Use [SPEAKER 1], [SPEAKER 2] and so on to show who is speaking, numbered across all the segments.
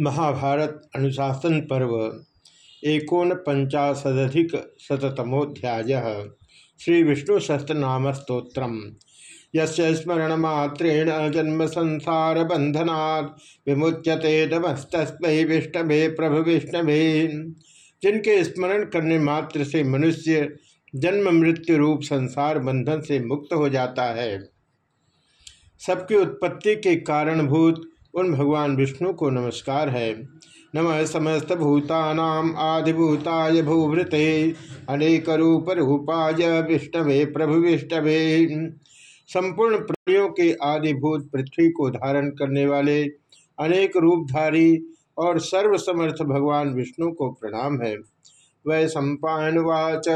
[SPEAKER 1] महाभारत अनुशासन पर्व एकोन पंचाशदिक शतमोध्याय श्री विष्णु सहस्रनाम स्त्रोत्र यस्य स्मरणमात्रेण जन्म संसार बंधना विमुच्यते नमस्तस्मै विष्णवे प्रभु विष्णवे। जिनके स्मरण करने मात्र से मनुष्य जन्म मृत्यु रूप संसार बंधन से मुक्त हो जाता है। सबकी उत्पत्ति के कारणभूत उन भगवान विष्णु को नमस्कार है। नम समस्त भूतानाम आदिभूताय भूभृते अनेक रूप रूपाय विष्णवे प्रभु विष्णवे संपूर्ण प्राणियों के आदिभूत पृथ्वी को धारण करने वाले अनेक रूपधारी और सर्वसमर्थ भगवान विष्णु को प्रणाम है। वै सम्पावाच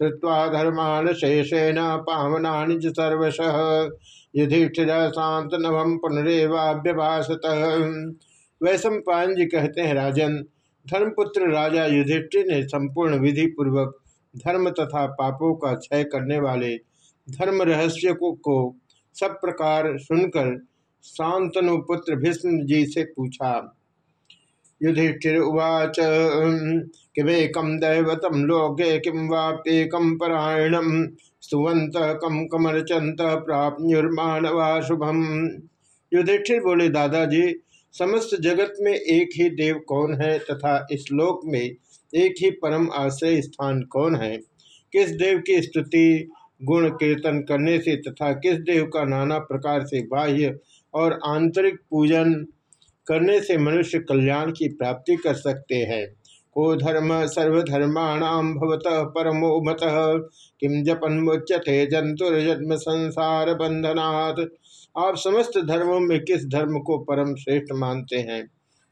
[SPEAKER 1] श्रुवा धर्मान शेषेण पावना सर्वश। युधिष्ठिर शांत नवम पुनरेवाभ्यभाषत वैशम पायन जी कहते हैं राजन धर्मपुत्र राजा युधिष्ठिर ने संपूर्ण विधि पूर्वक धर्म तथा पापों का क्षय करने वाले धर्म रहस्य को, को सब प्रकार सुनकर शांतनु पुत्र भीष्म जी से पूछा युधिष्ठिर उवाच किमेकम दैवतम लोके किम वाप्येकम परायणम? सुवंत कम कमरचंत प्राप्युर्मानवा शुभम। युधिष्ठिर बोले, दादाजी, समस्त जगत में एक ही देव कौन है तथा इस लोक में एक ही परम आश्रय स्थान कौन है? किस देव की स्तुति, गुण, कीर्तन करने से तथा किस देव का नाना प्रकार से बाह्य और आंतरिक पूजन करने से मनुष्य कल्याण की प्राप्ति कर सकते हैं? को धर्म सर्वधर्माणाम भवत परमो मत। किम जपन मुच्यते जंतुर्जन्म संसार बंधनात् आप समस्त धर्मों में किस धर्म को परम श्रेष्ठ मानते हैं?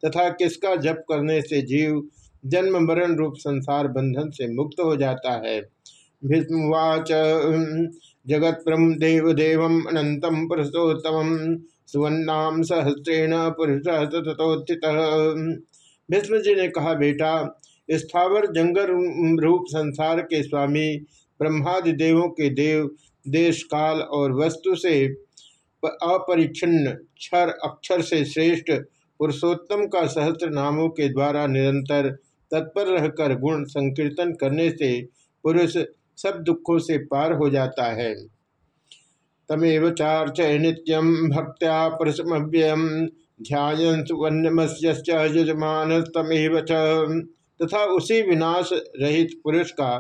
[SPEAKER 1] तथा किसका जप करने से जीव जन्म मरण रूप संसार बंधन से मुक्त हो जाता है? भीष्मवाच जगत प्रम देव अनंतम पुरुषोत्तम सुवर्णाम सहस्रेण पुरुष तथोत्थित भीष्म जी ने कहा, बेटा स्थावर जंगल रूप संसार के स्वामी ब्रह्मादि देवों के देव देश काल और वस्तु से अपरिच्छिन्न, क्षर, अक्षर से श्रेष्ठ, पुरुषोत्तम का सहस्त्र नामों के द्वारा निरंतर तत्पर रहकर गुण संकीर्तन करने से पुरुष सब दुखों से पार हो जाता है। तमेव चार्च नित्यम भक्त्या पुरुषमव्ययम ध्यान सुवर्णमस्य यजमान तमेव तथा उसी विनाश रहित पुरुष का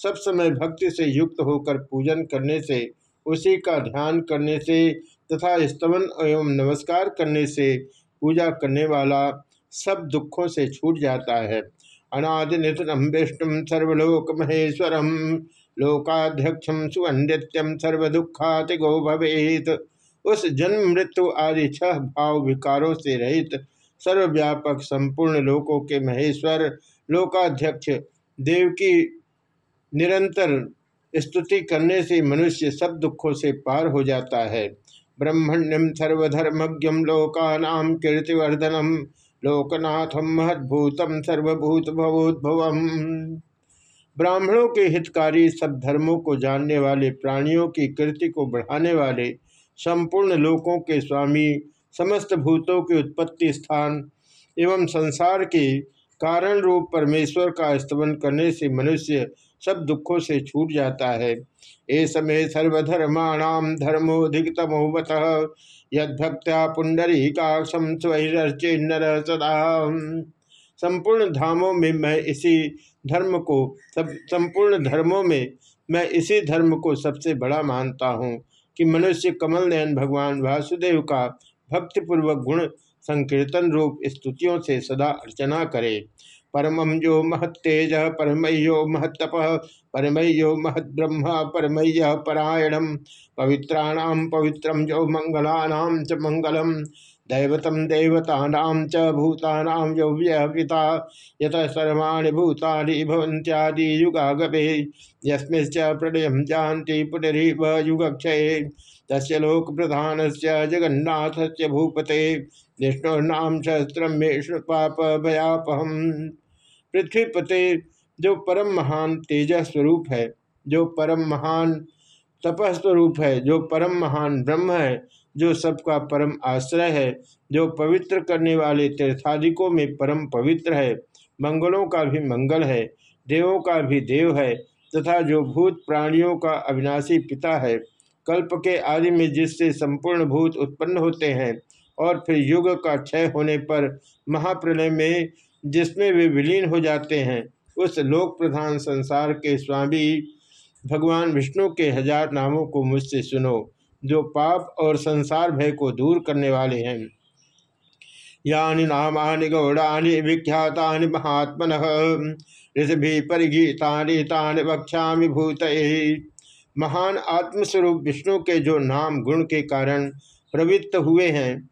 [SPEAKER 1] सब समय भक्ति से युक्त होकर पूजन करने से, उसी का ध्यान करने से, तथा स्तवन एवं नमस्कार करने से पूजा करने वाला सब दुखों से छूट जाता है। अनादि नितनम विष्णु सर्वलोक महेश्वरम लोकाध्यक्षम सुवंदित्यम सर्वदुखाति गो भवेत। उस जन्म मृत्यु आदि छह भाव विकारों से रहित सर्वव्यापक संपूर्ण लोकों के महेश्वर, लोकाध्यक्ष, देव की निरंतर स्तुति करने से मनुष्य सब दुखों से पार हो जाता है। ब्रह्मण्यम सर्वधर्मज्ञम लोकानाम कीर्तिवर्धनम लोकनाथम महद्भूतम सर्वभूत भवोद्भवम ब्राह्मणों के हितकारी सब धर्मों को जानने वाले प्राणियों की कृति को बढ़ाने वाले संपूर्ण लोकों के स्वामी, समस्त भूतों के उत्पत्ति स्थान एवं संसार के कारण रूप परमेश्वर का स्तवन करने से मनुष्य सब दुखों से छूट जाता है। ए समय सर्वधर्माणाम धर्मोधिकतमोवत यदभक्त्या पुंडरी काक्षम नर सदा। संपूर्ण धामों में मैं इसी धर्म को सब, संपूर्ण धर्मों में मैं इसी धर्म को सबसे बड़ा मानता हूँ। कि मनुष्य कमल नयन भगवान वासुदेव का भक्तिपूर्वक गुण संकीर्तन रूप स्तुतियों से सदा अर्चना करे। परमम जो महत्तेज परमय्यो महत्तप परमय्यो महद्रह्म परमय्य परायणम। पवित्राणाम पवित्रम जो मंगलानाम च मंगलम दैवतम देवतानाम च भूतानाम जो यत सर्वाणी भूतानि भवंत्यादि युगागभे यस्मिश्च प्रलय जानती पुनरीव युगक्षये तस्य लोक प्रधान से जगन्नाथ से भूपते विष्णुर्नाम सहस्रम मे पाप भयापहम पृथ्वी पते जो परम महान तेज स्वरूप है, जो परम महान तपस्वरूप है, जो परम महान ब्रह्म है जो सबका परम आश्रय है, जो पवित्र करने वाले तीर्थादिकों में परम पवित्र है, मंगलों का भी मंगल है, देवों का भी देव है, तथा जो भूत प्राणियों का अविनाशी पिता है, कल्प के आदि में जिससे संपूर्ण भूत उत्पन्न होते हैं, और फिर युग का क्षय होने पर महाप्रलय में जिसमें वे विलीन हो जाते हैं, उस लोक प्रधान संसार के स्वामी भगवान विष्णु के हज़ार नामों को मुझसे सुनो। जो पाप और संसार भय को दूर करने वाले हैं। यानि नामानि गौड़ानि विख्याता महात्मन, ऋषभि परिगीतानि तानि वक्ष्यामि भूत महान आत्मस्वरूप विष्णु के जो नाम गुण के कारण प्रवृत्त हुए हैं,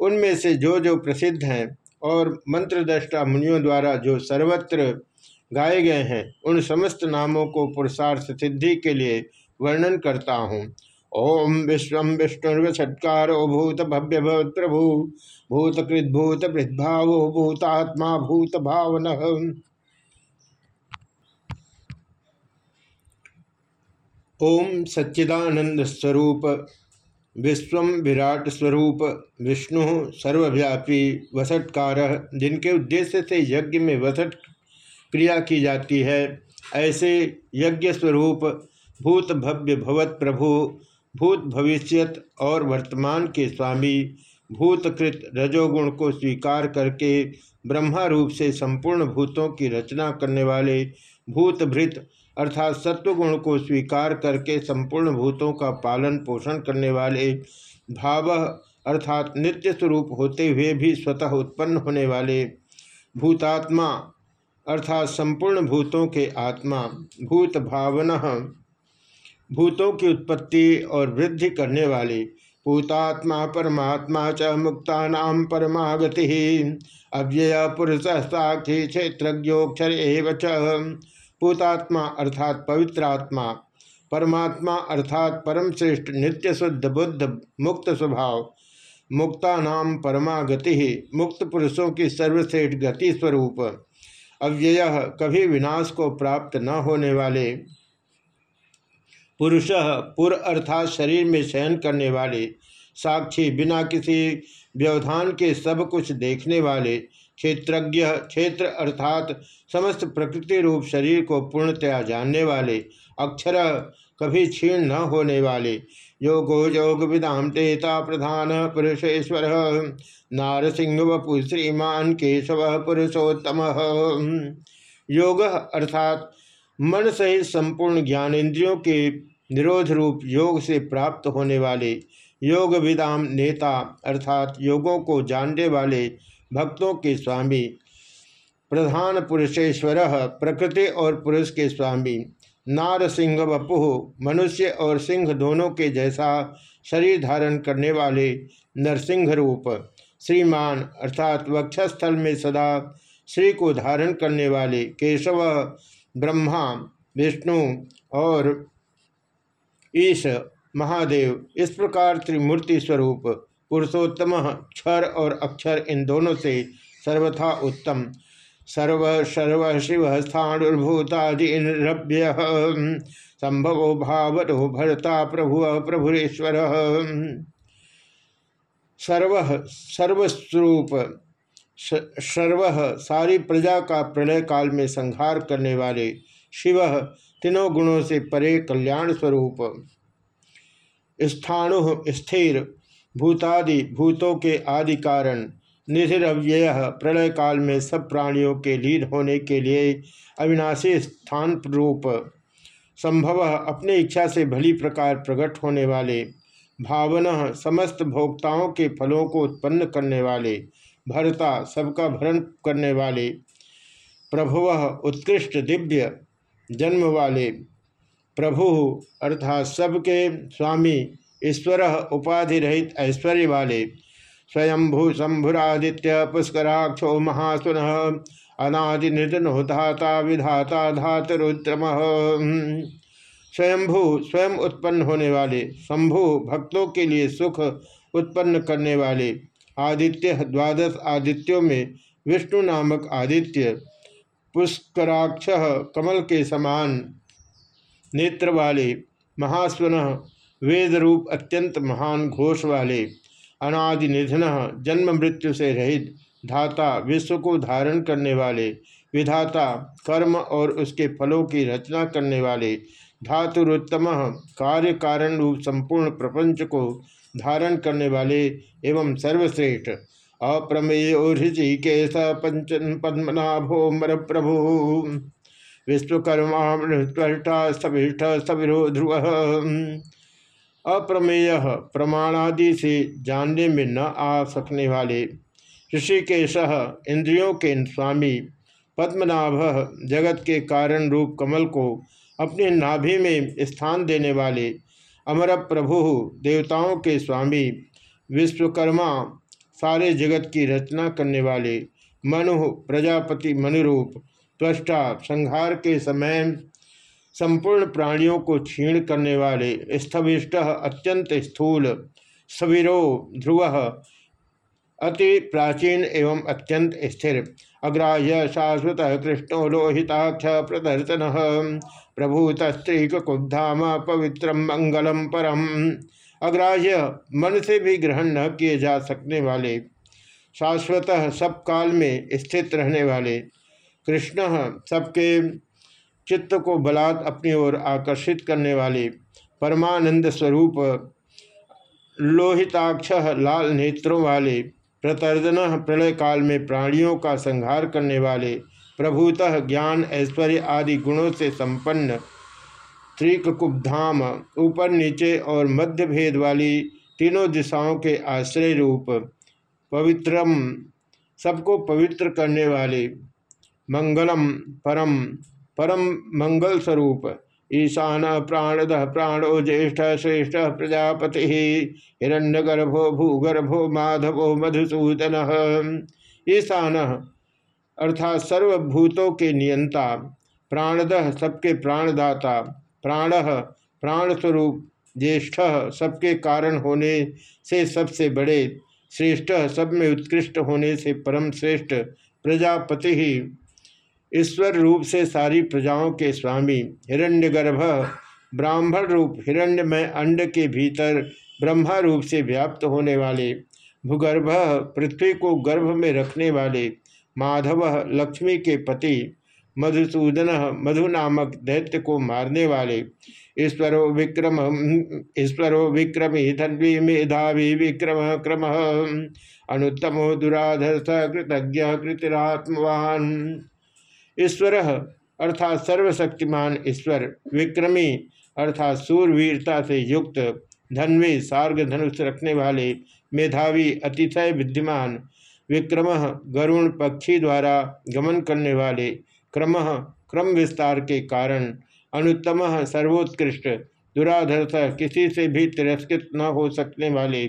[SPEAKER 1] उनमें से जो जो प्रसिद्ध हैं और मंत्रदृष्टा मुनियों द्वारा जो सर्वत्र गाए गए हैं, उन समस्त नामों को पुरुषार्थ सिद्धि के लिए वर्णन करता हूँ। ओम विश्व विष्णुर्वत्कार भूत भव्य प्रभु भूतकृत भूत वृद्भाव भूतात्मा भूत भावन। ओम सच्चिदानंद स्वरूप, विश्व विराट स्वरूप, विष्णु सर्वव्यापी वसटकार जिनके उद्देश्य से यज्ञ में वसट क्रिया की जाती है, ऐसे यज्ञ स्वरूप, भूत भव्य भवत प्रभु भूत भविष्यत और वर्तमान के स्वामी भूतकृत रजोगुण को स्वीकार करके ब्रह्मा रूप से संपूर्ण भूतों की रचना करने वाले भूतभृत अर्थात सत्वगुण को स्वीकार करके संपूर्ण भूतों का पालन पोषण करने वाले भाव अर्थात नित्य स्वरूप होते हुए भी स्वतः उत्पन्न होने वाले भूतात्मा अर्थात संपूर्ण भूतों के आत्मा, भूत भावना भूतों की उत्पत्ति और वृद्धि करने वाले भूतात्मा परमात्मा च मुक्ता नाम परमागति अव्यय पुरुष साक्षी क्षेत्रज्ञोक्षर एवं भूतात्मा अर्थात पवित्र आत्मा, परमात्मा अर्थात परम श्रेष्ठ नित्य शुद्ध बुद्ध मुक्त स्वभाव मुक्ता नाम परमागति, मुक्त पुरुषों की सर्वश्रेष्ठ गति स्वरूप। अव्यय कभी विनाश को प्राप्त न होने वाले पुरुष पुर अर्थात शरीर में शयन करने वाले, साक्षी, बिना किसी व्यवधान के सब कुछ देखने वाले, क्षेत्रज्ञ, क्षेत्र अर्थात समस्त प्रकृति रूप शरीर को पूर्णतया जानने वाले, अक्षर कभी क्षीण न होने वाले। योगो योग विदाम तेता प्रधान पुरुषेश्वर। नार नारसिंह वपु श्रीमान केशव पुरुषोत्तम। योग अर्थात मन सहित संपूर्ण ज्ञानेन्द्रियों के निरोध रूप योग से प्राप्त होने वाले योग विदाम नेता अर्थात योगों को जानने वाले भक्तों के स्वामी, प्रधान पुरुषेश्वर, प्रकृति और पुरुष के स्वामी नार सिंह वपुह मनुष्य और सिंह दोनों के जैसा शरीर धारण करने वाले नरसिंह रूप, श्रीमान अर्थात वक्षस्थल में सदा श्री को धारण करने वाले केशव, ब्रह्मा, विष्णु और ईश महादेव। इस प्रकार त्रिमूर्ति स्वरूप, पुरुषोत्तम, क्षर और अक्षर इन दोनों से सर्वथा उत्तम। सर्व सर्व, शिव स्थाणुर्भूतादिभ्य संभव भावो भरता प्रभु, प्रभुरेश्वर सर्व, सर्वस्वरूप सर्व, सारी प्रजा का प्रलय काल में संहार करने वाले शिव तीनों गुणों से परे कल्याण स्वरूप। स्थाणु स्थिर, भूतादि, भूतों के आदि कारण। निधिव्यय प्रलय काल में सब प्राणियों के लीन होने के लिए अविनाशी स्थान रूप। संभव अपने इच्छा से भली प्रकार प्रकट होने वाले। भावना समस्त भोक्ताओं के फलों को उत्पन्न करने वाले। भरता सबका भरण करने वाले। प्रभु उत्कृष्ट दिव्य जन्म वाले प्रभु अर्थात सबके स्वामी ईश्वर उपाधि रहित ऐश्वर्य वाले स्वयंभू शंभुरादित्य पुष्कराक्षो महासुन अनादि निर्जनो धाता विधाता धात रुद्रम। स्वयंभू स्वयं उत्पन्न होने वाले शंभु भक्तों के लिए सुख उत्पन्न करने वाले आदित्य, द्वादश आदित्यों में विष्णु नामक आदित्य पुष्कराक्ष कमल के समान नेत्र वाले महास्वन वेद रूप अत्यंत महान घोष वाले, अनादि निधन, जन्म मृत्यु से रहित धाता विश्व को धारण करने वाले, विधाता कर्म और उसके फलों की रचना करने वाले, धातुरुत्तम कार्य कारण रूप संपूर्ण प्रपंच को धारण करने वाले एवं सर्वश्रेष्ठ अप्रमेय ऋषिकेश पंचन पद्मनाभो मर प्रभु विश्वकर्मा सविष्ठ सविरो ध्रुव अप्रमेय प्रमाणादि से जानने में न आ सकने वाले ऋषिकेश इंद्रियों के स्वामी पद्मनाभ जगत के कारण रूप कमल को अपने नाभि में स्थान देने वाले अमर प्रभु देवताओं के स्वामी विश्वकर्मा सारे जगत की रचना करने वाले मनु प्रजापति मनुरूप त्वष्टा संहार के समय संपूर्ण प्राणियों को क्षीण करने वाले स्थविष्ट अत्यंत स्थूल सविरो ध्रुव अति प्राचीन एवं अत्यंत स्थिर अग्राह्य शाश्वत कृष्णो लोहिताक्ष प्रदर्शन प्रभुतस्त्रीकुब्धाम पवित्र मंगलम परम। अग्राह्य मन से भी ग्रहण न किए जा सकने वाले, शाश्वत सब काल में स्थित रहने वाले कृष्ण सबके चित्त को बलात् अपनी ओर आकर्षित करने वाले परमानंद स्वरूप, लोहिताक्ष लाल नेत्रों वाले, प्रतर्दन प्रलय काल में प्राणियों का संहार करने वाले, प्रभुतः ज्ञान, ऐश्वर्य आदि गुणों से संपन्न त्रिकुब्धाम ऊपर, नीचे और मध्य भेद वाली तीनों दिशाओं के आश्रय रूप, पवित्रम, सबको पवित्र करने वाले, मंगलम, परम परम मंगल स्वरूप ईशान, प्राणद, प्राणो, ज्येष्ठ, श्रेष्ठ, प्रजापति, हिरण्यगर्भो, भूगर्भो, माधवो, मधुसूदन। ईशान, अर्थात सर्वभूतों के नियंता, प्राणद सबके प्राणदाता प्राण प्राण स्वरूप ज्येष्ठ, सबके कारण होने से सबसे बड़े, श्रेष्ठ, सब में उत्कृष्ट होने से परम श्रेष्ठ प्रजापति ही। ईश्वर रूप से सारी प्रजाओं के स्वामी, हिरण्यगर्भ, ब्राह्मण रूप हिरण्यमय अंड के भीतर ब्रह्मा रूप से व्याप्त होने वाले, भूगर्भ, पृथ्वी को गर्भ में रखने वाले, माधव, लक्ष्मी के पति मधुसूदन मधु नामक दैत्य को मारने वाले। ईश्वरो विक्रम, ईश्वरो विक्रमी धन्वी मेधावी विक्रम क्रम। अनुत्तमो दुराधर कृतज्ञ कृतिरात्मवान। ईश्वर अर्थात सर्वशक्तिमान ईश्वर विक्रमी अर्थात सूरवीरता से युक्त धनवी सार्ग धनुष रखने वाले मेधावी अतिशय विद्यमान विक्रम गरुण पक्षी द्वारा गमन करने वाले क्रम क्रम विस्तार के कारण अनुत्तम सर्वोत्कृष्ट दुराधर्थ किसी से भी तिरस्कृत न हो सकने वाले।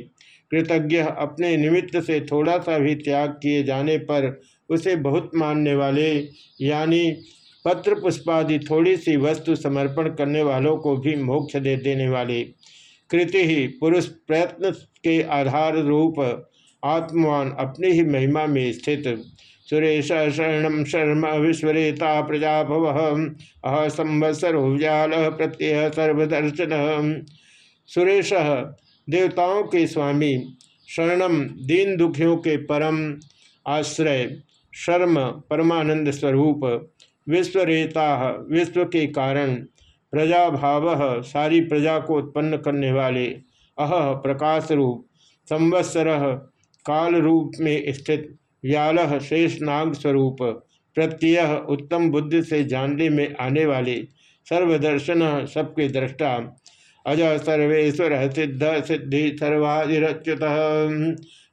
[SPEAKER 1] कृतज्ञ अपने निमित्त से थोड़ा सा भी त्याग किए जाने पर उसे बहुत मानने वाले, यानी पत्र पुष्पादि थोड़ी सी वस्तु समर्पण करने वालों को भी मोक्ष दे देने वाले। कृति ही पुरुष प्रयत्न के आधार रूप आत्मवान अपनी ही महिमा में स्थित। सुरेश शरण शर्म विश्वरेता प्रजा भव अह संवत्सरो व्याल प्रत्यय सर्वदर्शन। सुरेश, देवताओं के स्वामी शरणम दीन दुखियों के परम आश्रय, शर्म परमानंद स्वरूप विश्वरेता विश्व के कारण प्रजा भाव सारी प्रजा को उत्पन्न करने वाले अह प्रकाश रूप, संवत्सर काल रूप में स्थित व्याल शेष नाग स्वरूप, प्रत्यय उत्तम बुद्धि से जानने में आने वाले सर्वदर्शन सबके दृष्टा। अज सर्वेश्वर सिद्ध सिद्धि सर्वाधिच्युत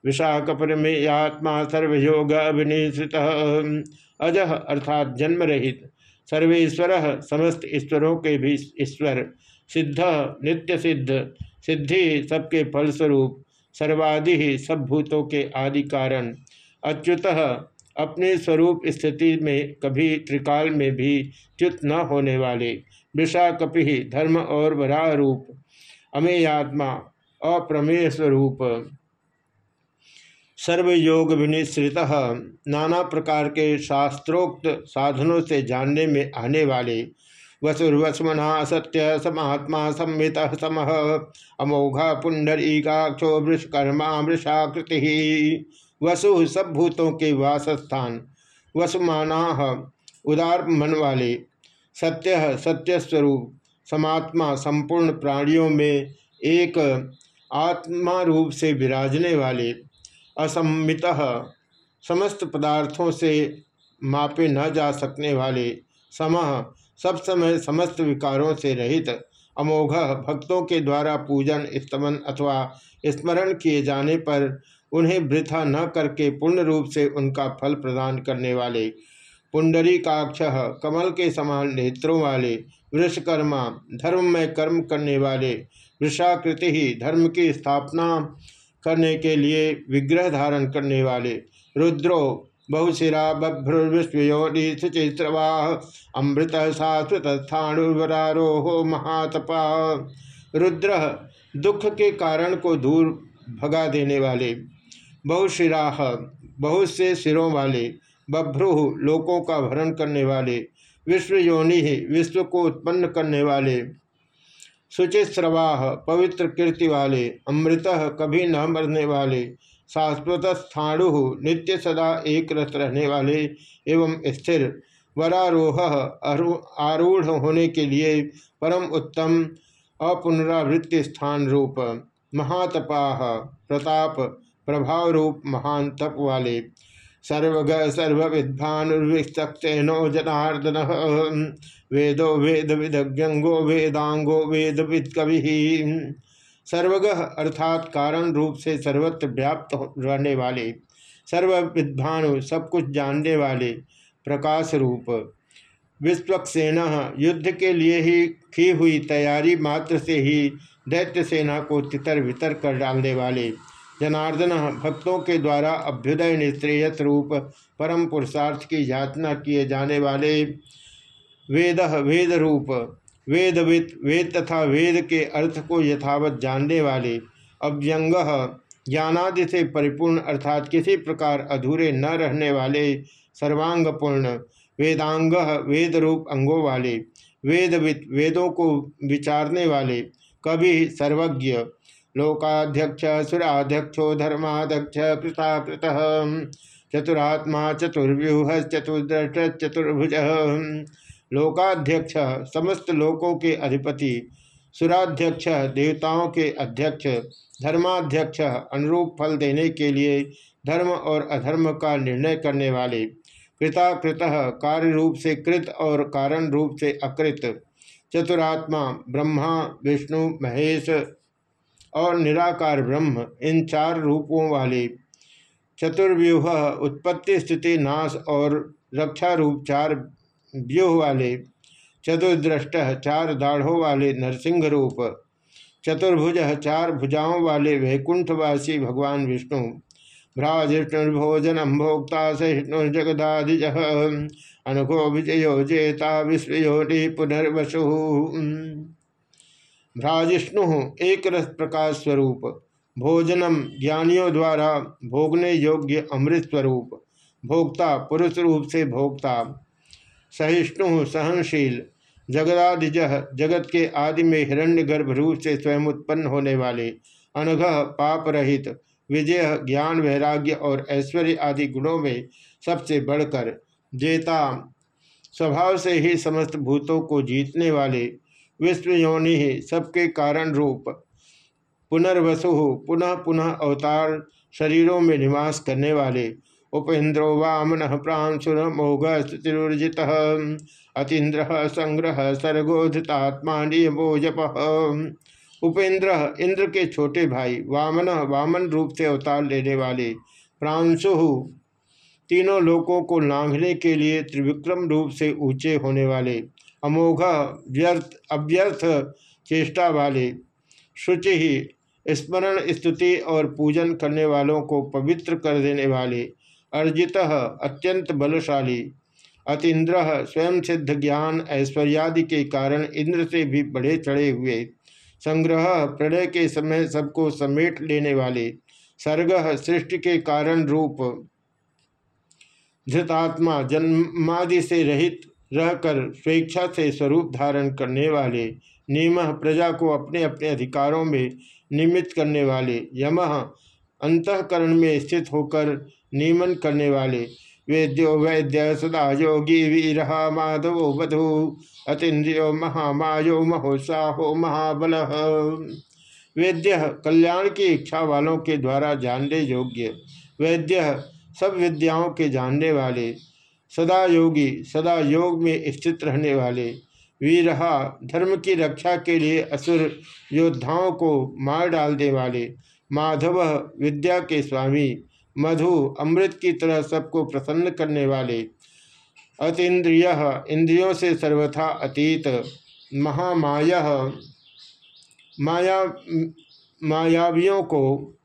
[SPEAKER 1] विशाखपुर में आत्मा सर्वयोग अभिनिश्रित अज अर्थात जन्म रहित सर्वेश्वर समस्त ईश्वरों के भी ईश्वर, सिद्ध, नित्य सिद्ध, सिद्धि सबके फलस्वरूप सर्वादि सब भूतों के आदि कारण। अच्युत अपने स्वरूप स्थिति में कभी त्रिकाल में भी च्युत न होने वाले विशाकपि धर्म और वराह रूप अमेयात्मा अप्रमेय स्वरूप सर्वयोग विनिश्रित नाना प्रकार के शास्त्रोक्त साधनों से जानने में आने वाले वसुर्वसुमना सत्य समात्मा संवित सम अमोघ पुंडरीकाक्षो वृषकर्मा वृषाकृति। वसु सब भूतों के वासस्थान वसुमाना उदार मन वाले, सत्य सत्य स्वरूप समात्मा संपूर्ण प्राणियों में एक आत्मा रूप से विराजने वाले, असमित समस्त पदार्थों से मापे न जा सकने वाले, समह सब समय समस्त विकारों से रहित, अमोघ भक्तों के द्वारा पूजन, स्तमन अथवा स्मरण किए जाने पर उन्हें वृथा न करके पूर्ण रूप से उनका फल प्रदान करने वाले पुंडरी काक्ष कमल के समान नेत्रों वाले वृषकर्मा धर्म में कर्म करने वाले वृषाकृति ही धर्म की स्थापना करने के लिए विग्रह धारण करने वाले रुद्रो, बहुशिरा बभ्रुर्विश्वयोनि सुचित्रवाह अमृत शाश्वत स्थाणुवरारोहो महातपा। रुद्र दुख के कारण को दूर भगा देने वाले बहुशिराह, बहुत से सिरों वाले बभ्रु लोकों का भरण करने वाले, विश्व योनि ही विश्व को उत्पन्न करने वाले शुचिश्रवाह पवित्र कीर्ति वाले, अमृत कभी न मरने वाले, शाश्वत स्थाणु नित्य सदा एक रस रहने वाले एवं स्थिर, वरारोह आरूढ़ होने के लिए परम उत्तम अपुनरावृत्ति स्थान रूप महातपाह प्रताप प्रभाव रूप महान तप वाले सर्वग सर्विद्भानुर्विस्तक्नो जनार्दन। वेदो वेद विदग्यंगो वेदांगो वेद विद कवि सर्वग अर्थात कारण रूप से सर्वत्र व्याप्त रहने वाले सर्व विद्भानु सब कुछ जानने वाले प्रकाश रूप। विश्वक्सेन युद्ध के लिए ही की हुई तैयारी मात्र से ही दैत्य सेना को तितर वितर कर डालने वाले जनार्दन भक्तों के द्वारा अभ्युदय निश्रेयस रूप परम पुरुषार्थ की याचना किए जाने वाले वेद वेद रूप वेदविद वेद तथा वेद के अर्थ को यथावत जानने वाले अव्यंग ज्ञानादि से परिपूर्ण अर्थात किसी प्रकार अधूरे न रहने वाले सर्वांगपूर्ण वेदांग वेद रूप अंगों वाले वेदविद वेदों को विचारने वाले कभी सर्वज्ञ लोकाध्यक्ष, सुराध्यक्षो, धर्माध्यक्ष, कृताकृत। चतुरात्मा चतुर्व्यूह चतुर्दृष्ट चतुर्भुज लोकाध्यक्ष, समस्त लोकों के अधिपति। सुराध्यक्ष, देवताओं के अध्यक्ष। धर्माध्यक्ष, अनुरूप फल देने के लिए धर्म और अधर्म का निर्णय करने वाले। कृताकृत, कार्य रूप से कृत और कारण रूप से अकृत। चतुरात्मा, ब्रह्मा, विष्णु, महेश और निराकार ब्रह्म, इन चार रूपों वाले चतुर्व्यूह उत्पत्ति स्थिति, नाश और रक्षा रूप चार व्यूह वाले चतुर्दृष्ट चार दाढ़ों वाले नरसिंह रूप, चतुर्भुज चार भुजाओं वाले वैकुंठवासी भगवान विष्णु भ्राजिष्णुर्भोजनम भोक्ता सहिष्णु जगदादिज अनुभो विजयो जेता विश्वयोनि पुनर्वसु। भ्राजिष्णु एक रस प्रकाश स्वरूप भोजनम ज्ञानियों द्वारा भोगने योग्य अमृत स्वरूप भोक्ता पुरुष रूप से भोक्ता, सहिष्णु सहनशील, जगदादिज जगत के आदि में हिरण्य गर्भ रूप से स्वयं उत्पन्न होने वाले, अनघ पाप रहित विजय, ज्ञान, वैराग्य और ऐश्वर्य आदि गुणों में सबसे बढ़कर जेता स्वभाव से ही समस्त भूतों को जीतने वाले विश्व योनि ही सबके कारण रूप। पुनर्वसु, पुनः पुनः अवतार शरीरों में निवास करने वाले। उपेन्द्रो वामन प्रांशुर मोघ अतीन्द्र संग्रह सर्गोधितात्मा नियमो जप उपेन्द्र, इंद्र के छोटे भाई, वामन वामन रूप से अवतार लेने वाले। प्रांशु, तीनों लोकों को लांघने के लिए त्रिविक्रम रूप से ऊँचे होने वाले। अमोघ व्यर्थ अव्यर्थ चेष्टा वाले, शुचि ही स्मरण, स्तुति और पूजन करने वालों को पवित्र कर देने वाले, अर्जित अत्यंत बलशाली, अतीन्द्र स्वयं सिद्ध ज्ञान, ऐश्वर्यादि के कारण इंद्र से भी बढ़े चढ़े हुए, संग्रह, प्रलय के समय सबको समेट लेने वाले, सर्ग सृष्टि के कारण रूप, धृतात्मा जन्मादि से रहित रहकर स्वेच्छा से स्वरूप धारण करने वाले, नियम प्रजा को अपने अपने अधिकारों में निमित्त करने वाले, यम अंतकरण में स्थित होकर नियमन करने वाले। वेद्यो वैद्य सदा योगी वीर माधव वधु अतिद्रियो महामायो महोत्साहो महाबल। वेद्य कल्याण की इच्छा वालों के द्वारा जानने योग्य, वैद्य सब विद्याओं के जानने वाले सदा योगी सदा योग में स्थित रहने वाले। वीरहा धर्म की रक्षा के लिए असुर योद्धाओं को मार डालने वाले। माधव, विद्या के स्वामी, मधु, अमृत की तरह सबको प्रसन्न करने वाले। अतीन्द्रिय, इंद्रियों से सर्वथा अतीत। महामाया, माया, मायावियों को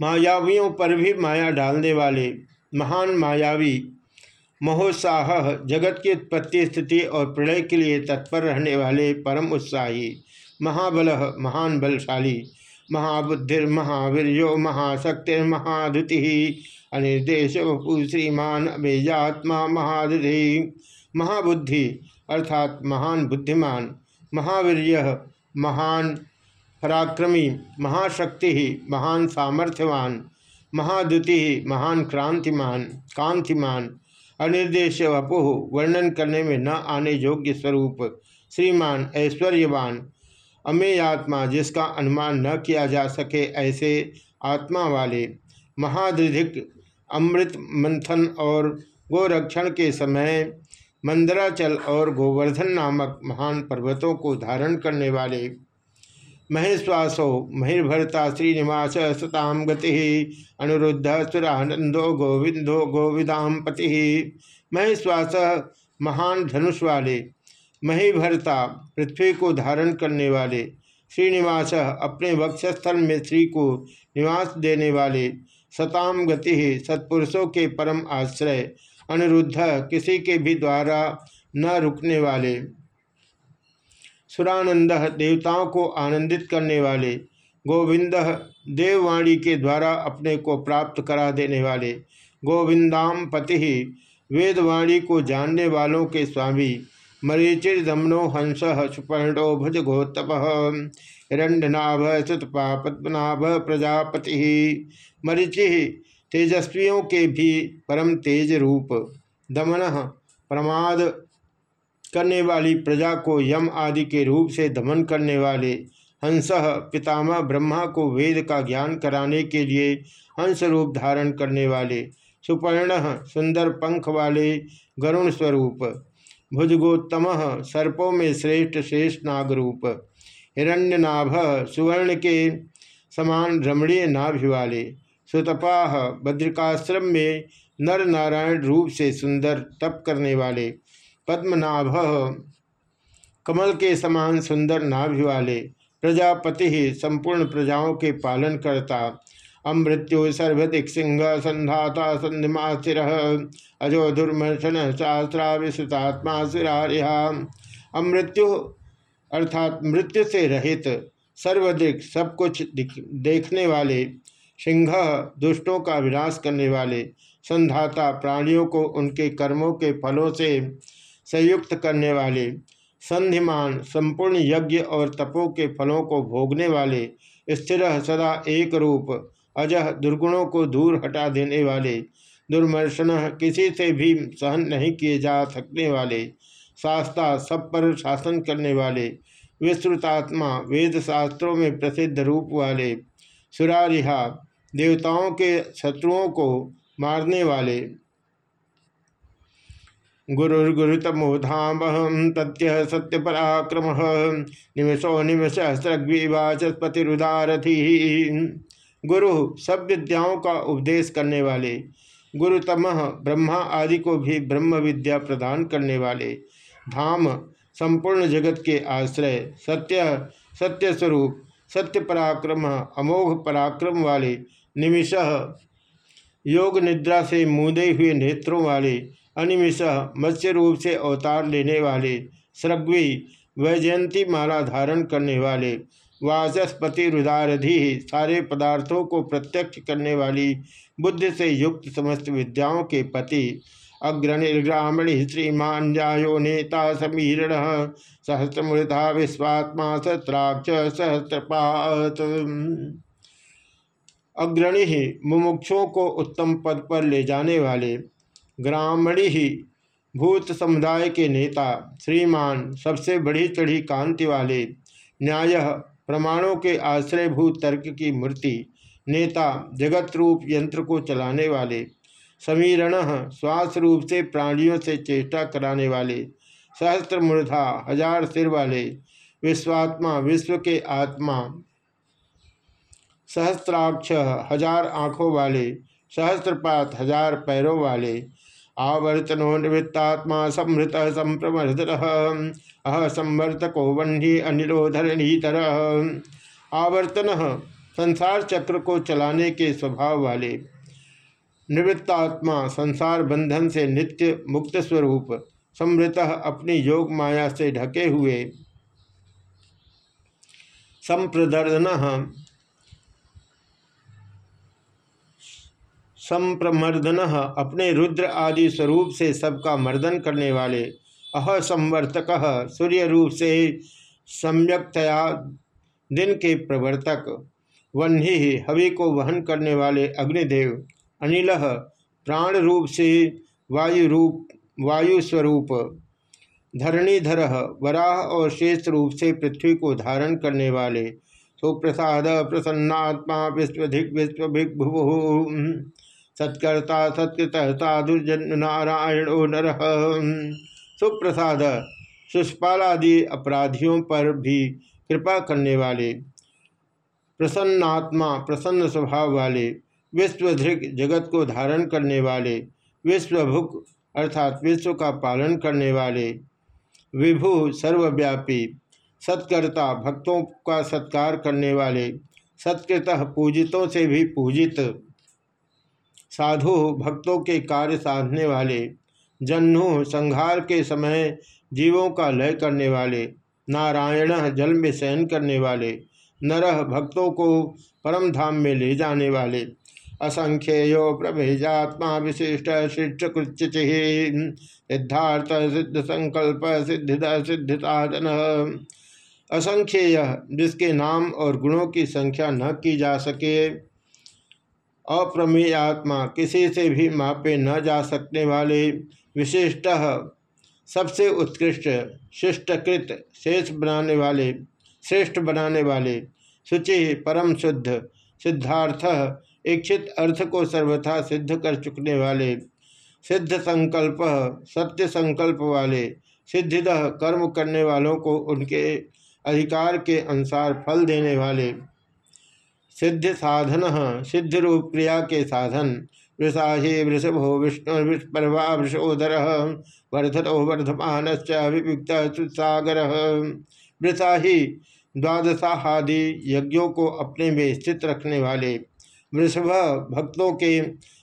[SPEAKER 1] मायावियों पर भी माया डालने वाले महान मायावी महोत्साह जगत की उत्पत्ति, स्थिति और प्रलय के लिए तत्पर रहने वाले परम उत्साही, महाबल, महान बलशाली, महाबुद्धिर, महावीर्यो महाशक्तिर्महाधुति अनिर्देश, वपु, श्रीमान, अभेजात्मा, महादुधि, महाबुद्धि, अर्थात महान बुद्धिमान, महावीर्य, महान पराक्रमी, महाशक्ति ही महान सामर्थ्यवान, महाद्युति ही महान क्रांतिमान, कांतिमान अनिर्देश वपुह वर्णन करने में न आने योग्य स्वरूप, श्रीमान, ऐश्वर्यवान, अमेयात्मा जिसका अनुमान न किया जा सके ऐसे आत्मा वाले महादृधिक अमृत मंथन और गोरक्षण के समय, मंदराचल और गोवर्धन नामक महान पर्वतों को धारण करने वाले महेश्वासो महिर्भरता श्रीनिवास सताम गति, अनुरुद्ध सुरानंदो गोविंदो गोविदाम पति। महेश्वास महान धनुष वाले महिभरता पृथ्वी को धारण करने वाले, श्रीनिवास अपने वक्षस्थल में श्री को निवास देने वाले सताम गति सत्पुरुषों के परम आश्रय, अनिरुद्ध किसी के भी द्वारा न रुकने वाले। सुरानंद देवताओं को आनंदित करने वाले, गोविंद देववाणी के द्वारा अपने को प्राप्त करा देने वाले, गोविंदाम पति ही वेदवाणी को जानने वालों के स्वामी, मरीचिर्दमनो हंस सुपर्णो भुज गोतप हिरण्यनाभ सुतपा पद्मनाभ प्रजापति, मरीचि तेजस्वियों के भी परम तेज रूप, दमन प्रमाद करने वाली प्रजा को यम आदि के रूप से दमन करने वाले हंस पितामह ब्रह्मा को वेद का ज्ञान कराने के लिए हंस रूप धारण करने वाले सुपर्ण सुंदर पंख वाले गरुण स्वरूप, भुजगोत्तम सर्पों में श्रेष्ठ शेष नागरूप, हिरण्यनाभ सुवर्ण के समान रमणीय नाभि वाले सुतपाह बद्रिकाश्रम में नर नारायण रूप से सुंदर तप करने वाले पद्मनाभ। कमल के समान सुंदर नाभि वाले प्रजापति ही संपूर्ण प्रजाओं के पालन करता। अमृत्यु सर्वदिक सिंह संधाता संधिमा स्थिर अजो दुर्मर्शन शास्त्रा विश्रुतात्मा सिरारिहा। अमृत्यु अर्थात मृत्यु से रहित सर्वदिक सब कुछ देखने वाले सिंह दुष्टों का विनाश करने वाले संधाता प्राणियों को उनके कर्मों के फलों से संयुक्त करने वाले, संधिमान, संपूर्ण यज्ञ और तपों के फलों को भोगने वाले, स्थिर सदा एक रूप, अजह दुर्गुणों को दूर हटा देने वाले दुर्मर्शन किसी से भी सहन नहीं किए जा सकने वाले शास्ता सब पर शासन करने वाले, विस्तृतात्मा वेद शास्त्रों में प्रसिद्ध रूप वाले, सुरारिहा देवताओं के शत्रुओं को मारने वाले गुरुर्गुरुतमो धाम तथ्य सत्य पराक्रम निमिषो निमिष गुरु सब विद्याओं का उपदेश करने वाले, गुरुतम ब्रह्मा आदि को भी ब्रह्म विद्या प्रदान करने वाले, धाम संपूर्ण जगत के आश्रय, सत्य सत्य स्वरूप सत्य पराक्रम अमोघ पराक्रम वाले, निमिष योग निद्रा से मूदे हुए नेत्रों वाले अनिमिष, मत्स्य रूप से अवतार लेने वाले सृग्वी वैजयंती माला धारण करने वाले, वाचस्पति रुदारधि, सारे पदार्थों को प्रत्यक्ष करने वाली, बुद्धि से युक्त समस्त विद्याओं के पति अग्रणिर्ग्रामणि श्रीमान जायो नेता समीरण सहस्रमूर्धा विश्वात्मा सत्राक्ष सहस्रपात। अग्रणी मुमुक्षों को उत्तम पद पर ले जाने वाले ग्रामणी ही भूत समुदाय के नेता, श्रीमान, सबसे बढ़ी चढ़ी कांति वाले, न्याय प्रमाणों के आश्रयभूत तर्क की मूर्ति, नेता जगत रूप यंत्र को चलाने वाले, समीरण श्वास रूप से प्राणियों से चेष्टा कराने वाले सहस्त्र मूर्धा हज़ार सिर वाले, विश्वात्मा, विश्व के आत्मा, सहस्त्राक्ष, हज़ार आँखों वाले, सहस्त्रपात, हज़ार पैरों वाले आवर्तनो निवृत्तात्मा संहृत संप्रमर्दन। अह संवर्तको वह्नि अनिरोधरणीतर। आवर्तन संसार चक्र को चलाने के स्वभाव वाले निवृत्तात्मा संसार बंधन से नित्य मुक्त स्वरूप समृत अपनी योग माया से ढके हुए संप्रदर्दन। संप्रमर्दन अपने रुद्र आदि स्वरूप से सबका मर्दन करने वाले असंवर्तक सूर्य रूप से सम्यक्तया दिन के प्रवर्तक वन्ही हवि को वहन करने वाले अग्निदेव, अनिल प्राण रूप से वायु रूप, वायु स्वरूप, धरणीधर वराह और शेष रूप से पृथ्वी को धारण करने वाले, सुप्रसाद प्रसन्नात्मा विश्वधिक विश्वभिभु सत्कर्ता सत्कृत साधुजन नारायणो नर। सुप्रसाद, सुष्पालादि अपराधियों पर भी कृपा करने वाले, प्रसन्नात्मा, प्रसन्न स्वभाव वाले, विश्वधृग जगत को धारण करने वाले, विश्वभुक अर्थात विश्व का पालन करने वाले, विभु सर्वव्यापी, सत्कर्ता भक्तों का सत्कार करने वाले, सत्कृत पूजितों से भी पूजित साधु भक्तों के कार्य साधने वाले, जन्नु संहार के समय जीवों का लय करने वाले, नारायण जल में शयन करने वाले, नरह भक्तों को परम धाम में ले जाने वाले। असंख्येयो प्रभेजात्मा विशिष्ट शिष्ट कृत्य सिद्धार्थ, सिद्ध संकल्प, सिद्धि साधन। असंख्येय जिसके नाम और गुणों की संख्या न की जा सके अप्रमेय आत्मा किसी से भी मापे न जा सकने वाले विशिष्ट सबसे उत्कृष्ट, शिष्टकृत, शेष बनाने वाले, श्रेष्ठ बनाने वाले, शुचि, परम शुद्ध, सिद्धार्थ, इच्छित अर्थ को सर्वथा सिद्ध कर चुकने वाले, सिद्ध संकल्प, सत्य संकल्प वाले सिद्धिद कर्म करने वालों को उनके अधिकार के अनुसार फल देने वाले। सिद्धि साधन सिद्ध रूप क्रिया के साधन वृषाही वृषभो विष्णु, विष्परवा वृषोधर वर्धतो वर्धमान विविक्त सुसागर वृषाही द्वादशाहादि यज्ञों को अपने में स्थित रखने वाले वृषभ भक्तों के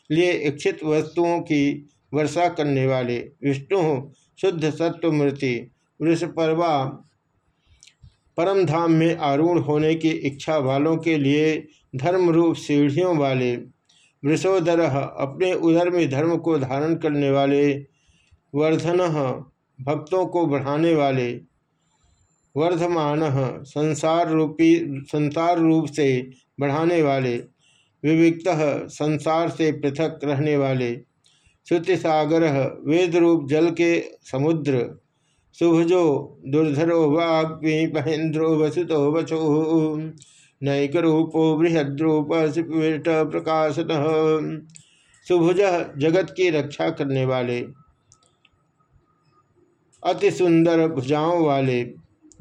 [SPEAKER 1] लिए इच्छित वस्तुओं की वर्षा करने वाले विष्णु, शुद्ध सत्वमूर्ति वृषपर्वा परम धाम में आरूढ़ होने की इच्छा वालों के लिए धर्म रूप सीढ़ियों वाले वृषोदर अपने उदर में धर्म को धारण करने वाले, वर्धन भक्तों को बढ़ाने वाले, वर्धमान संसार रूपी, संसार रूप से बढ़ाने वाले, विविक्त संसार से पृथक रहने वाले श्रुति सागर वेद रूप जल के समुद्र शुभजो दुर्धरो वाग्मी महेंद्रो वसुतो वचो। नैक रूपो बृहद्रूप प्रकाशन सुभुज जगत की रक्षा करने वाले, अति सुंदर भुजाओं वाले,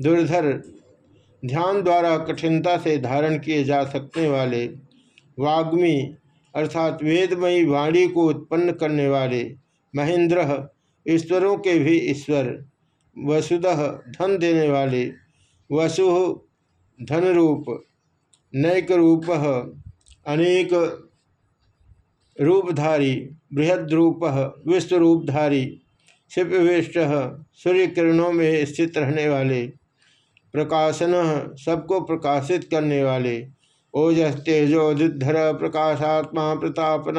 [SPEAKER 1] दुर्धर ध्यान द्वारा कठिनता से धारण किए जा सकने वाले, वाग्मी अर्थात वेदमयी वाणी को उत्पन्न करने वाले महेंद्र ईश्वरों के भी ईश्वर। वसुद धन देने वाले वसु धन रूप नैक रूप अनेक रूपधारी, बृहद रूप विश्व रूपधारी शिवविष्ट सूर्य किरणों में स्थित रहने वाले, प्रकाशन सबको प्रकाशित करने वाले ओजस तेजोधर प्रकाशात्मा प्रतापन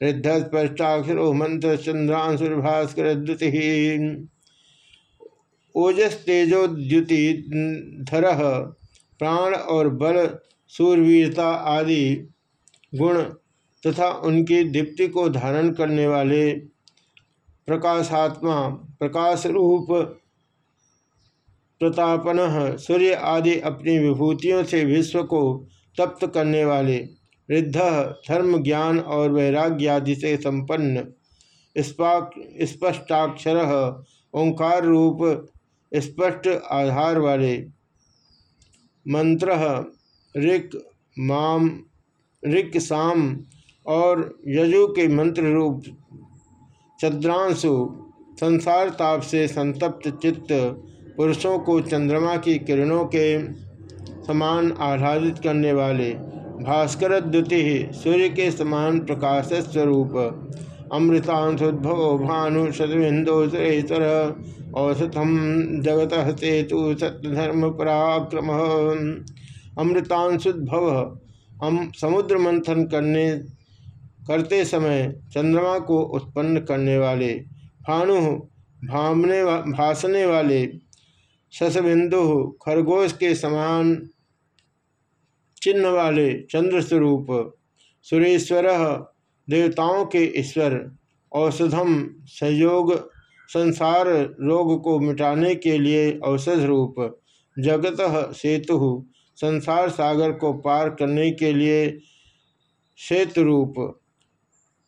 [SPEAKER 1] रिद्ध स्पष्टाक्षरो मंत्र चंद्रांशुर्भास्कर द्युति ओजस तेजोद्युति धर प्राण और बल, सूरवीरता आदि गुण तथा उनकी दीप्ति को धारण करने वाले प्रकाशात्मा प्रकाश रूप प्रतापन सूर्य आदि अपनी विभूतियों से विश्व को तप्त करने वाले वृद्ध धर्म, ज्ञान और वैराग्य आदि से संपन्न स्पष्टाक्षर ओंकार रूप स्पष्ट आधार वाले मंत्र ऋक माम, ऋक साम और यजु के मंत्र रूप चद्रांशु संसार ताप से संतप्त चित्त पुरुषों को चंद्रमा की किरणों के समान आह्लादित करने वाले भास्कर द्वितीय सूर्य के समान प्रकाश स्वरूप अमृतांशुद्भव भानु शतबिंदु सुरेश्वर औसतम जगत सेतु सत्यधर्म पराक्रम अमृतांशुद्भव। हम समुद्र मंथन करने करते समय चंद्रमा को उत्पन्न करने वाले भानु भामने वा, भासने वाले शशबिंदु खरगोश के समान चिन्ह वाले चंद्र स्वरूप सुरेश्वर देवताओं के ईश्वर, औषधम संयोग संसार रोग को मिटाने के लिए औषध रूप, जगत सेतु संसार सागर को पार करने के लिए सेतु रूप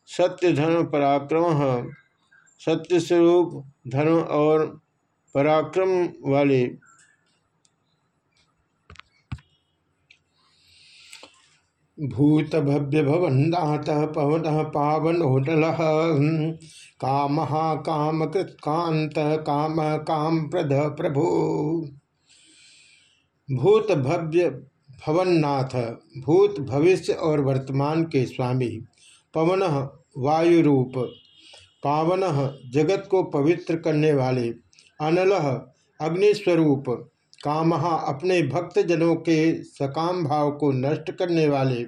[SPEAKER 1] सत्य धर्म पराक्रम सत्य स्वरूप धर्म और पराक्रम वाले भूत भव्य भवनाथ पवन पावन होटल काम काम कृतकांत काम काम प्रद प्रभु। भूत भव्य भवननाथ भूत भविष्य और वर्तमान के स्वामी, पवन वायु रूप पावन जगत को पवित्र करने वाले, अनल अग्निस्वरूप काम अपने भक्त जनों के सकाम भाव को नष्ट करने वाले,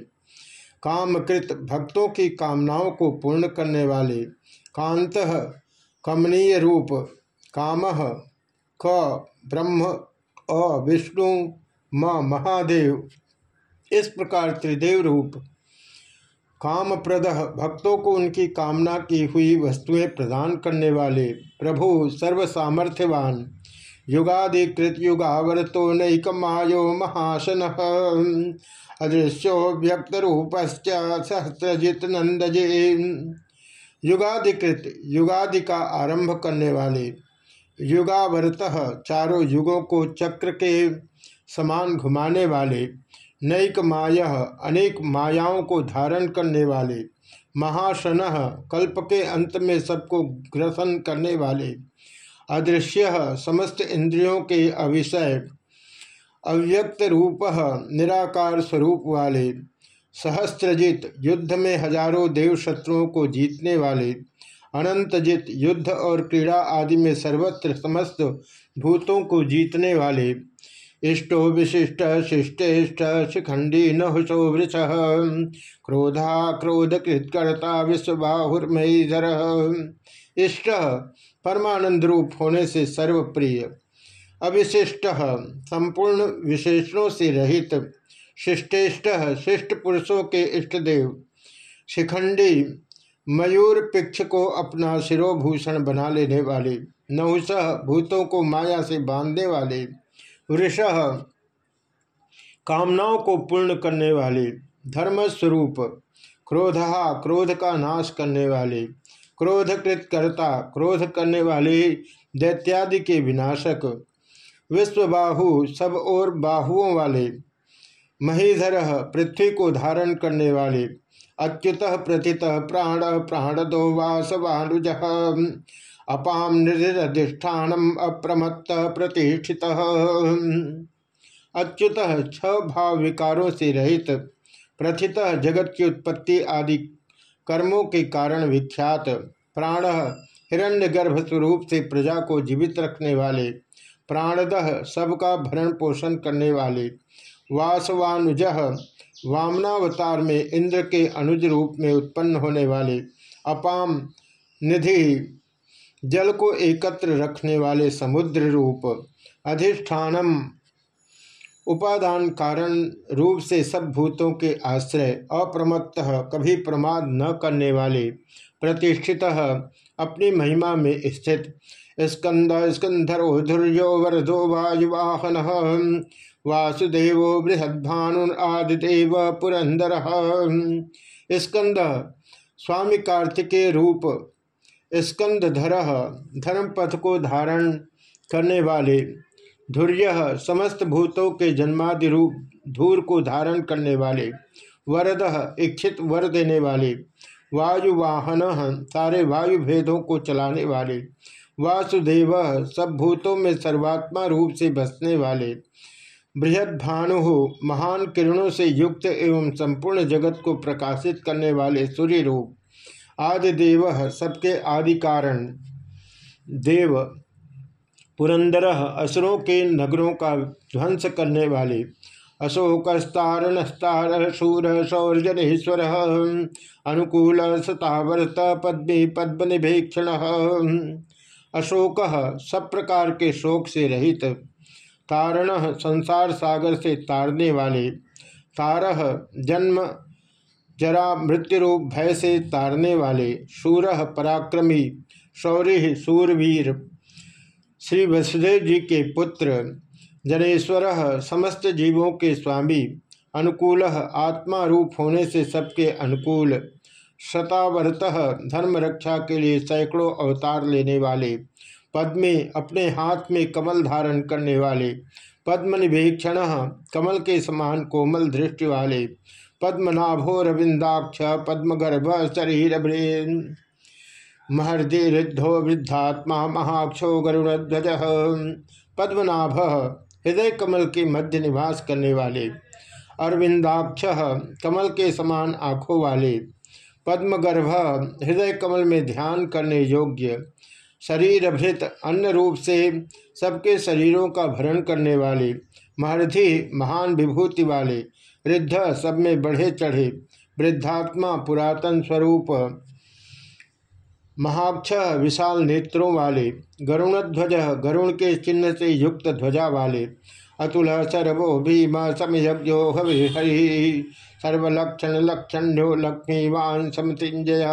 [SPEAKER 1] कामकृत भक्तों की कामनाओं को पूर्ण करने वाले, कांत कमनीय रूप, काम क ब्रह्म, अ विष्णु, म महादेव। इस प्रकार त्रिदेव रूप, कामप्रद भक्तों को उनकी कामना की हुई वस्तुएँ प्रदान करने वाले प्रभु सर्व सामर्थ्यवान युगाधिकृत नैक नैकमायो महासन अदृश्यो व्यक्त रूपश्च सहस्रजित नंदजे युगाधिकृत युगादि का आरंभ करने वाले युगावरत चारों युगों को चक्र के समान घुमाने वाले नैक माय, अनेक मायाओं को धारण करने वाले महाशन, कल्प के अंत में सबको ग्रसन करने वाले अदृश्य समस्त इंद्रियों के अविषय, अव्यक्त रूप निराकार स्वरूप वाले, सहस्त्रजित युद्ध में हज़ारों देव शत्रुओं को जीतने वाले, अनंतजित युद्ध और क्रीड़ा आदि में सर्वत्र समस्त भूतों को जीतने वाले, इष्टो विशिष्ट शिष्टेष्ट शिखंडी नहुषो वृष, क्रोधा, क्रोध, कृतकर्ता विश्वबाहुर्मयीधर इष्ट परमानंद रूप होने से सर्वप्रिय। अविशिष्ट, संपूर्ण विशेषणों से रहित, शिष्टेष्ट, शिष्ट पुरुषों के इष्टदेव, शिखंडी, मयूर पिक्ष को अपना शिरोभूषण बना लेने वाले नहुष भूतों को माया से बांधने वाले, वृष, कामनाओं को पूर्ण करने वाले धर्म स्वरूप क्रोध क्रोध का नाश करने वाले क्रोधकृत कर्ता क्रोध करने वाले दैत्यादि के विनाशक। विश्वबाहु, सब और बाहुओं वाले, महीधर पृथ्वी को धारण करने वाले अच्युत प्रथित प्राण, प्राणदो वासवानुज अपाम निर्धिष्ठानम अप्रमत्त प्रतिष्ठित। अच्युत छ भाव विकारों से रहित, प्रथित जगत की उत्पत्ति आदि कर्मों के कारण विख्यात प्राण हिरण्यगर्भ स्वरूप से प्रजा को जीवित रखने वाले, प्राणदह सबका भरण पोषण करने वाले, वासवानुज वामनावतार में इंद्र के अनुज रूप में उत्पन्न होने वाले, अपाम निधि जल को एकत्र रखने वाले समुद्र रूप, अधिष्ठानम उपादान कारण रूप से सब भूतों के आश्रय अप्रमत्त कभी प्रमाद न करने वाले प्रतिष्ठित अपनी महिमा में स्थित। स्कंद, स्कंधरो, धुर्यो, वरदो, वायुवाहन वासुदेव बृहद्भानु आदिदेव, पुरंदर स्कंद, स्वामी कार्तिकेय रूप, स्कंदधर धर्मपथ को धारण करने वाले। धुर्य समस्त भूतों के जन्मादि रूप धूर को धारण करने वाले, वरद इच्छित वर देने वाले, वायुवाहन सारे वायु भेदों को चलाने वाले, वासुदेव सब भूतों में सर्वात्मा रूप से बसने वाले बृहद भानु हो महान किरणों से युक्त एवं संपूर्ण जगत को प्रकाशित करने वाले सूर्य रूप, आदि देव सबके आदि कारण, देव पुरंदर असुरों के नगरों का ध्वंस करने वाले। अशोकस्तारणस्तार शूर शौर्जनेश्वर अनुकूल सतावर्त पद्मी पद्मनिभीक्षण अशोक सब प्रकार के शोक से रहित। तारण संसार सागर से तारने वाले। तार जन्म, जरा, मृत्यु रूप, भय से तारने वाले। शूर पराक्रमी शौर्य सूरवीर श्री वसुदेव जी के पुत्र, जनेश्वर समस्त जीवों के स्वामी, अनुकूल आत्मा रूप होने से सबके अनुकूल। शतावर्त धर्म रक्षा के लिए सैकड़ों अवतार लेने वाले, पद्मे अपने हाथ में कमल धारण करने वाले पद्म पद्मनिभीक्षण कमल के समान कोमल दृष्टि वाले, पद्मनाभो रविंदाक्ष, पद्मगर्भ शरीर महर्दि रिद्धो वृद्धात्मा महाक्षो गरुड़ध्वज पद्मनाभ हृदय कमल के मध्य निवास करने वाले, अरविंदाक्ष कमल के समान आँखों वाले, पद्मगर्भ हृदय कमल में ध्यान करने योग्य शरीर भृत अन्य रूप से सबके शरीरों का भरण करने वाले महर्धि महान विभूति वाले, वृद्ध सब में बढ़े चढ़े, वृद्धात्मा पुरातन स्वरूप महाक्ष विशाल नेत्रों वाले, गरुणध्वज गरुण के चिन्ह से युक्त ध्वजा वाले, अतुल सर्वो भीम समयज्ञो हवि हरि, सर्वलक्षण लक्षण्यो लक्ष्मीवान समतिजय।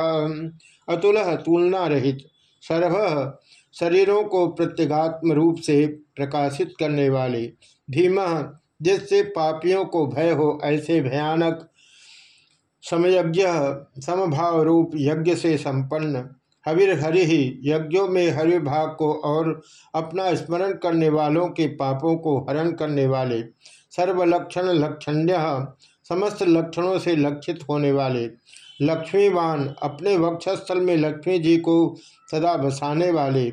[SPEAKER 1] अतुल तुलना रहित सर्व शरीरों को प्रत्यगात्म रूप से प्रकाशित करने वाले, भीम जिससे पापियों को भय हो ऐसे भयानक समयज्ञ समभाव रूप यज्ञ से संपन्न हविर हरि ही, यज्ञों में हरि भाग को और अपना स्मरण करने वालों के पापों को हरण करने वाले, सर्वलक्षण लक्षण्य, समस्त लक्षणों से लक्षित होने वाले, लक्ष्मीवान अपने वक्षस्थल में लक्ष्मी जी को सदा बसाने वाले,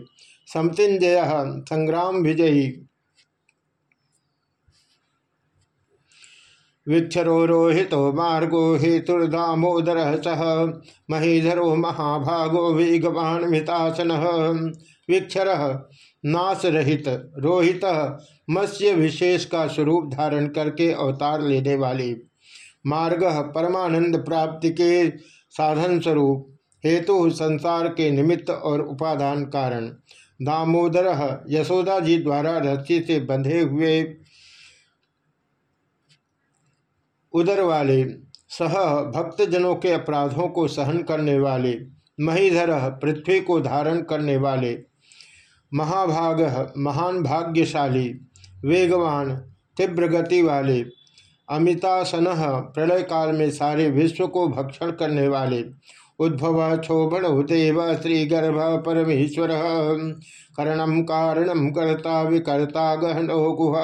[SPEAKER 1] समतिंजय, संग्राम विजयी विक्षरो रोहितो मार्गो हेतुर्दामोदर सह। महीधरो महाभागो वेगवान मितासन विक्षर नाश रहित रोहित, मत्स्य विशेष का स्वरूप धारण करके अवतार लेने वाले। मार्ग, परमानंद प्राप्ति के साधन स्वरूप, हेतु, संसार के निमित्त और उपादान कारण। दामोदर, यशोदा जी द्वारा रस्सी से बंधे हुए उदर वाले सह भक्तजनों के अपराधों को सहन करने वाले, महीधर पृथ्वी को धारण करने वाले, महाभाग, महान भाग्यशाली, वेगवान, तीव्र गति वाले, अमितासन प्रलय काल में सारे विश्व को भक्षण करने वाले, उद्भव क्षोभण देव श्रीगर्भ परमेश्वर करणम कारणम कर्ता विकर्ता गहनो गुह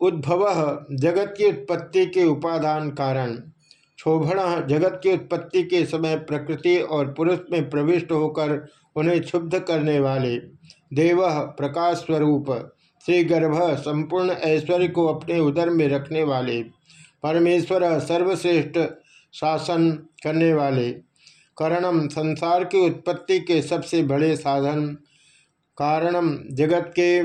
[SPEAKER 1] उद्भव जगत की उत्पत्ति के उपादान कारण। क्षोभण जगत की उत्पत्ति के समय प्रकृति और पुरुष में प्रविष्ट होकर उन्हें क्षुब्ध करने वाले। देव प्रकाश स्वरूप श्री गर्भ संपूर्ण ऐश्वर्य को अपने उदर में रखने वाले। परमेश्वर सर्वश्रेष्ठ शासन करने वाले। करणम संसार की उत्पत्ति के सबसे बड़े साधन। कारणम जगत के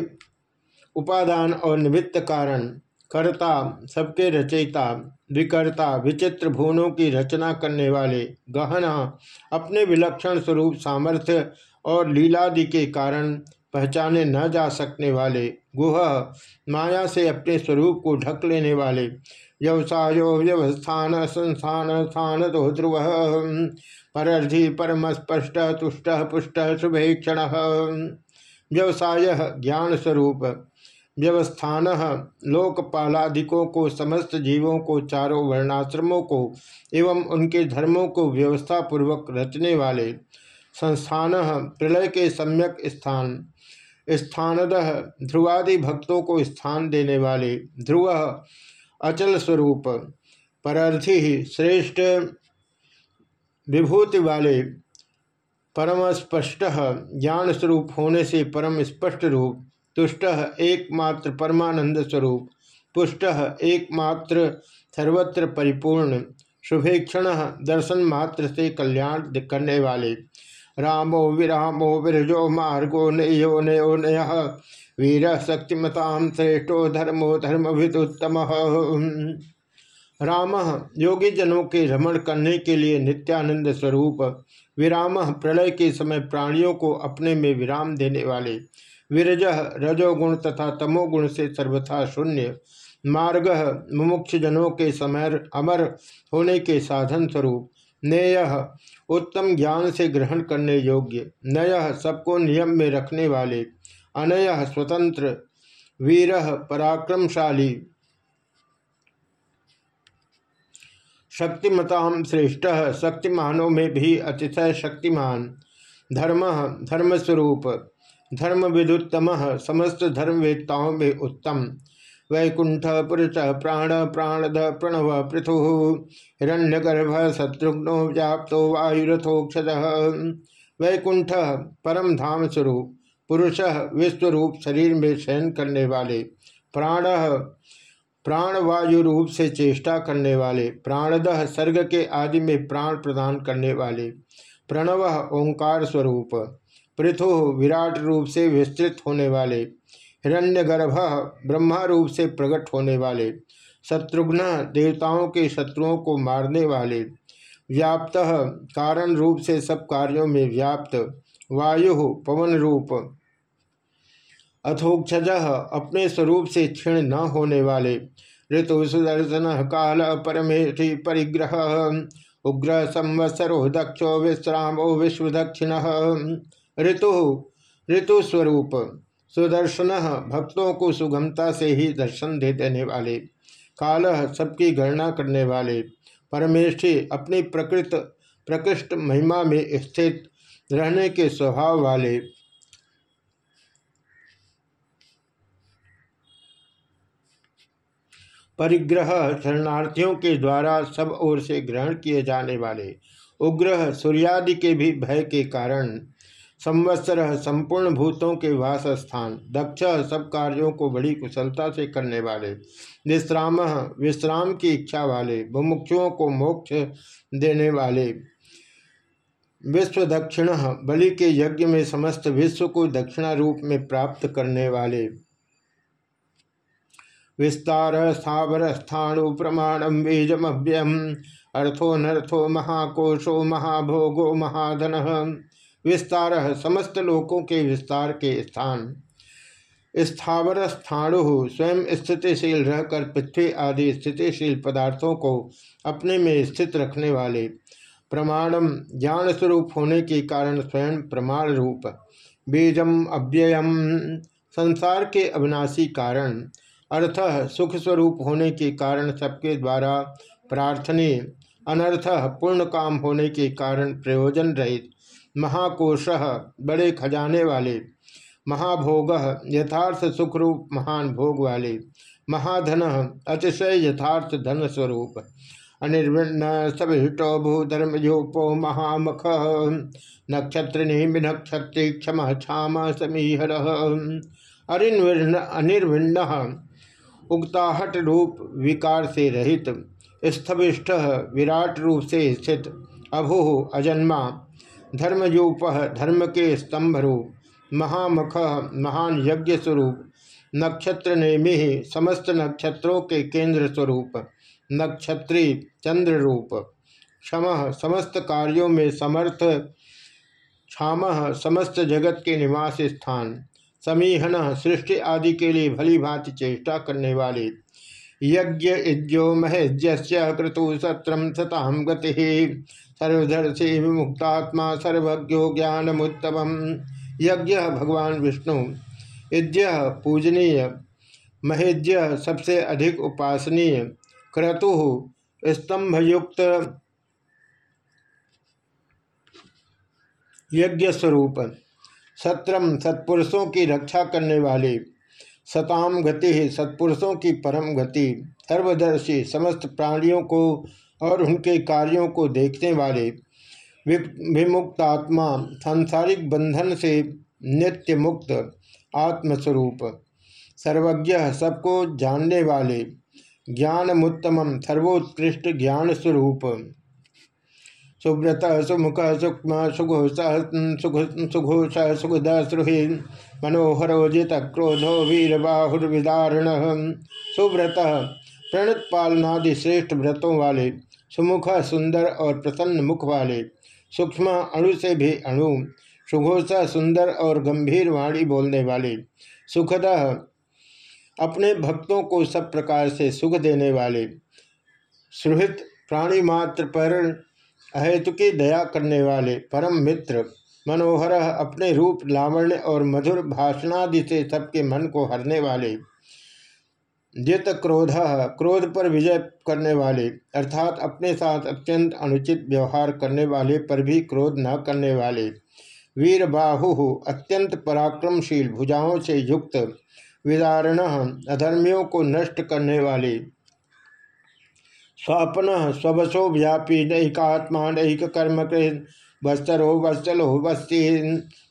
[SPEAKER 1] उपादान और निमित्त कारण, कर्ता, सबके रचयिता, विकर्ता, विचित्र भुवनों की रचना करने वाले गहना, अपने विलक्षण स्वरूप, सामर्थ्य और लीलादि के कारण पहचाने न जा सकने वाले गुह, माया से अपने स्वरूप को ढक लेने वाले व्यवसायो, व्यवस्थान, संस्थान, स्थान दो ध्रुव परधि परम स्पष्ट तुष्ट, पुष्ट, शुभेक्षण। व्यवसाय ज्ञान स्वरूप व्यवस्थान लोकपालाधिकों को, समस्त जीवों को, चारों वर्णाश्रमों को एवं उनके धर्मों को व्यवस्था पूर्वक रचने वाले संस्थान प्रलय के सम्यक स्थान, स्थानद ध्रुवादि भक्तों को स्थान देने वाले ध्रुव अचल स्वरूप, परर्थि श्रेष्ठ विभूति वाले परम स्पष्ट ज्ञान स्वरूप होने से परम स्पष्ट रूप तुष्ट एकमात्र परमानंद स्वरूप। पुष्ट एकमात्र सर्वत्र परिपूर्ण। शुभेक्षण दर्शन मात्र से कल्याण करने वाले। रामो विरामो विरजो मार्गो नयो नयो नय। वीर शक्तिमताम श्रेष्ठो धर्मो धर्म उत्तम राम योगी जनों के भ्रमण करने के लिए नित्यानंद स्वरूप। विराम प्रलय के समय प्राणियों को अपने में विराम देने वाले। विरज रजोगुण तथा तमोगुण से सर्वथा शून्य। मार्ग मुमुक्ष जनों के समय अमर होने के साधन स्वरूप। नेय उत्तम ज्ञान से ग्रहण करने योग्य। नय सबको नियम में रखने वाले। अनय स्वतंत्र। वीर पराक्रमशाली। शक्तिमताम श्रेष्ठ। शक्तिमानों में भी अतिशय शक्तिमान। धर्म धर्मस्वरूप। धर्म विदुत्तम समस्त धर्मवेत्ताओं में उत्तम। वैकुंठ पुरुष, प्राण, प्राणद, प्रणव, पृथु। हिरण्यगर्भ, शत्रुघ्नो, व्याप्तो, वायुरथोक्षद। वैकुंठ परम धाम स्वरूप। पुरुष, विश्वरूप, शरीर में शयन करने वाले। प्राण प्राण वायु रूप से चेष्टा करने वाले। प्राणदह सर्ग के आदि में प्राण प्रदान करने वाले। प्रणव, ओंकार स्वरूप। पृथु विराट रूप से विस्तृत होने वाले, हिरण्यगर्भ ब्रह्मा रूप से प्रकट होने वाले, शत्रुघ्न देवताओं के शत्रुओं को मारने वाले, व्याप्त कारण रूप से सब कार्यों में व्याप्त, वायु पवन रूप, अथोक्षज अपने स्वरूप से क्षीण न होने वाले, ऋतु सुदर्शन काल परमेष्ठि परिग्रह, उग्र संवत्सरो दक्षो विश्रामो विश्व दक्षिण। ऋतु ऋतु स्वरूप सुदर्शन भक्तों को सुगमता से ही दर्शन दे देने वाले। काल सबकी गणना करने वाले। परमेष्ठी अपनी प्रकृत, प्रकृष्ट महिमा में स्थित रहने के स्वभाव वाले। परिग्रह शरणार्थियों के द्वारा सब ओर से ग्रहण किए जाने वाले। उग्रह सूर्यादि के भी भय के कारण संवत्सर संपूर्ण भूतों के वास स्थान दक्ष सब कार्यों को बड़ी कुशलता से करने वाले, विश्राम विश्राम की इच्छा वाले मुमुक्षुओं को मोक्ष देने वाले। विश्व दक्षिण बलि के यज्ञ में समस्त विश्व को दक्षिणा रूप में प्राप्त करने वाले। विस्तार, स्थावर, स्थाणु प्रमाणम बीजमभ्यम अर्थो नर्थो महाकोशो महाभोगो, महाधन। विस्तार समस्त लोकों के विस्तार के स्थान। स्थावर स्थाणु स्वयं स्थितिशील रहकर पृथ्वी आदि स्थितिशील पदार्थों को अपने में स्थित रखने वाले। प्रमाणम ज्ञान स्वरूप होने के कारण स्वयं प्रमाण रूप बीजम अव्ययम संसार के अविनाशी कारण। अर्थ सुख स्वरूप होने के कारण सबके द्वारा प्रार्थनीय। अनर्थ पूर्ण काम होने के कारण प्रयोजन रहित महाकोश बड़े खजाने वाले। महाभोग यथार्थ सुखरूप महान भोग वाले। महाधन अतिशय यथार्थ धन स्वरूप। अनिर्विण्ण सभिष्टो भूधर्मयोपो महामख। नक्षत्र नक्षत्री क्षम क्षाम समीहर। अनिर्विण्ण अनिर्विण्ण उगताहट रूप विकार से रहित। स्थविष्ठ विराट रूप से स्थित। अभु अजन्मा धर्मयूप धर्म के स्तंभ रूप, महामुख, महान यज्ञ स्वरूप, नक्षत्र नेमि, समस्त नक्षत्रों के केंद्र स्वरूप, नक्षत्री चंद्र रूप, क्षम, समस्त कार्यों में समर्थ, क्षाम, समस्त जगत के निवास स्थान, समीहन, सृष्टि आदि के लिए भली भांति चेष्टा करने वाले, यज्ञ इज्यो महेज्य क्रतु सत्रम सताम गति सर्वधर्षि विमुक्तात्मा सर्वज्ञो ज्ञानमुत्तम। यज्ञ भगवान विष्णु। इज्य पूजनीय। महेज्य सबसे अधिक उपासनीय। क्रतु स्तंभयुक्त यज्ञ स्वरूप सत्रम सत्पुरुषों की रक्षा करने वाले। सताम गति सत्पुरुषों की परम गति। सर्वदर्शी समस्त प्राणियों को और उनके कार्यों को देखने वाले विमुक्तात्मा सांसारिक बंधन से नित्य मुक्त आत्मस्वरूप, सर्वज्ञ सबको जानने वाले ज्ञानमुत्तम सर्वोत्कृष्ट ज्ञान स्वरूप सुव्रत सुमुख सूक्ष्म सुघोष सुघोष सुगध सुहृ मनोहरोजित क्रोधो वीर बाहुर्विदारण सुव्रत प्रणत पालनादि श्रेष्ठ व्रतों वाले, सुमुख सुंदर और प्रसन्न मुख वाले, सूक्ष्म अणु से भी अणु, सुघोषा सुंदर और गंभीर वाणी बोलने वाले, सुखद अपने भक्तों को सब प्रकार से सुख देने वाले, सुहृत प्राणी मात्र पर अहेतु की दया करने वाले परम मित्र, मनोहर अपने रूप, लावण्य और मधुर भाषणादि से सबके मन को हरने वाले जित क्रोध क्रोध पर विजय करने वाले, अर्थात अपने साथ अत्यंत अनुचित व्यवहार करने वाले पर भी क्रोध न करने वाले। वीर बाहु, अत्यंत पराक्रमशील, भुजाओं से युक्त, विदारण, अधर्मियों को नष्ट करने वाले। स्वप्न स्वसो व्यापी, नैकात्मा, नैक कर्म कृत वत्सरो वत्सलो वस्ती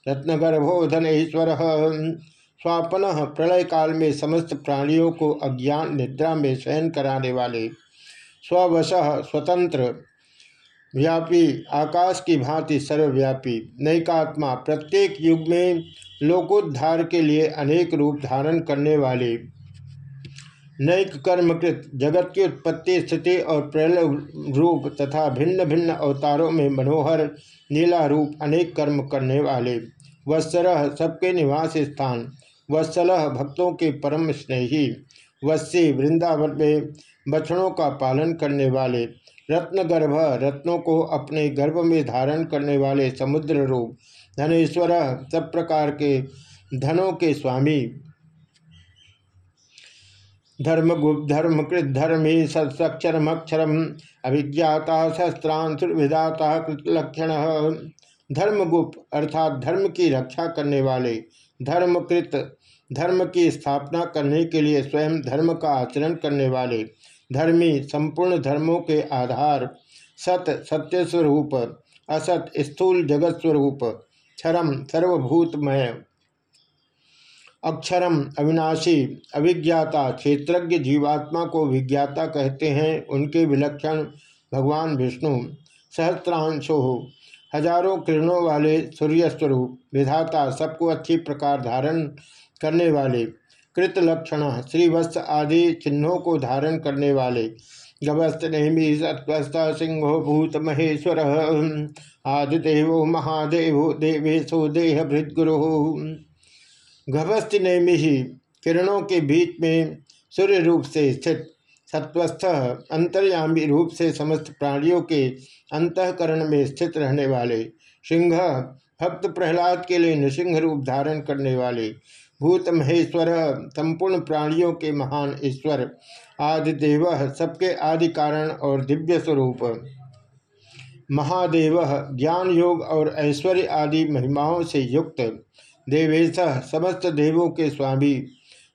[SPEAKER 1] रत्नगर्भो धनेश्वर। स्वापन प्रलय काल में समस्त प्राणियों को अज्ञान निद्रा में शयन कराने वाले स्वश स्वतंत्र, व्यापी, आकाश की भांति सर्वव्यापी, नैकात्मा प्रत्येक युग में लोकोद्धार के लिए अनेक रूप धारण करने वाले। नैक कर्मकृत जगत की उत्पत्ति स्थिति और प्रलय रूप तथा भिन्न भिन्न अवतारों में मनोहर, नीला रूप अनेक कर्म करने वाले। वत्सर सबके निवास स्थान वत्सल भक्तों के परम स्नेही, वत्सी वृंदावन में बछड़ों का पालन करने वाले, रत्नगर्भ रत्नों को अपने गर्भ में धारण करने वाले समुद्र रूप, धनेश्वर सब प्रकार के धनों के स्वामी। धर्मगुप्त, धर्मकृत, धर्मी सत्सक्षरमक्षरम अभिज्ञाता शस्त्रांशुर्विदाता कृतलक्षण। धर्मगुप्त अर्थात धर्म की रक्षा करने वाले धर्मकृत, धर्म की स्थापना करने के लिए स्वयं धर्म का आचरण करने वाले धर्मी संपूर्ण धर्मों के आधार, सत सत्य स्वरूप असत स्थूल जगत स्वरूप क्षरम सर्वभूतमय। अक्षरम अविनाशी अभिज्ञाता क्षेत्रज्ञ जीवात्मा को विज्ञाता कहते हैं, उनके विलक्षण, भगवान विष्णु, सहस्त्रांशो। हज़ारों किरणों वाले सूर्य स्वरूप विधाता, सबको अच्छी प्रकार धारण करने वाले, कृत लक्षण, श्रीवत्स आदि चिन्हों को धारण करने वाले, गवस्त नेमी सत्वस्त सिंहो, भूत, महेश्वर, आदिदेवो, महादेवो, देवेशो देह भृदगुरु गभस्ति नेमि ही किरणों के बीच में सूर्य रूप से स्थित सत्वस्थ अंतर्यामी रूप से समस्त प्राणियों के अंतकरण में स्थित रहने वाले सिंह, भक्त प्रहलाद के लिए नृसिंह रूप धारण करने वाले भूत महेश्वर, संपूर्ण प्राणियों के महान ईश्वर आदिदेव सबके आदि कारण और दिव्य स्वरूप। महादेव, ज्ञान योग और ऐश्वर्य आदि महिमाओं से युक्त देवेश, समस्त देवों के स्वामी।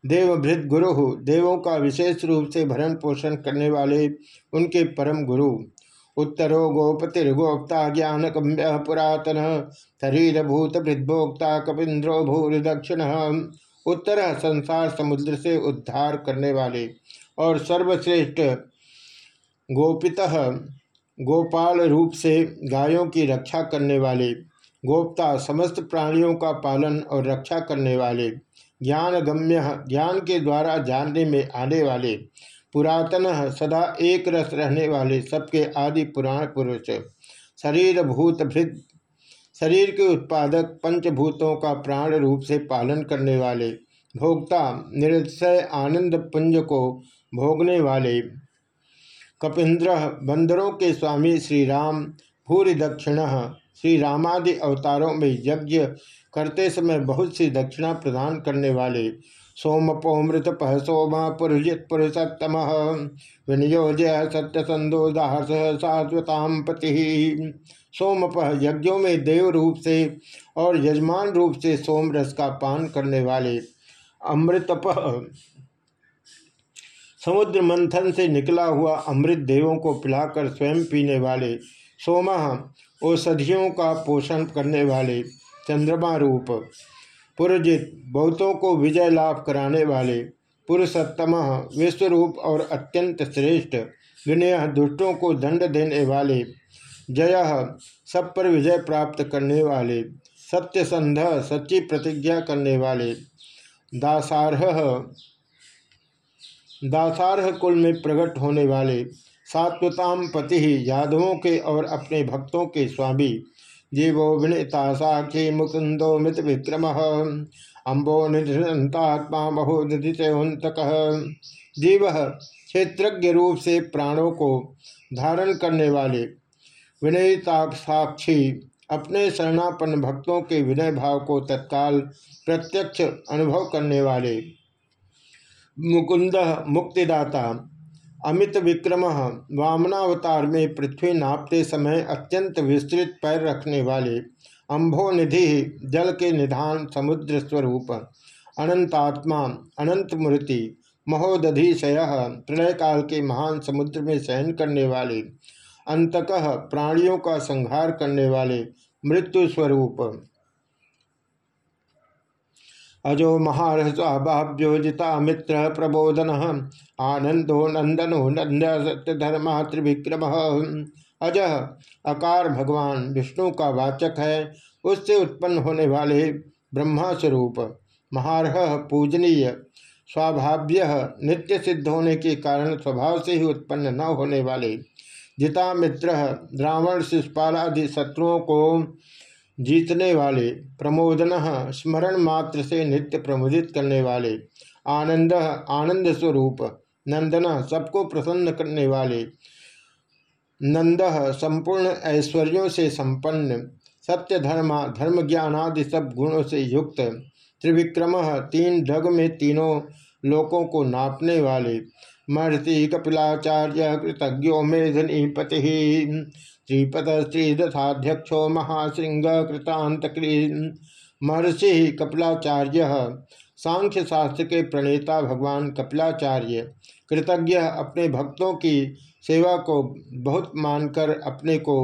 [SPEAKER 1] देवभृत गुरु देवों का विशेष रूप से भरण पोषण करने वाले उनके परम गुरु। उत्तरो गोपतिर्गोप्ता ज्ञान पुरातन शरीर भूत भृदभोक्ता कपिंद्रो भूर दक्षिण उत्तर संसार समुद्र से उद्धार करने वाले और सर्वश्रेष्ठ गोपित गोपाल रूप से गायों की रक्षा करने वाले, गोप्ता समस्त प्राणियों का पालन और रक्षा करने वाले। ज्ञान गम्य ज्ञान के द्वारा जानने में आने वाले पुरातन सदा एक रस रहने वाले सबके आदि पुराण पुरुष शरीर भूत भृत शरीर के उत्पादक पंचभूतों का प्राण रूप से पालन करने वाले, भोक्ता निरक्षय आनंद पुंज को भोगने वाले, कपिंद्र, बंदरों के स्वामी श्री राम भूरि दक्षिण श्री रामादि अवतारों में यज्ञ करते समय बहुत सी दक्षिणा प्रदान करने वाले सोमपोमृत पह सोम पुरुजित पुरुषोत्तम विनियोजय सत्य संदोदास शाश्वताम पति। सोमपह यज्ञों में देव रूप से और यजमान रूप से सोम रस का पान करने वाले अमृतपह समुद्र मंथन से निकला हुआ अमृत देवों को पिलाकर स्वयं पीने वाले सोमा औषधियों का पोषण करने वाले चंद्रमा रूप। पुरजित बहुतों को विजय लाभ कराने वाले पुरुषोत्तम विश्वरूप और अत्यंत श्रेष्ठ विनय दुष्टों को दंड देने वाले जय सब पर विजय प्राप्त करने वाले सत्य संध सच्ची प्रतिज्ञा करने वाले दासारह दासारह कुल में प्रकट होने वाले सात्वताम पति यादवों के और अपने भक्तों के स्वामी जीवो विनीता साक्षी मुकुंदो मृत विक्रम अम्बो निधनतात्मा महोदधितक जीव क्षेत्रज्ञ रूप से प्राणों को धारण करने वाले विनयता साक्षी अपने शरणापन्न भक्तों के विनय भाव को तत्काल प्रत्यक्ष अनुभव करने वाले मुकुंद मुक्तिदाता अमित विक्रम वामनावतार में पृथ्वी नापते समय अत्यंत विस्तृत पैर रखने वाले अम्भोनिधि जल के निधान समुद्र स्वरूप अनंतात्मा अनंत मूर्ति महोदधिशय प्रलय काल के महान समुद्र में सहन करने वाले, अंतक प्राणियों का संहार करने वाले मृत्यु स्वरूप अजो महारसाभाव्योजिता मित्र प्रबोधन। आनंदो नंदनो नंद सत्यधर्मा त्रिविक्रम अज अकार भगवान विष्णु का वाचक है, उससे उत्पन्न होने वाले ब्रह्मा स्वरूप महारह पूजनीय। स्वाभाव्य नित्य सिद्ध होने के कारण स्वभाव से ही उत्पन्न न होने वाले जिता मित्र रावण शिषपाल आदि शत्रुओं को जीतने वाले, प्रमोदन स्मरण मात्र से नित्य प्रमोदित करने वाले, आनंद आनंद स्वरूप, नंदन सबको प्रसन्न करने वाले, नंद संपूर्ण ऐश्वर्यों से संपन्न, सत्य धर्म धर्म ज्ञान आदि सब गुणों से युक्त, त्रिविक्रम तीन ढग में तीनों लोकों को नापने वाले, महर्षि कपिलाचार्य, कृतज्ञो मेधनीपति श्रीपद श्रीदथाध्यक्षो महाशृंग कृतांत महर्षि कपिलाचार्य सांख्य शास्त्र के प्रणेता भगवान कपिलाचार्य, कृतज्ञ अपने भक्तों की सेवा को बहुत मानकर अपने को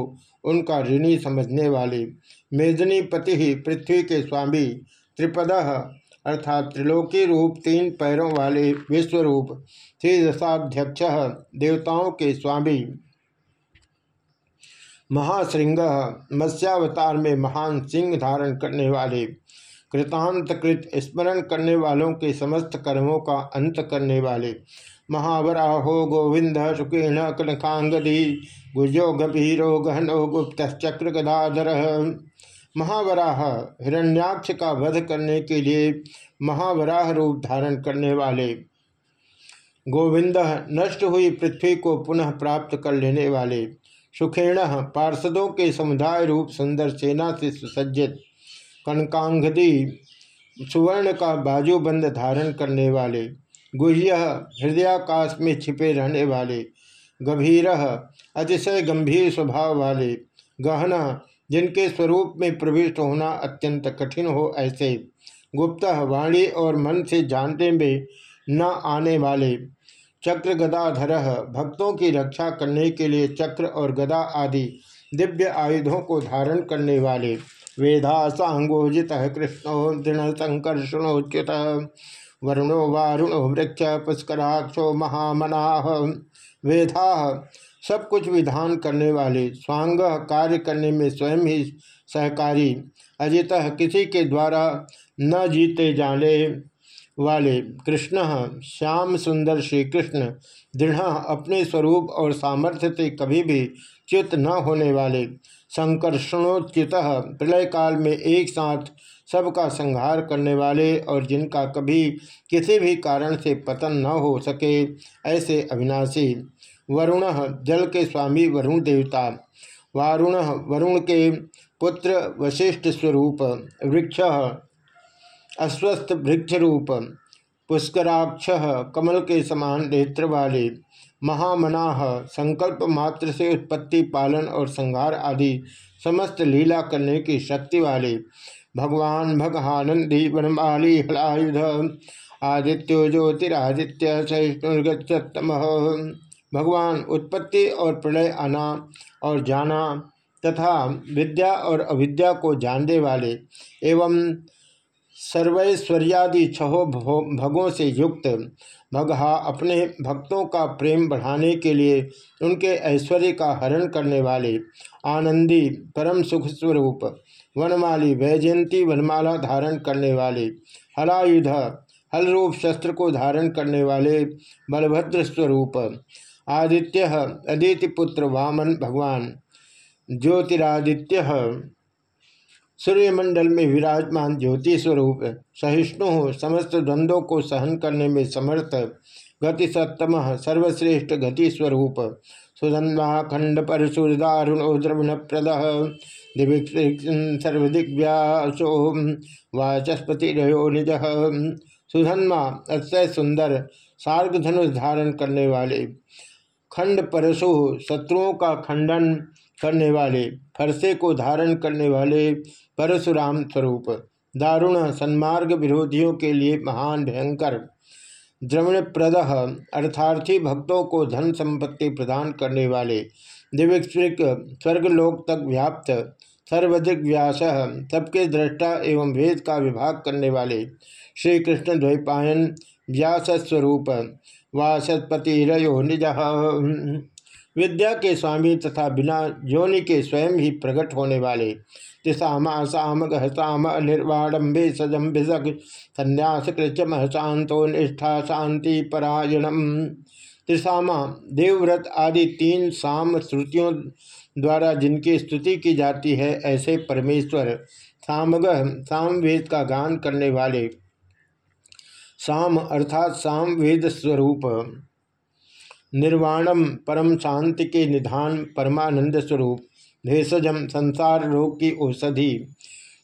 [SPEAKER 1] उनका ऋणी समझने वाले मेजनीपति ही पृथ्वी के स्वामी त्रिपद, अर्थात त्रिलोकी रूप तीन पैरों वाले विश्वरूप श्री दशाध्यक्ष देवताओं के स्वामी महाश्रृंग मत्स्यावतार में महान सिंह धारण करने वाले, कृतांतकृत स्मरण करने वालों के समस्त कर्मों का अंत करने वाले। महावराहो गोविंद सुकीर्ण कनकांगदी गुजो गभीरो गहनो गुप्त चक्र गदाधर महावराह हिरण्याक्ष का वध करने के लिए महावराह रूप धारण करने वाले। गोविंद नष्ट हुई पृथ्वी को पुनः प्राप्त कर लेने वाले। सुखेण पार्षदों के समुदाय रूप सुंदर सेना से सुसज्जित। कनकांगदी सुवर्ण का बाजूबंद धारण करने वाले। गुह्य हृदयाकाश में छिपे रहने वाले। गंभीर अतिशय गंभीर स्वभाव वाले। गहना जिनके स्वरूप में प्रविष्ट होना अत्यंत कठिन हो ऐसे। गुप्त वाणी और मन से जानते में न आने वाले। चक्र गदाधर भक्तों की रक्षा करने के लिए चक्र और गदा आदि दिव्य आयुधों को धारण करने वाले वेदा सांगोजित कृष्णो दृढ़ संकर्षणोच्युत वरुणो वारुणो वृक्ष पुष्कराक्षो महामना वेदा सब कुछ विधान करने वाले स्वांग कार्य करने में स्वयं ही सहकारी अजित किसी के द्वारा न जीते जाने वाले कृष्ण श्याम सुंदर श्री कृष्ण दृढ़ अपने स्वरूप और सामर्थ्य से कभी भी च्युत न होने वाले संकर्षणोचित प्रलय काल में एक साथ सबका संहार करने वाले और जिनका कभी किसी भी कारण से पतन न हो सके, ऐसे अविनाशी वरुण जल के स्वामी वरुण देवता। वारुण वरुण के पुत्र वशिष्ठ स्वरूप, वृक्ष अस्वस्थ वृक्ष रूप पुष्कराक्ष कमल के समान नेत्र वाले महामनाह संकल्प मात्र से उत्पत्ति, पालन और संहार आदि समस्त लीला करने की शक्ति वाले भगवान भगहानंदी वनमाली हलायुध, आदित्यो ज्योतिरादित्य सहिष्णुर्गतम भगवान उत्पत्ति और प्रलय आना और जाना तथा विद्या और अविद्या को जानने वाले एवं सर्वैश्वर्यादि छहो भगों से युक्त। भगहा अपने भक्तों का प्रेम बढ़ाने के लिए उनके ऐश्वर्य का हरण करने वाले आनंदी परम सुख स्वरूप वनमाली वैजयंती वनमाला धारण करने वाले हलायुध हल रूप शस्त्र को धारण करने वाले बलभद्र स्वरूप आदित्य अदिति पुत्र वामन भगवान ज्योतिरादित्य सूर्यमंडल में विराजमान ज्योति स्वरूप, सहिष्णु हो, समस्त द्वंद्वों को सहन करने में समर्थ गति सत्तम सर्वश्रेष्ठ गति स्वरूप सुधन्वा खंड पर सूर्यदारुणो द्रवण प्रद सर्वदिग्व्यासो वाचस्पति रहो निज। सुधन्मा अत्यय सुंदर सार्ग धनुष धारण करने वाले, खंड परशु शत्रुओं का खंडन करने वाले, फरसे को धारण करने वाले परशुराम स्वरूप, दारुण सन्मार्ग विरोधियों के लिए महान भयंकर द्रवण प्रद अर्थार्थी भक्तों को धन संपत्ति प्रदान करने वाले दिव्यक स्वर्गलोक तक व्याप्त सर्वधिक व्यास, सबके दृष्टा एवं वेद का विभाग करने वाले श्री कृष्ण द्वैपायन व्यास स्वरूप वासत्पति रयो निज। विद्या के स्वामी तथा बिना योनि के स्वयं ही प्रकट होने वाले तिसामा साम गहसाम निर्वाडम्बे सजम भिजक संन्यास शांतो निष्ठा शांति परायणम। त्रिसामा देवव्रत आदि तीन साम श्रुतियों द्वारा जिनकी स्तुति की जाती है, ऐसे परमेश्वर सामगह सामवेद का गान करने वाले साम अर्थात साम वेद स्वरूप। निर्वाणम परम शांति के निधान परमानंद स्वरूप। भेषजम संसार रोग की औषधि।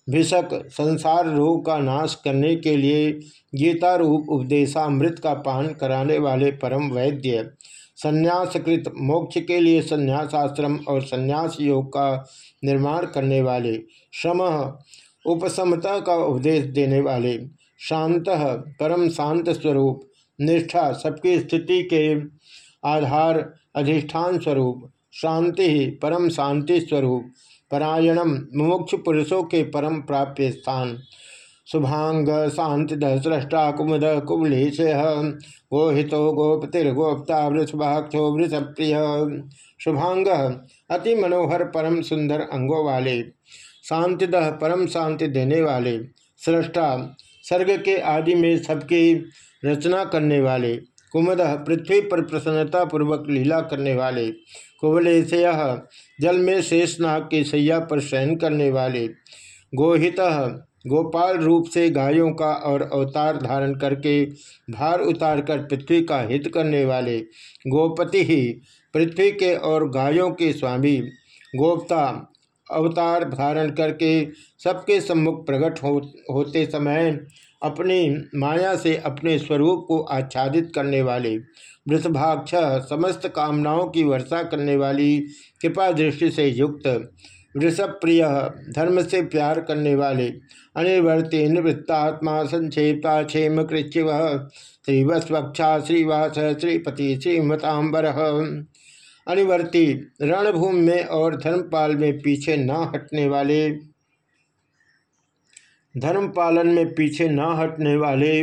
[SPEAKER 1] भिषक संसार रोग का नाश करने के लिए गीता रूप उपदेशामृत का पान कराने वाले परम वैद्य, संन्यासकृत मोक्ष के लिए संन्यासाश्रम और संन्यास योग का निर्माण करने वाले, श्रम उपसमता का उपदेश देने वाले, शांत परम शांत स्वरूप, निष्ठा सबकी स्थिति के आधार अधिष्ठान स्वरूप शांति ही परम शांति स्वरूप, परायणम मुमुक्ष पुरुषों के परम प्राप्य स्थान। शुभांग शांति दृष्टा कुमुद कुबलेश गोहितो गोपतिर्गोप्ता वृषभाक्षो वृषप्रिय। शुभांग, अति मनोहर परम सुंदर अंगों वाले शांतिदह परम शांति देने वाले, सृष्टा सर्ग के आदि में सबकी रचना करने वाले, कुमद पृथ्वी पर प्रसन्नता पूर्वक लीला करने वाले कुबले जल में शेषनाग की सैया पर शयन करने वाले गोहित गोपाल रूप से गायों का और अवतार धारण करके भार उतार कर पृथ्वी का हित करने वाले गोपति ही पृथ्वी के और गायों के स्वामी गोपता अवतार धारण करके सबके सम्मुख प्रकट हो, होते समय अपनी माया से अपने स्वरूप को आच्छादित करने वाले वृषभाक्ष समस्त कामनाओं की वर्षा करने वाली कृपा दृष्टि से युक्त वृषभ प्रिय धर्म से प्यार करने वाले, अनिवर्ति निवृत्तात्मा संक्षेपा क्षेम कृचिव श्रीवस्वक्षा श्रीवास श्रीपति श्रीमतांबर अनिवर्ति रणभूमि में और धर्मपाल में पीछे न हटने वाले धर्म पालन में पीछे न हटने वाले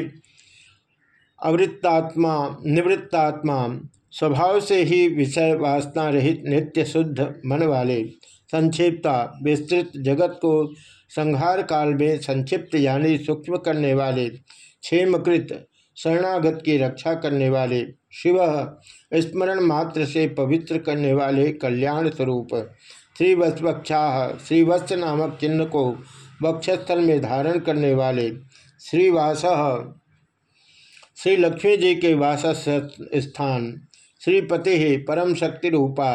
[SPEAKER 1] अवृत्तात्मा, निवृत्तात्मा, स्वभाव से ही विषय वासना रहित नित्य शुद्ध मन वाले संक्षिप्ता विस्तृत जगत को संहार काल में संक्षिप्त यानी सूक्ष्म करने वाले, क्षेमकृत शरणागत की रक्षा करने वाले, शिव स्मरण मात्र से पवित्र करने वाले कल्याण स्वरूप श्रीवत्सवक्षा श्रीवत्स नामक चिन्ह को वक्षस्थल में धारण करने वाले, श्रीवास श्री लक्ष्मी जी के वास स्थान, श्रीपति परम शक्ति रूपा,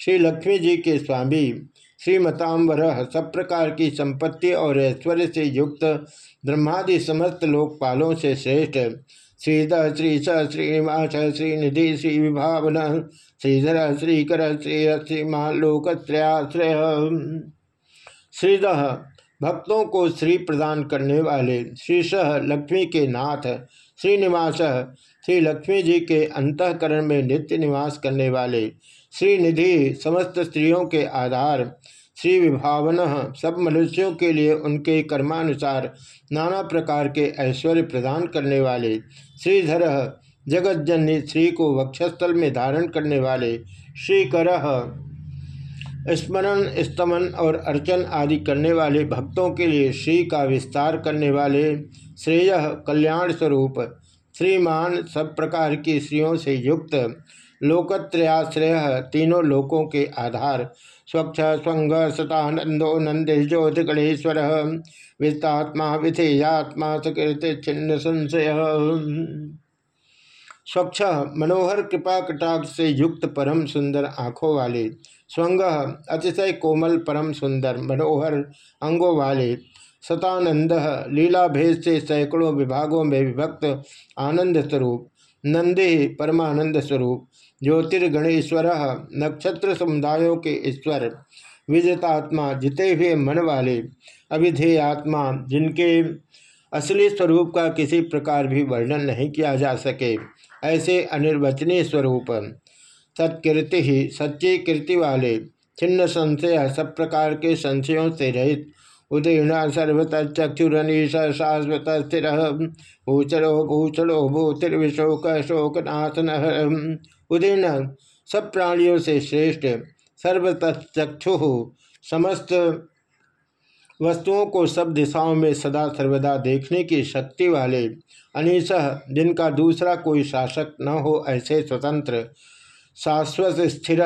[SPEAKER 1] श्री लक्ष्मी जी के स्वामी श्रीमतांबर सब प्रकार की संपत्ति और ऐश्वर्य से युक्त ब्रह्मादि समस्त लोकपालों से श्रेष्ठ श्रीध श्री स श्रीनिवास, श्रीनिधि श्री विभावन श्रीधर, श्रीकर श्री श्रीमालोकत्रयाश्रय। श्रीध भक्तों को श्री प्रदान करने वाले श्रीश लक्ष्मी के नाथ श्रीनिवास श्री लक्ष्मी जी के अंतकरण में नित्य निवास करने वाले श्री निधि समस्त स्त्रियों के आधार श्री विभावन सब मनुष्यों के लिए उनके कर्मानुसार नाना प्रकार के ऐश्वर्य प्रदान करने वाले श्रीधर जगज्जन्य श्री को वक्षस्थल में धारण करने वाले श्रीकर स्मरण, स्तमन और अर्चन आदि करने वाले भक्तों के लिए श्री का विस्तार करने वाले श्रेय कल्याण स्वरूप श्रीमान सब प्रकार की श्रियों से युक्त लोकत्रयाश्रय तीनों लोकों के आधार स्वच्छ, स्वंग सतानंदो नंदे ज्योतिगणेश्वर विस्तात्मा, विधेयात्मा, सकृत, छिन्न, संशय। स्वच्छ, मनोहर कृपा कटाक्ष से युक्त परम सुंदर आँखों वाले स्वंग अतिशय कोमल, परम सुंदर, मनोहर, अंगों वाले। सतानंद लीला भेद से सैकड़ों विभागों में विभक्त आनंद स्वरूप, नंदे परमानंद स्वरूप। ज्योतिर्गणेश्वर नक्षत्र समुदायों के ईश्वर विजतात्मा जिते हुए मन वाले अभिधेय आत्मा जिनके असली स्वरूप का किसी प्रकार भी वर्णन नहीं किया जा सके, ऐसे अनिर्वचनीय स्वरूप। सत्कीर्ति ही सच्ची कीर्ति वाले छिन्न संशय सब प्रकार के संशयों से रहित। उदीर्ण सर्वत चक्षुरनीश शाश्वत स्थिर। भूचरो भूषणो भूतिर्विशोक शोकनाशन। उदीर्ण सब प्राणियों से श्रेष्ठ। सर्वतक्षु समस्त वस्तुओं को सब दिशाओं में सदा सर्वदा देखने की शक्ति वाले अनिश, जिनका दूसरा कोई शासक न हो ऐसे स्वतंत्र। शाश्वत स्थिर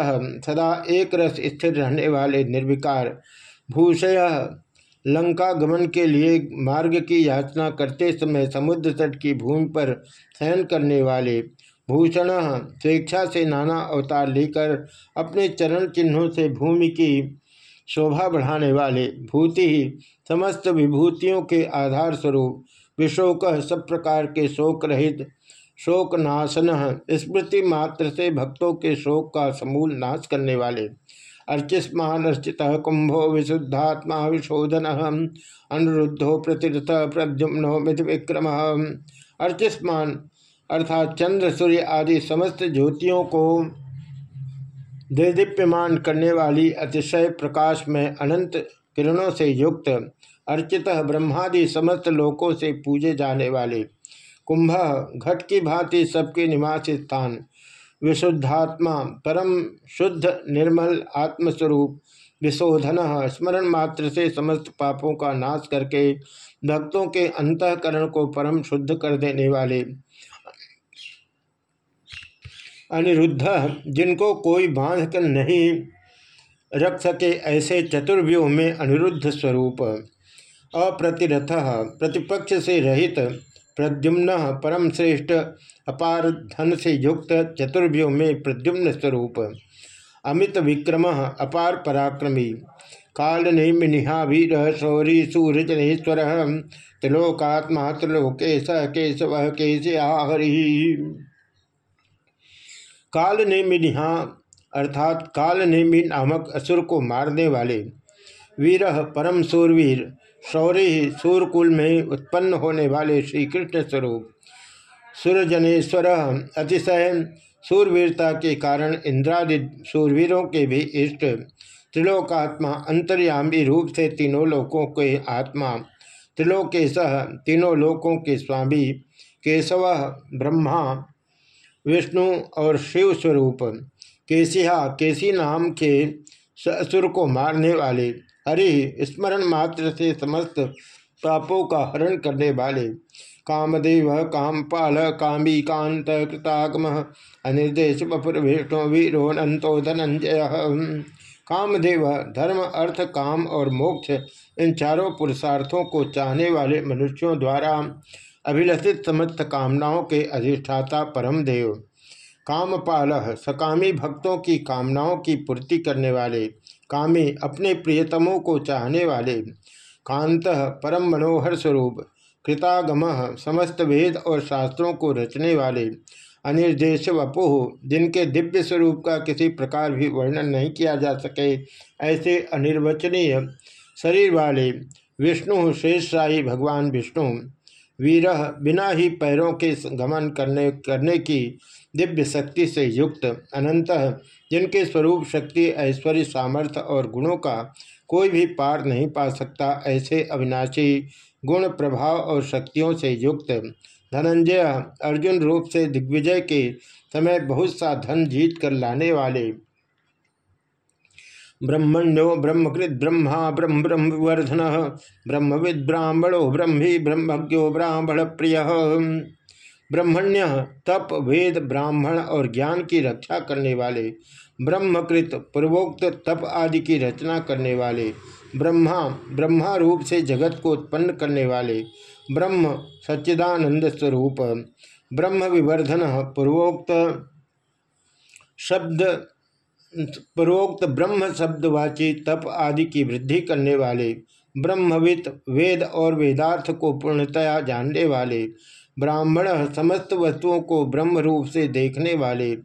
[SPEAKER 1] सदा एक रस स्थिर रहने वाले निर्विकार। भूषय लंका गमन के लिए मार्ग की याचना करते समय समुद्र तट की भूमि पर शयन करने वाले भूषण स्वेच्छा से नाना अवतार लेकर अपने चरण चिन्हों से भूमि की शोभा बढ़ाने वाले भूति ही समस्त विभूतियों के आधार स्वरूप विशोक सब प्रकार के शोक रहित शोक नाशन स्मृति मात्र से भक्तों के शोक का समूल नाश करने वाले। अर्चिस्मान अर्चित कुंभो विशुद्धात्मा विशोधन अनुरुद्धो प्रतिरथ प्रद्युम्नो मिथ विक्रम अर्चिस्मान अर्थात चंद्र, सूर्य आदि समस्त ज्योतियों को देदीप्यमान करने वाली अतिशय प्रकाश में अनंत किरणों से युक्त, अर्चित ब्रह्मादि समस्त लोकों से पूजे जाने वाले। कुंभ, घट की भांति सबके निवास स्थान। विशुद्धात्मा परम शुद्ध निर्मल आत्मस्वरूप। विशोधन स्मरण मात्र से समस्त पापों का नाश करके भक्तों के अंतकरण को परम शुद्ध कर देने वाले। अनिरुद्ध, जिनको कोई बाँध कर नहीं रख सके ऐसे चतुर्व्यूह में अनिरुद्ध स्वरूप। अप्रतिरथ, प्रतिपक्ष से रहित प्रद्युम्न परम श्रेष्ठ, अपार धन से युक्त चतुर्व्यूह में प्रद्युम्न स्वरूप। अमित विक्रम, अपार पराक्रमी। काल निहा वीर, शौरी सूर्यजनेश्वर त्रिलोकात्मा, त्रिलोकेश, केशव केशया हरि काल नेमिनिहा अर्थात काल नेमि नामक असुर को मारने वाले वीर, परम सूरवीर शौर्य सूरकुल में उत्पन्न होने वाले श्री कृष्ण स्वरूप। सूरजनेश्वर अतिशय सूरवीरता के कारण इंद्रादि सूरवीरों के भी इष्ट त्रिलोकात्मा अंतर्यामी रूप से तीनों लोकों के आत्मा, त्रिलोकेश तीनों लोकों के स्वामी केशव, ब्रह्मा, विष्णु और शिव स्वरूप। केसिहा केसी नाम के असुर को मारने वाले हरि, स्मरण मात्र से समस्त पापों का हरण करने वाले। कामदेव, कामपाल कामी कांत कृतागम, अनिर्देश बपुर विष्णु वीरो अनंतो धनंजय। कामदेव, धर्म, अर्थ, काम और मोक्ष, इन चारों पुरुषार्थों को चाहने वाले मनुष्यों द्वारा अभिलषित समस्त कामनाओं के अधिष्ठाता परम देव कामपाल, सकामी भक्तों की कामनाओं की पूर्ति करने वाले कामी अपने प्रियतमों को चाहने वाले। कांत परम मनोहर स्वरूप, कृतागम समस्त वेद और शास्त्रों को रचने वाले। अनिर्देश वपुह जिनके दिव्य स्वरूप का किसी प्रकार भी वर्णन नहीं किया जा सके, ऐसे अनिर्वचनीय शरीर वाले। विष्णु शेषशाही भगवान विष्णु, वीर बिना ही पैरों के गमन करने करने की दिव्य शक्ति से युक्त। अनंत जिनके स्वरूप शक्ति, ऐश्वर्य, सामर्थ्य और गुणों का कोई भी पार नहीं पा सकता, ऐसे अविनाशी गुण प्रभाव और शक्तियों से युक्त धनंजय अर्जुन रूप से दिग्विजय के समय बहुत सा धन जीत कर लाने वाले। ब्रह्मण्यो ब्रह्मकृत ब्रह्मा ब्रह्म ब्रह्म वर्धन ब्रह्मविद ब्राह्मणो ब्रह्मी ब्रह्मज्ञो ब्राह्मण प्रिय। ब्रह्मण्य, तप, वेद, ब्राह्मण और ज्ञान की रक्षा करने वाले ब्रह्मकृत, पूर्वोक्त, तप आदि की रचना करने वाले, ब्रह्मा ब्रह्मा रूप से जगत को उत्पन्न करने वाले, ब्रह्म सच्चिदानंद स्वरूप ब्रह्म विवर्धन पूर्वोक्त शब्द, पूर्वोक्त ब्रह्म शब्दवाची तप आदि की वृद्धि करने वाले, ब्रह्मवित, वेद और वेदार्थ को पूर्णतया जानने वाले, ब्राह्मण समस्त वस्तुओं को ब्रह्म रूप से देखने वाले,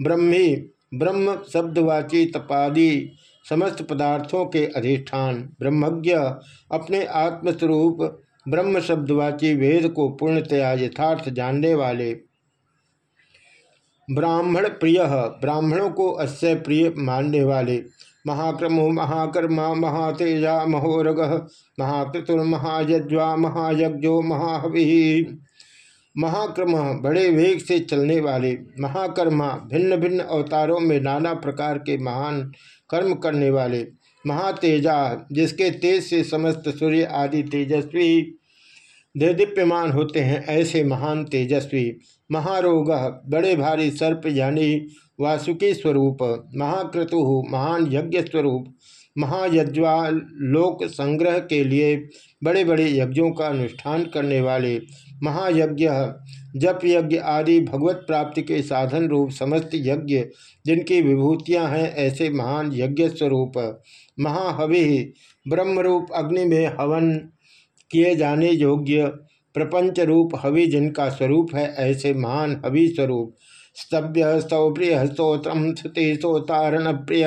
[SPEAKER 1] ब्रह्मी ब्रह्म शब्दवाची तपादि समस्त पदार्थों के अधिष्ठान। ब्रह्मज्ञ अपने आत्मस्वरूप ब्रह्म शब्दवाची वेद को पूर्णतया यथार्थ जानने वाले। ब्राह्मण प्रिय, ब्राह्मणों को अस्य प्रिय मानने वाले। महाक्रमो, महाकर्मा, महातेजा, महोरग महाकृतुर्महायज्वा महायज्ञो, महाहवि। महाक्रम बड़े वेग से चलने वाले महाकर्मा भिन्न भिन्न अवतारों में नाना प्रकार के महान कर्म करने वाले महातेजा, जिसके तेज से समस्त सूर्य आदि तेजस्वी दीप्यमान होते हैं, ऐसे महान तेजस्वी महारोग बड़े भारी सर्प यानी वासुकी स्वरूप, महाक्रतु, महान यज्ञ स्वरूप, महायज्वा लोक संग्रह के लिए बड़े बड़े यज्ञों का अनुष्ठान करने वाले महायज्ञ जप यज्ञ आदि भगवत प्राप्ति के साधन रूप समस्त यज्ञ जिनकी विभूतियाँ हैं, ऐसे महान यज्ञ स्वरूप महाहवि, ब्रह्मरूप अग्नि में हवन किए जाने योग्य प्रपंच रूप हवि जिनका स्वरूप है, ऐसे महान हवि स्वरूप। स्तभ्य स्तौप्रिय स्त्रोत्र श्रुति स्तोतारण, प्रिय,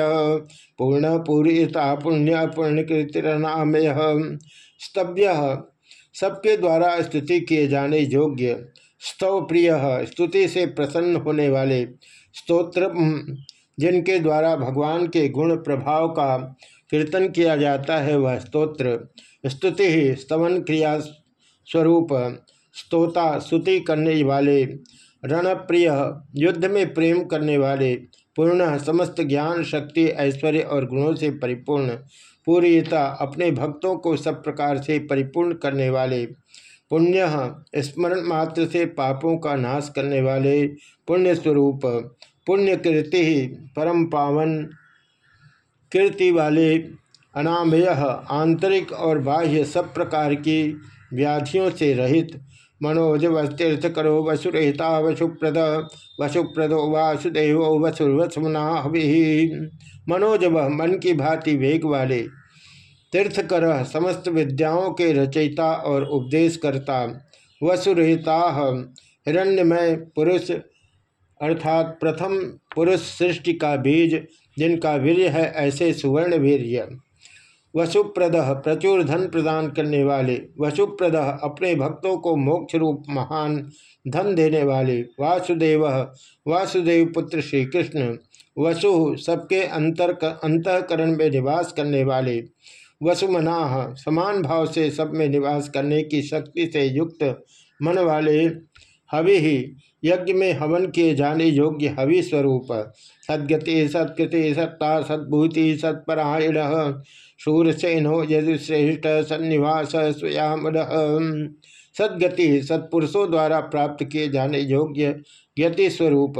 [SPEAKER 1] पूर्ण, पूरिता, पुण्य, पुण्यकृतिरनामय। स्तभ्य सबके द्वारा स्तुति किए जाने योग्य स्तव प्रिय स्तुति से प्रसन्न होने वाले स्तोत्र जिनके द्वारा भगवान के गुण प्रभाव का कीर्तन किया जाता है, वह स्तोत्र, स्तुति ही स्तवन क्रिया स्वरूप, स्तोता स्तुति करने वाले, रणप्रिय युद्ध में प्रेम करने वाले, पूर्ण समस्त ज्ञान, शक्ति, ऐश्वर्य और गुणों से परिपूर्ण पूरीता अपने भक्तों को सब प्रकार से परिपूर्ण करने वाले, पुण्य स्मरण मात्र से पापों का नाश करने वाले पुण्य स्वरूप, पुण्य कीर्ति परम पावन कीर्ति वाले अनामय आंतरिक और बाह्य सब प्रकार की व्याधियों से रहित मनोज वस्तीर्थ करो वसुरहिता वसुप्रद वसुप्रदो वासुदेव वसुर्वसुना मनोज वह मन की भांति वेग वाले तीर्थकर समस्त विद्याओं के रचयिता और उपदेशकर्ता वसुरहिता हिरण्यमय पुरुष, अर्थात प्रथम पुरुष सृष्टि का बीज, जिनका वीर्य है ऐसे सुवर्ण वीर्य वसुप्रद प्रचुर धन प्रदान करने वाले, वसुप्रद अपने भक्तों को मोक्ष रूप महान धन देने वाले, वासुदेव वासुदेव पुत्र श्री कृष्ण वसु सबके अंतर अंतकरण में निवास करने वाले वसुमनाह समान भाव से सब में निवास करने की शक्ति से युक्त मन वाले हवि ही यज्ञ में हवन किए जाने योग्य हवि स्वरूप। सदगति, सत्कृति, सत्ता, सद्भूति, सत्परायण शूरसेनो यदुश्रेष्ठ सन्निवास स्वयामद। सदगति सत्पुरुषों द्वारा प्राप्त किए जाने योग्य गति स्वरूप,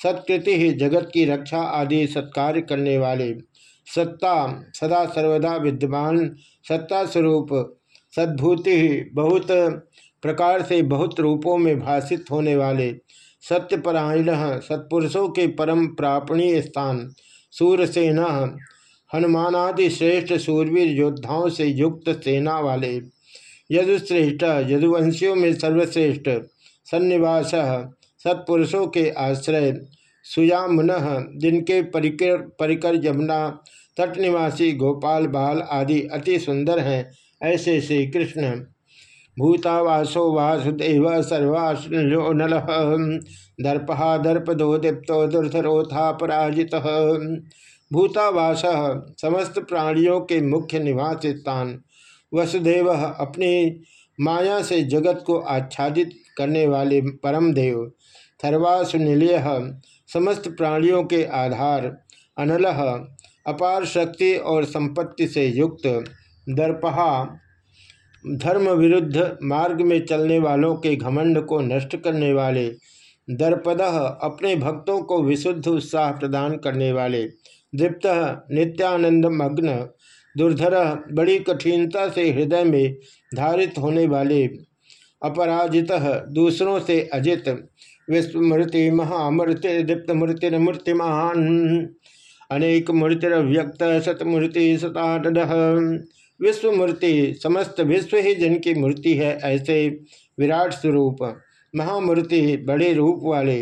[SPEAKER 1] सत्कृति ही जगत की रक्षा आदि सत्कार्य करने वाले, सत्ता सदा सर्वदा विद्यमान, सत्ता स्वरूप, सद्भूति ही बहुत प्रकार से बहुत रूपों में भाषित होने वाले, सत्यपरायण सत्पुरुषों के परम प्रापणीय स्थान सूरसेना हनुमानादि श्रेष्ठ सूरवीर योद्धाओं से युक्त सेना वाले यदुश्रेष्ठ, यदुवंशियों में सर्वश्रेष्ठ, सन्निवास, सत्पुरुषों के आश्रय, सुयामुन, जिनके परिकर परिकर यमुना तट निवासी गोपाल बाल आदि अति सुंदर हैं, ऐसे श्री कृष्ण भूतावासो वासुदेव सर्वाश्रो नल, दर्पहा दर्पदो दीप्तो दुर्धरोथा पराजित भूतावास, समस्त प्राणियों के मुख्य निवास स्थान वसुदेव अपनी माया से जगत को आच्छादित करने वाले परम देव थर्वासुनिलय समस्त प्राणियों के आधार, अनल, अपार शक्ति और संपत्ति से युक्त, दर्पहा धर्म विरुद्ध मार्ग में चलने वालों के घमंड को नष्ट करने वाले, दर्पद अपने भक्तों को विशुद्ध उत्साह प्रदान करने वाले दीप्त नित्यानंद मग्न दुर्धर बड़ी कठिनता से हृदय में धारित होने वाले अपराजित दूसरों से अजित विश्वमूर्ति महामूर्ति दीप्त मूर्ति मूर्तिमान, अनेक मूर्तिरव्यक्त सतमूर्ति शताट विश्वमूर्ति समस्त विश्व ही जिनकी मूर्ति है, ऐसे विराट स्वरूप, महामूर्ति बड़े रूप वाले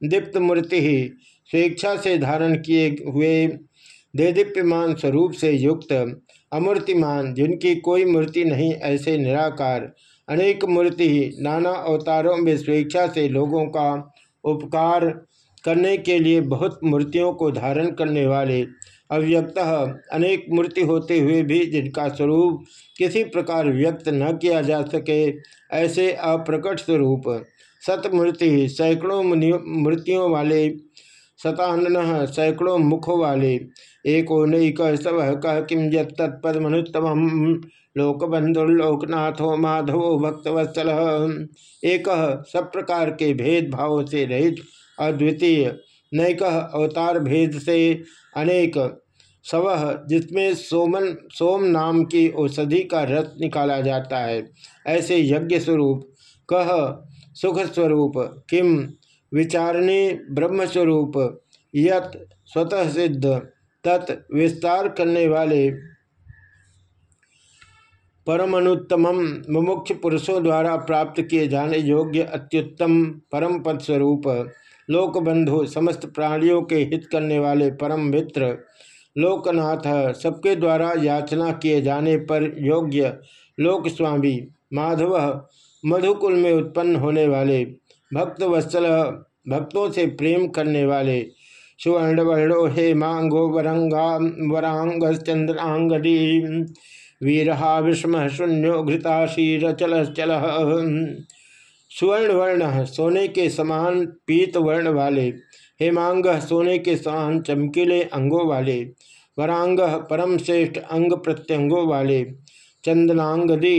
[SPEAKER 1] दीप्त मूर्ति ही स्वेच्छा से धारण किए हुए देदीप्यमान स्वरूप से युक्त अमूर्तिमान, जिनकी कोई मूर्ति नहीं, ऐसे निराकार अनेक मूर्ति नाना अवतारों में स्वेच्छा से लोगों का उपकार करने के लिए बहुत मूर्तियों को धारण करने वाले अव्यक्त अनेक मूर्ति होते हुए भी जिनका स्वरूप किसी प्रकार व्यक्त न किया जा सके, ऐसे अप्रकट स्वरूप सतमूर्ति सैकड़ों मूर्तियों वाले शतानन सैकड़ों मुखों वाले। एको नैक सब कह किम यत्पदमनुत्तम लोकबंधुर्लोकनाथो माधवो भक्तवत्सल। एक सब प्रकार के भेदभाव से रहित अद्वितीय। नैक अवतार भेद से अनेक। सवह जिसमें सोमन, सोम नाम की औषधि का रस निकाला जाता है। ऐसे यज्ञ स्वरूप। कह सुख स्वरूप किम विचारणी ब्रह्मस्वरूप, यत स्वतः सिद्ध, तत् विस्तार करने वाले परमनुत्तम मुमुक्ष पुरुषों द्वारा प्राप्त किए जाने योग्य अत्युत्तम परम पद स्वरूप लोकबंधु समस्त प्राणियों के हित करने वाले परम मित्र, लोकनाथ सबके द्वारा याचना किए जाने पर योग्य लोक स्वामी माधव मधुकुल में उत्पन्न होने वाले भक्त वत्सल भक्तों से प्रेम करने वाले सुवर्ण वर्णो हे मांगो वरंगा वरांग चंद्रांगदी वीरहा विषम शून्यो चल चल सुवर्ण वर्ण सोने के समान पीत वर्ण वाले, हेमांग सोने के समान चमकीले अंगों वाले, वरांग परम श्रेष्ठ अंग प्रत्यंगों वाले चंदनांगदी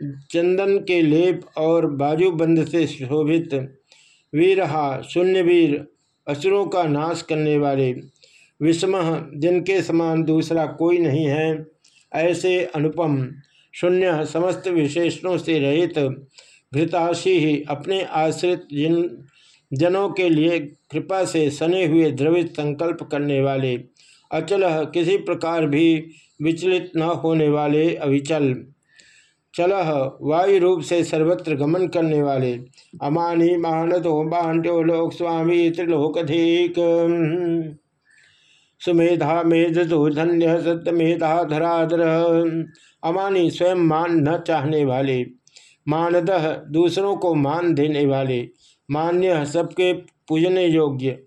[SPEAKER 1] चंदन के लेप और बाजूबंद से शोभित वीरहा शून्यवीर असुरों का नाश करने वाले विषम जिनके समान दूसरा कोई नहीं है, ऐसे अनुपम शून्य समस्त विशेषणों से रहित घृताशी ही अपने आश्रित जिन जनों के लिए कृपा से सने हुए द्रवित संकल्प करने वाले, अचल किसी प्रकार भी विचलित न होने वाले अविचल। चल वायु रूप से सर्वत्र गमन करने वाले। अमानी मानदो बांट्यो लोक स्वामी त्रिलोकधिक। सुमेधा मेधो धन्य सत्य मेधा धराधर। अमानी स्वयं मान न चाहने वाले मानद दूसरों को मान देने वाले, मान्य सबके पूजने योग्य,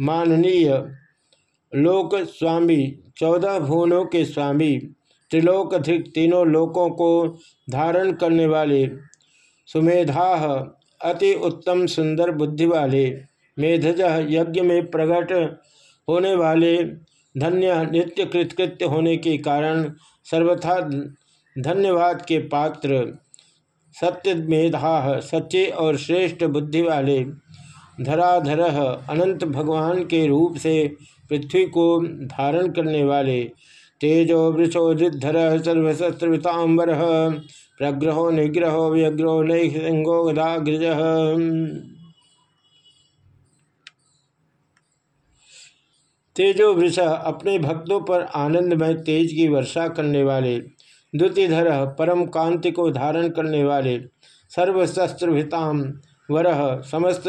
[SPEAKER 1] माननीय लोक स्वामी, चौदह भुवनों के स्वामी। त्रिलोकधिक तीनों लोकों को धारण करने वाले। सुमेधा अति उत्तम सुंदर बुद्धि वाले। मेधज यज्ञ में प्रकट होने वाले। धन्य नित्य कृतकृत्य होने के कारण सर्वथा धन्यवाद के पात्र। सत्य मेधा सच्चे और श्रेष्ठ बुद्धि वाले। धराधर अनंत भगवान के रूप से पृथ्वी को धारण करने वाले। तेजो वृषोधर सर्वशस्त्रतांबर प्रग्रहो निग्रहो व्यग्रहो नैसिंगो गदाग्रज। तेजो वृष अपने भक्तों पर आनंदमय तेज की वर्षा करने वाले द्वितीधर परम कांति को धारण करने वाले सर्वशस्त्रभिताम वरह समस्त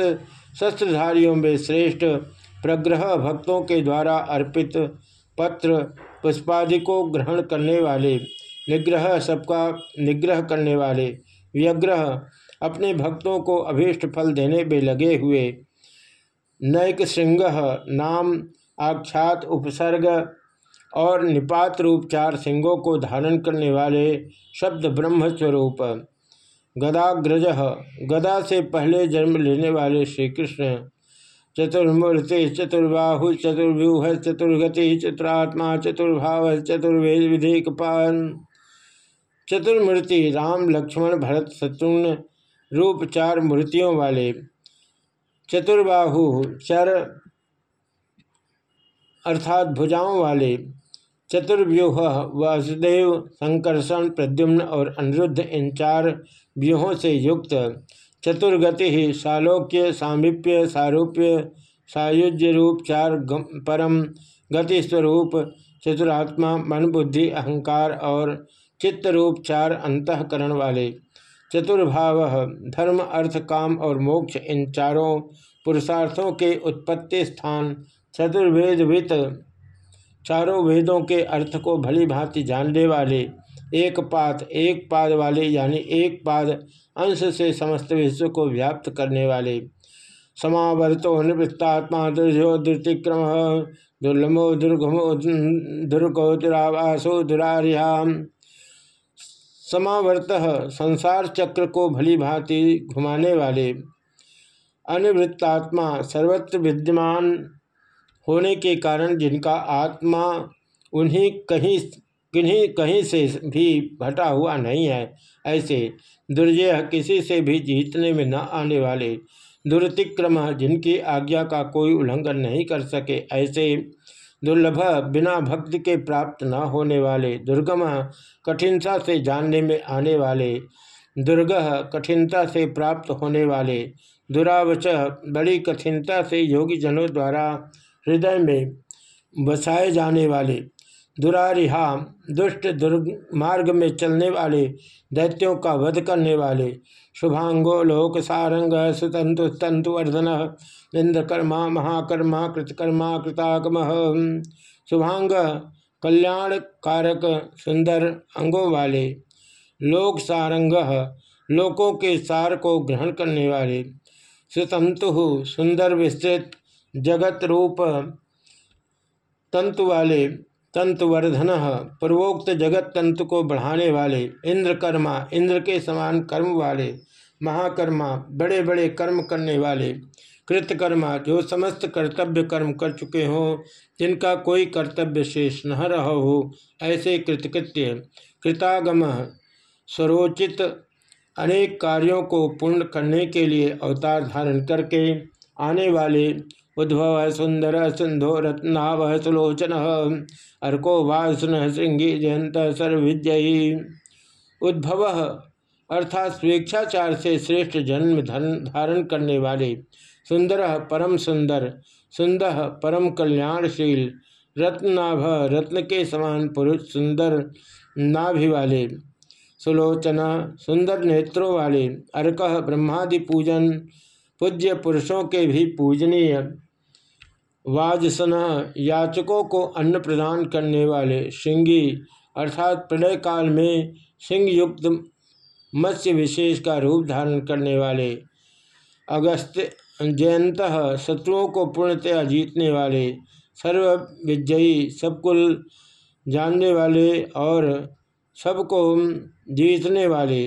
[SPEAKER 1] शस्त्रधारियों में श्रेष्ठ प्रग्रह भक्तों के द्वारा अर्पित पत्र पुष्पादि को ग्रहण करने वाले, निग्रह सबका निग्रह करने वाले, व्यग्रह अपने भक्तों को अभीष्ट फल देने में लगे हुए। नैक श्रृंग नाम आख्यात उपसर्ग और निपात रूप चार सिंगों को धारण करने वाले शब्द ब्रह्म स्वरूप गदाग्रज गदा से पहले जन्म लेने वाले श्री कृष्ण चतुर्मूर्ति चतुर्बाहु चतुर्व्यूह चतुर्गति चतुरात्मा चतुर्भाव चतुर्वेद विधेक पान चतुर्मूर्ति राम लक्ष्मण भरत शत्रुघ्न रूप चार मूर्तियों वाले, चतुर्बाहु चर अर्थात भुजाओं वाले, चतुर्व्यूह, वासुदेव, संकर्षण, प्रद्युम्न और अनिरुद्ध इन चार व्यूहों से युक्त चतुर्गति ही सालोक्य, सामीप्य, सारूप्य सायुज्य रूप चार परम गति स्वरूप चतुरात्मा मन बुद्धि अहंकार और चित्त रूप चार अंतकरण वाले। चतुर्भाव, धर्म, अर्थ, काम और मोक्ष, इन चारों पुरुषार्थों के उत्पत्ति स्थान, चतुर्वेद वित, चारों वेदों के अर्थ को भली भांति जानने वाले। एक पाद एक पाद वाले, यानी एक पाद अंश से समस्त विश्व को व्याप्त करने वाले। समावर्तो निवृत्तात्मा दुर्जो दुर्तिक्रम दुर्लभो दुर्गमो दुर्गो दुरावासो दुरारियाम। समावर्त संसार चक्र को भली भांति घुमाने वाले। अनिवृत्तात्मा सर्वत्र विद्यमान होने के कारण जिनका आत्मा उन्हीं कहीं किन्हीं कहीं से भी घटा हुआ नहीं है, ऐसे दुर्जय किसी से भी जीतने में न आने वाले दुर्तिक्रम जिनकी आज्ञा का कोई उल्लंघन नहीं कर सके, ऐसे दुर्लभ बिना भक्ति के प्राप्त न होने वाले दुर्गम कठिनता से जानने में आने वाले दुर्गह कठिनता से प्राप्त होने वाले दुरावच बड़ी कठिनता से योगी जनों द्वारा हृदय में बसाए जाने वाले दुरारिहा, दुष्ट दुर्मार्ग में चलने वाले, दैत्यों का वध करने वाले। शुभांगो लोक सारंग सुतंतु तंतुवर्धन इंद्रकर्मा महाकर्मा, कृतकर्मा, कृतागम। शुभांग कल्याण कारक सुंदर अंगों वाले, लोक सारंग लोकों के सार को ग्रहण करने वाले। सुतंतु सुंदर विस्तृत जगत रूप तंतु वाले तंतुवर्धन पूर्वोक्त जगत तंतु को बढ़ाने वाले, इंद्रकर्मा, इंद्र के समान कर्म वाले, महाकर्मा बड़े बड़े कर्म करने वाले, कृतकर्मा, जो समस्त कर्तव्य कर्म कर चुके हों, जिनका कोई कर्तव्य शेष न रहा हो, ऐसे कृतकृत्य, कृतागम, स्वरोचित अनेक कार्यों को पूर्ण करने के लिए अवतार धारण करके आने वाले उद्भव सुंदर सिंधो रत्नाव सुलोचन अर्को वासन श्रृंगी जयंत सर्वविजयी उद्भव अर्थात स्वेच्छाचार से श्रेष्ठ जन्म धन धारण करने वाले सुंदर परम सुंदर सुंदर परम कल्याणशील, रत्नाभ रत्न के समान पुरुष सुंदर नाभि वाले, सुलोचना सुंदर नेत्रों वाले, अर्क ब्रह्मादि पूजन पूज्य पुरुषों के भी पूजनीय वाजसन याचकों को अन्न प्रदान करने वाले सिंगी अर्थात प्रलय काल में सिंह युक्त मत्स्य विशेष का रूप धारण करने वाले अगस्त जयंत शत्रुओं को पूर्णतया जीतने वाले सर्व विजयी सबकुल जानने वाले और सबको जीतने वाले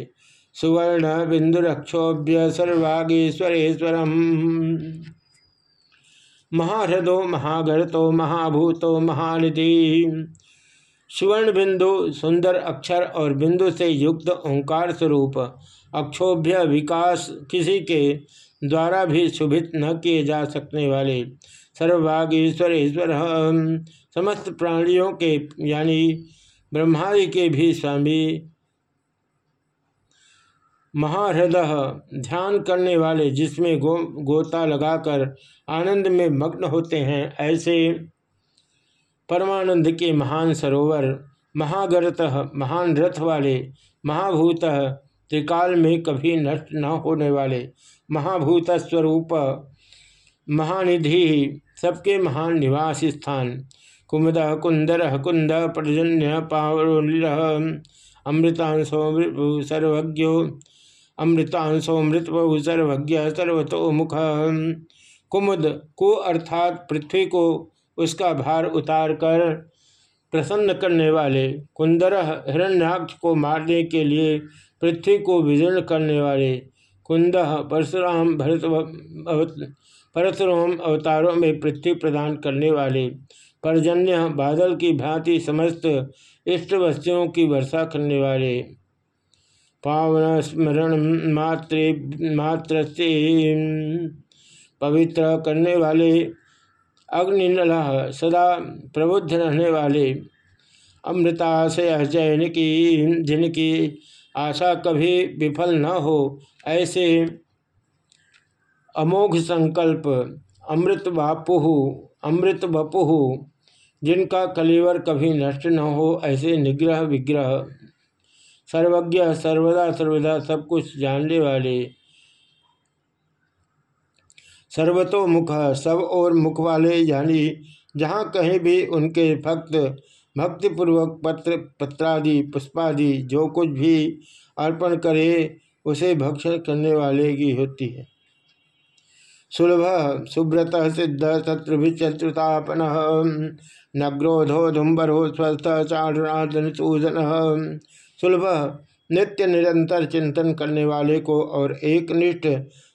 [SPEAKER 1] सुवर्ण बिंदुरक्षोभ्य सर्वागीश्वरेश्वर महाहृदो महागरतो महाभूतो, महानिधि। सुवर्ण बिंदु सुंदर अक्षर और बिंदु से युक्त ओंकार स्वरूप अक्षोभ्य विकास किसी के द्वारा भी शुभित न किए जा सकने वाले सर्वभाग ईश्वर ईश्वर समस्त प्राणियों के, यानी ब्रह्मादि के भी स्वामी महाहृदय, ध्यान करने वाले जिसमें गो, गोता लगाकर आनंद में मग्न होते हैं, ऐसे परमानंद के महान सरोवर, महागरत, महान रथ वाले, महाभूत, त्रिकाल में कभी नष्ट न होने वाले, महाभूत स्वरूप, महानिधि, सबके महान निवास स्थान, कुमुद, कुंदर, कुंद, पर्जन्य पावल अमृतांशो सर्वज्ञो अमृतांशो मृत सर्वज्ञ सर्वतो मुख। कुमुद, को अर्थात पृथ्वी को उसका भार उतार कर प्रसन्न करने वाले कुंदर हिरण्याक्ष को मारने के लिए पृथ्वी को विजीर्ण करने वाले कुंद परशुराम भरत परशुराम अवतारों में पृथ्वी प्रदान करने वाले, पर्जन्य बादल की भांति समस्त इष्ट वस्तुओं की वर्षा करने वाले। पावन स्मरण मात्र मात्र से पवित्र करने वाले अग्निनल सदा प्रबुद्ध रहने वाले अमृताशय जैन की जिनकी आशा कभी विफल न हो, ऐसे अमोघ संकल्प, अमृत बापुहु अमृत बपुहु जिनका कलीवर कभी नष्ट न हो, ऐसे निग्रह विग्रह। सर्वज्ञ, सर्वदा सर्वदा सब कुछ जानने वाले। सर्वतोमुख सब और मुख वाले यानी जहाँ कहीं भी उनके भक्त, भक्तिपूर्वक पत्र, पत्रादि, पुष्पादि, जो कुछ भी अर्पण करे, उसे भक्षण करने वाले की होती है। सुलभ सुब्रत सिद्ध शत्रुभिचत्रुतापन नग्रोधो, धुम्बरो, स्वस्थ चारुनाथन सूजन सुलभ नित्य निरंतर चिंतन करने वाले को और एक निष्ठ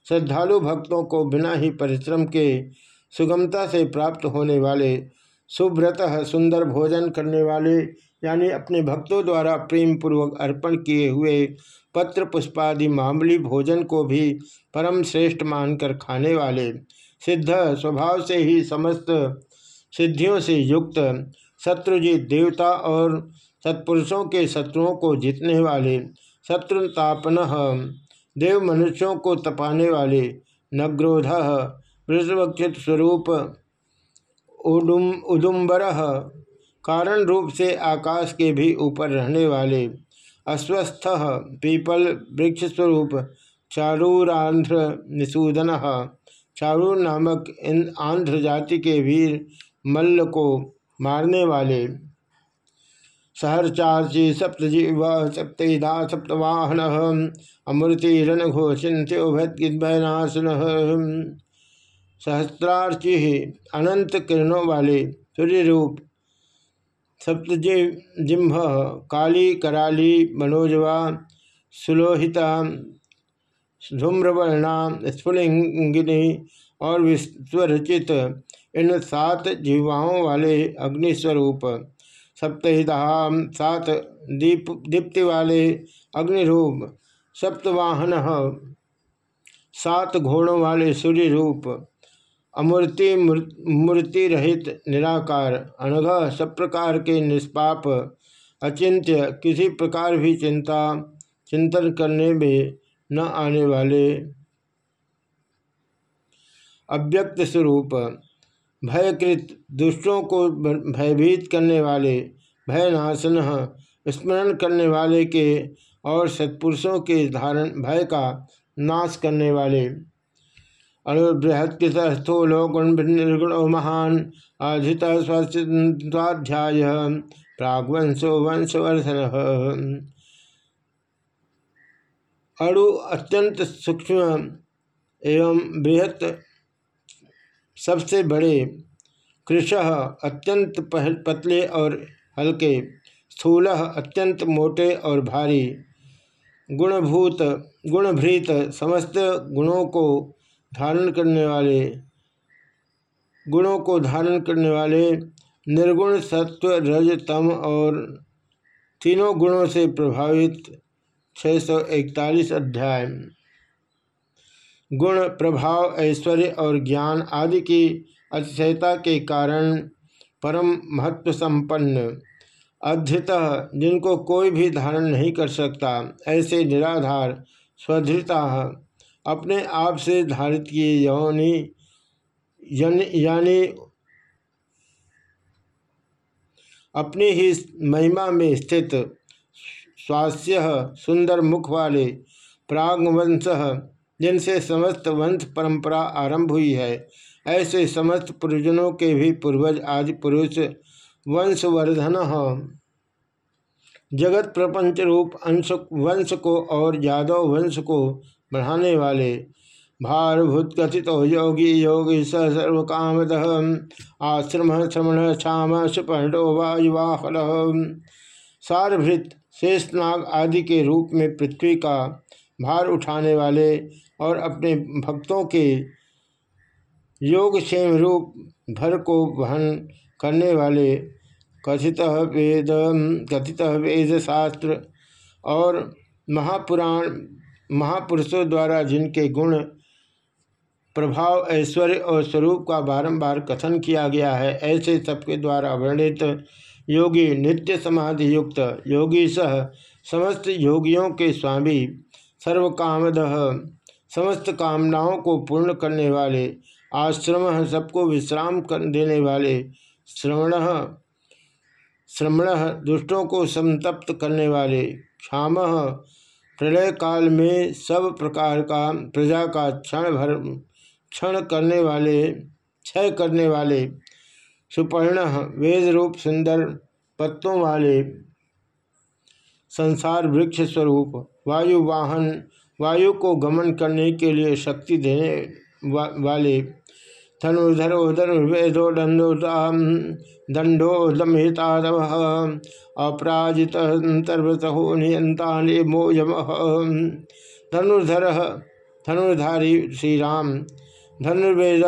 [SPEAKER 1] श्रद्धालु भक्तों को बिना ही परिश्रम के सुगमता से प्राप्त होने वाले, सुव्रत सुंदर भोजन करने वाले, यानी अपने भक्तों द्वारा प्रेम पूर्वक अर्पण किए हुए पत्र पुष्पादि मामूली भोजन को भी परम श्रेष्ठ मानकर खाने वाले, सिद्ध स्वभाव से ही समस्त सिद्धियों से युक्त शत्रुजित देवता और सत्पुरुषों के शत्रुओं को जीतने वाले, शत्रुतापन देव मनुष्यों को तपाने वाले, नग्रोध वृषभक्षित स्वरूप उडुम, उदुम्बर कारण रूप से आकाश के भी ऊपर रहने वाले, अस्वस्थ पीपल वृक्ष स्वरूप चारूरांध्र निषूदन चारूर नामक इन आंध्र जाति के वीर मल्ल को मारने वाले। सहरचार्ची सप्तजीव सप्तधा सप्तवाहन अमृति रणघोषिन्त्योभद्गिद्भयनाशन सहस्रार्चि अनंत किरणों वाले सूर्य रूप सप्तजिम्भ काली कराली मनोजवा सुलोहिता धूम्रवर्णा स्फुलिंगिनी और विश्वरचित इन सात जीवाओं वाले अग्निस्वरूप। सप्तहिताम सात दीप दीप्ति वाले अग्निरूप, सप्तवाहन सात घोड़ों वाले सूर्य रूप अमूर्ति मूर्ति रहित निराकार अनघ सब प्रकार के निष्पाप, अचिंत्य किसी प्रकार भी चिंता, चिंतन करने में न आने वाले। अव्यक्त स्वरूप भयकृत दुष्टों को भयभीत करने वाले, भयनाशन, स्मरण करने वाले के और सत्पुरुषों के धारण, भय का नाश करने वाले। अनुबृहत्स्थूलो गुण निर्गुणो महान अधित स्वाध्याय प्रागवंशो वंशवर्धन। अणु अत्यंत सूक्ष्म एवं बृहत सबसे बड़े कृष अत्यंत पतले और हल्के, स्थूल अत्यंत मोटे और भारी, गुणभूत, गुणभृत, समस्त गुणों को धारण करने वाले, गुणों को धारण करने वाले, निर्गुण, सत्व, रज, तम और तीनों गुणों से प्रभावित 641 अध्याय। गुण, प्रभाव, ऐश्वर्य और ज्ञान आदि की अतिशयता के कारण परम महत्व संपन्न अध्यत जिनको कोई भी धारण नहीं कर सकता, ऐसे निराधार, स्वधृता, अपने आप से धारित किए यौनी, यानी अपनी ही महिमा में स्थित स्वास्थ्य सुंदर मुख वाले प्रागवंश जिनसे समस्त वंश परंपरा आरंभ हुई है। ऐसे समस्त पुरुजनों के भी पूर्वज आदि पुरुष वंशवर्धन जगत प्रपंच रूप अंश वंश को और यादव वंश को बढ़ाने वाले भारभूत कथित योगी योगी स सर्व कामद आश्रम श्रमण क्षाम सुपर्णो वायुवाहल। सारभृत, शेषनाग आदि के रूप में पृथ्वी का भार उठाने वाले और अपने भक्तों के योग क्षेम रूप भर को वहन करने वाले कथित वेद कथित वेद शास्त्र और महापुराण, महापुरुषों द्वारा जिनके गुण, प्रभाव, ऐश्वर्य और स्वरूप का बारंबार कथन किया गया है, ऐसे सबके द्वारा वर्णित योगी नित्य समाधि युक्त योगी सह समस्त योगियों के स्वामी, सर्वकामद समस्त कामनाओं को पूर्ण करने वाले, आश्रम सबको विश्राम कर देने वाले, श्रवण श्रमण दुष्टों को संतप्त करने वाले, क्षाम प्रलय काल में सब प्रकार का प्रजा का क्षण भर, क्षण करने वाले, क्षय करने वाले, सुपर्ण वेद रूप सुंदर पत्तों वाले, संसार वृक्ष स्वरूप, वायु वाहन वायु को गमन करने के लिए शक्ति देने वा, वाले धनुर्धरो धनुर्वेदो दंडो दमितादव अपराजित अंतर्वतो नियंता मोजम धनुर्धर धनुर्धारी श्री राम धनुर्वेद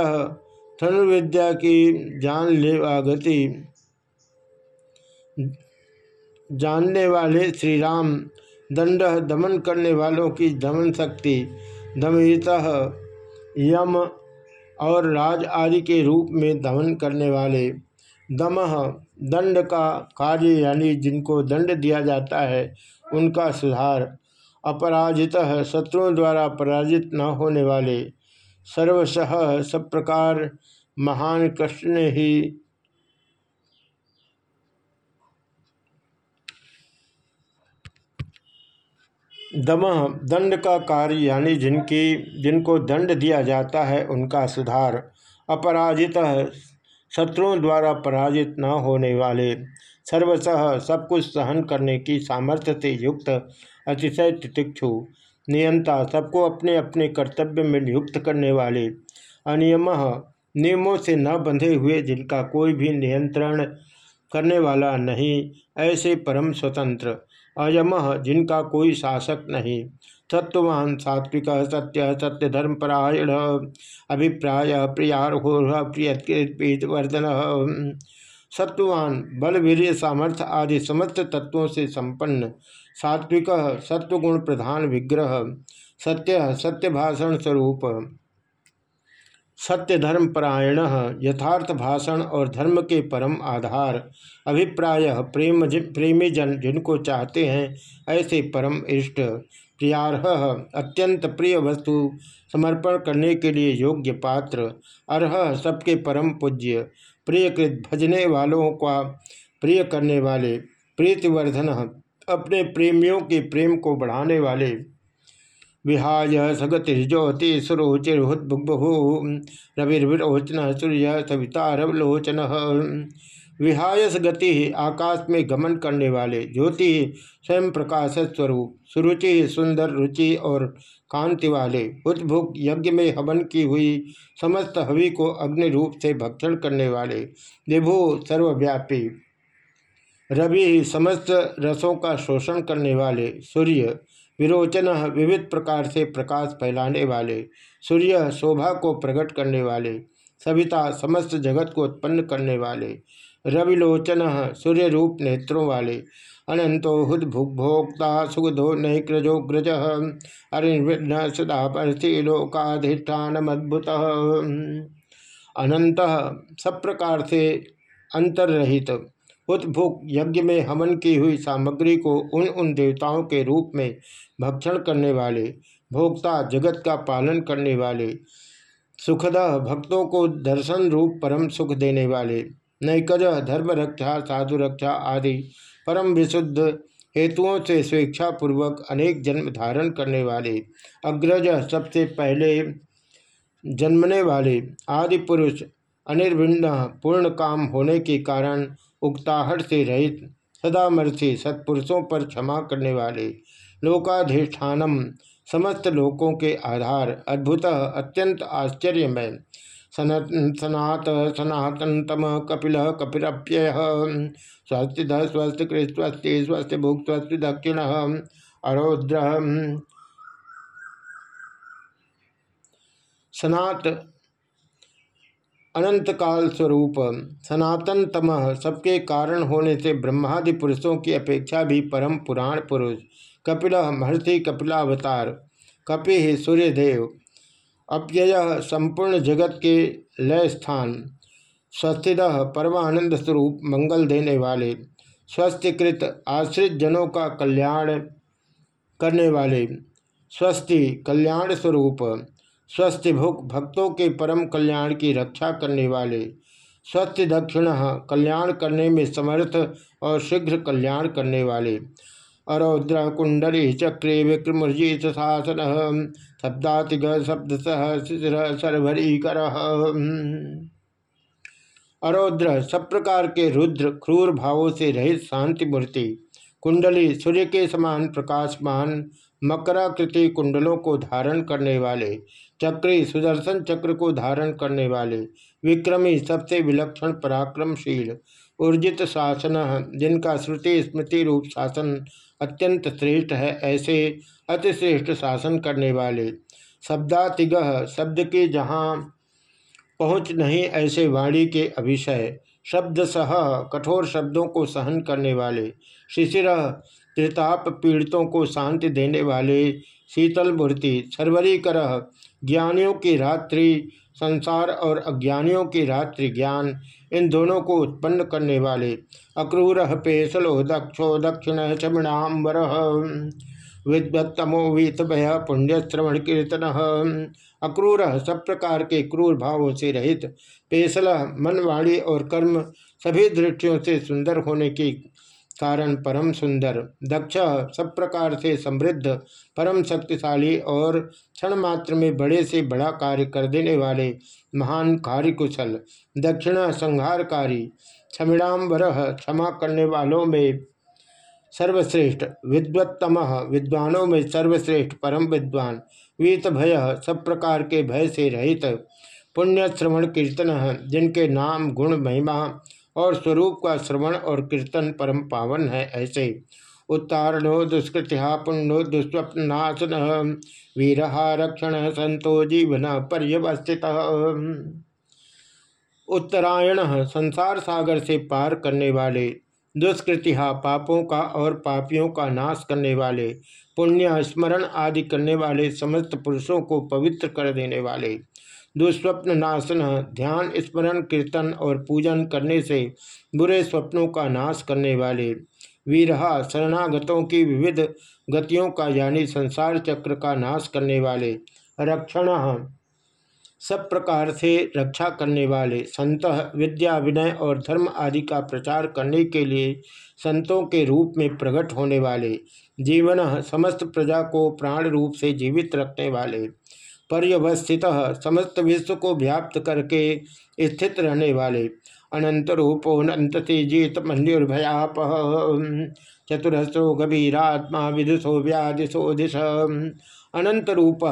[SPEAKER 1] धनुर्विद्या की जान लेवा गति जानने वाले श्री राम दंड दमन करने वालों की दमन शक्ति दमित यम और राज आदि के रूप में दमन करने वाले। दमह दंड का कार्य यानी जिनको दंड दिया जाता है, उनका सुधार। अपराजित शत्रुओं द्वारा पराजित न होने वाले। सर्वशः सब प्रकार महान कृष्ण ने ही दमह, दंड का कार्य यानी जिनकी, जिनको दंड दिया जाता है, उनका सुधार। अपराजित शत्रुओं द्वारा पराजित न होने वाले। सर्वसह सब कुछ सहन करने की सामर्थ्य से युक्त अतिशय तितिक्षु। नियंता, सबको अपने अपने कर्तव्य में नियुक्त करने वाले। अनियम, नियमों से न बंधे हुए जिनका कोई भी नियंत्रण करने वाला नहीं, ऐसे परम स्वतंत्र, अयम, जिनका कोई शासक नहीं। सत्ववान सात्विक सत्य सत्य धर्म परायण, अभिप्राय प्रियारोह प्रिय वर्धन। सत्ववान बल वीर सामर्थ्य आदि समस्त तत्वों से संपन्न। सात्विक, सत्वगुण प्रधान विग्रह। सत्य सत्य भाषण स्वरूप। सत्य धर्म परायण यथार्थ भाषण और धर्म के परम आधार। अभिप्राय, प्रेम प्रेमी जन, जिनको चाहते हैं, ऐसे परम इष्ट। प्रियारह, अत्यंत प्रिय वस्तु, समर्पण करने के लिए योग्य पात्र। अर्ह, सबके परम पूज्य। प्रियकृत भजने वालों का प्रिय करने वाले। प्रीतिवर्धन, अपने प्रेमियों के प्रेम को बढ़ाने वाले। विहाय सगतिर्ज्योति सुरोचिर्हुद्भुग्भु रविर्विरोचन सूर्य सविता रवलोचन विहायस गति आकाश में गमन करने वाले ज्योति स्वयं प्रकाश स्वरूप सुरुचि, सुंदर रुचि और कांति वाले उद्भुग यज्ञ में हवन की हुई समस्त हवि को अग्नि रूप से भक्षण करने वाले विभु सर्वव्यापी। रवि समस्त रसों का शोषण करने वाले सूर्य विरोचन विविध प्रकार से प्रकाश फैलाने वाले, सूर्य शोभा को प्रकट करने वाले, सविता समस्त जगत को उत्पन्न करने वाले, रविलोचन सूर्य रूप नेत्रों वाले, अनंतो हुद भुग्भोक्ता सुगधो नैक्रजोग्रज अरिण सदा परथि लोकाधिष्ठान अद्भुत अनंत सब प्रकार से अंतर्रहित उत्भुक यज्ञ में हवन की हुई सामग्री को उन उन देवताओं के रूप में भक्षण करने वाले, भोक्ता जगत का पालन करने वाले सुखदा भक्तों को दर्शन रूप परम सुख देने वाले, नैकज धर्म रक्षा साधु रक्षा आदि परम विशुद्ध हेतुओं से स्वेच्छा पूर्वक अनेक जन्म धारण करने वाले, अग्रज सबसे पहले जन्मने वाले आदि पुरुष अनिर्भिन्न पूर्ण काम होने के कारण उक्ताहट से रहित सदामर्थी सत्पुरुषों पर क्षमा करने वाले लोकाधिष्ठानम, समस्त लोकों के आधार। अद्भुत अत्यंत आश्चर्यमय। सनत, सनात सनातन तम कपिल कपिरप्यय स्वस्ति ध स्वस्ति कृत स्वस्ति स्वस्ति भुक् स्वस्ति दक्षिण अरोद्र। सनात अनंत काल स्वरूप, सनातन तम सबके कारण होने से ब्रह्मादि पुरुषों की अपेक्षा भी परम पुराण पुरुष। कपिल महर्षि कपिलावतार, कपि ही सूर्यदेव, अप्यय संपूर्ण जगत के लय स्थान स्वस्थित परमानंद स्वरूप मंगल देने वाले स्वस्थकृत आश्रित जनों का कल्याण करने वाले, स्वस्ति कल्याण स्वरूप स्वस्थ भुक भक्तों के परम कल्याण की रक्षा करने वाले स्वस्थ दक्षिण कल्याण करने में समर्थ और शीघ्र कल्याण करने वाले। अरौद्र कुंडली चक्रे विक्रमर्जित शासन शब्दातिग शब्द सह सरभरी कर। अरौद्र सब प्रकार के रुद्र क्रूर भावों से रहित शांति मूर्ति, कुंडली सूर्य के समान प्रकाशमान, मकराकृति कुंडलों को धारण करने वाले चक्री सुदर्शन चक्र को धारण करने वाले। विक्रमी सबसे विलक्षण पराक्रमशील, ऊर्जित शासन जिनका श्रुति स्मृति रूप शासन अत्यंत श्रेष्ठ है, ऐसे अतिश्रेष्ठ शासन करने वाले। शब्दातिग शब्द के जहाँ पहुँच नहीं, ऐसे वाणी के अभिषय। शब्द सह कठोर शब्दों को सहन करने वाले। शिशिर त्रिताप पीड़ितों को शांति देने वाले। शीतल मूर्ति सरवरी कर ज्ञानियों की रात्रि, संसार और अज्ञानियों की रात्रि ज्ञान, इन दोनों को उत्पन्न करने वाले अक्रूर पेशलो दक्षो, दक्षिण, चमणाम्बर, विद्वत्तमो वीत भय पुण्यश्रवण कीर्तन, अक्रूर सब प्रकार के क्रूर भावों से रहित पेशल मनवाणी और कर्म सभी दृष्टियों से सुंदर होने की कारण परम सुंदर, दक्ष, सब प्रकार से समृद्ध, परम शक्तिशाली और क्षण मात्र में बड़े से बड़ा कार्य कर देने वाले महान कार्यकुशल, दक्षिण संहारकारी क्षमिणाम्बर क्षमा करने वालों में सर्वश्रेष्ठ, विद्वत्तम विद्वानों में सर्वश्रेष्ठ परम विद्वान वीत भय सब प्रकार के भय से रहित, पुण्य श्रवण कीर्तन जिनके नाम गुण महिमा और स्वरूप का श्रवण और कीर्तन परम पावन है ऐसे। उत्तारणो दुष्कृत्या पुण्यो दुस्वप्नाशन वीरहा रक्षण संतो जीवन पर्यवस्थित। उत्तरायण संसार सागर से पार करने वाले दुष्कृतिहा पापों का और पापियों का नाश करने वाले, पुण्य स्मरण आदि करने वाले समस्त पुरुषों को पवित्र कर देने वाले। दुस्वप्न नाशन, ध्यान, स्मरण, कीर्तन और पूजन करने से बुरे स्वप्नों का नाश करने वाले वीरहा शरणागतों की विविध गतियों का यानी संसार चक्र का नाश करने वाले रक्षण, सब प्रकार से रक्षा करने वाले संत, विद्या, विनय और धर्म आदि का प्रचार करने के लिए संतों के रूप में प्रकट होने वाले जीवन, समस्त प्रजा को प्राण रूप से जीवित रखने वाले पर्यवस्थित समस्त विश्व को व्याप्त करके स्थित रहने वाले अनंत रूपोनंत तेजित मंदिर्भयाप चतुरस्रो गभीरात्मा विदुषो व्यादिशो दिश। अनंत रूप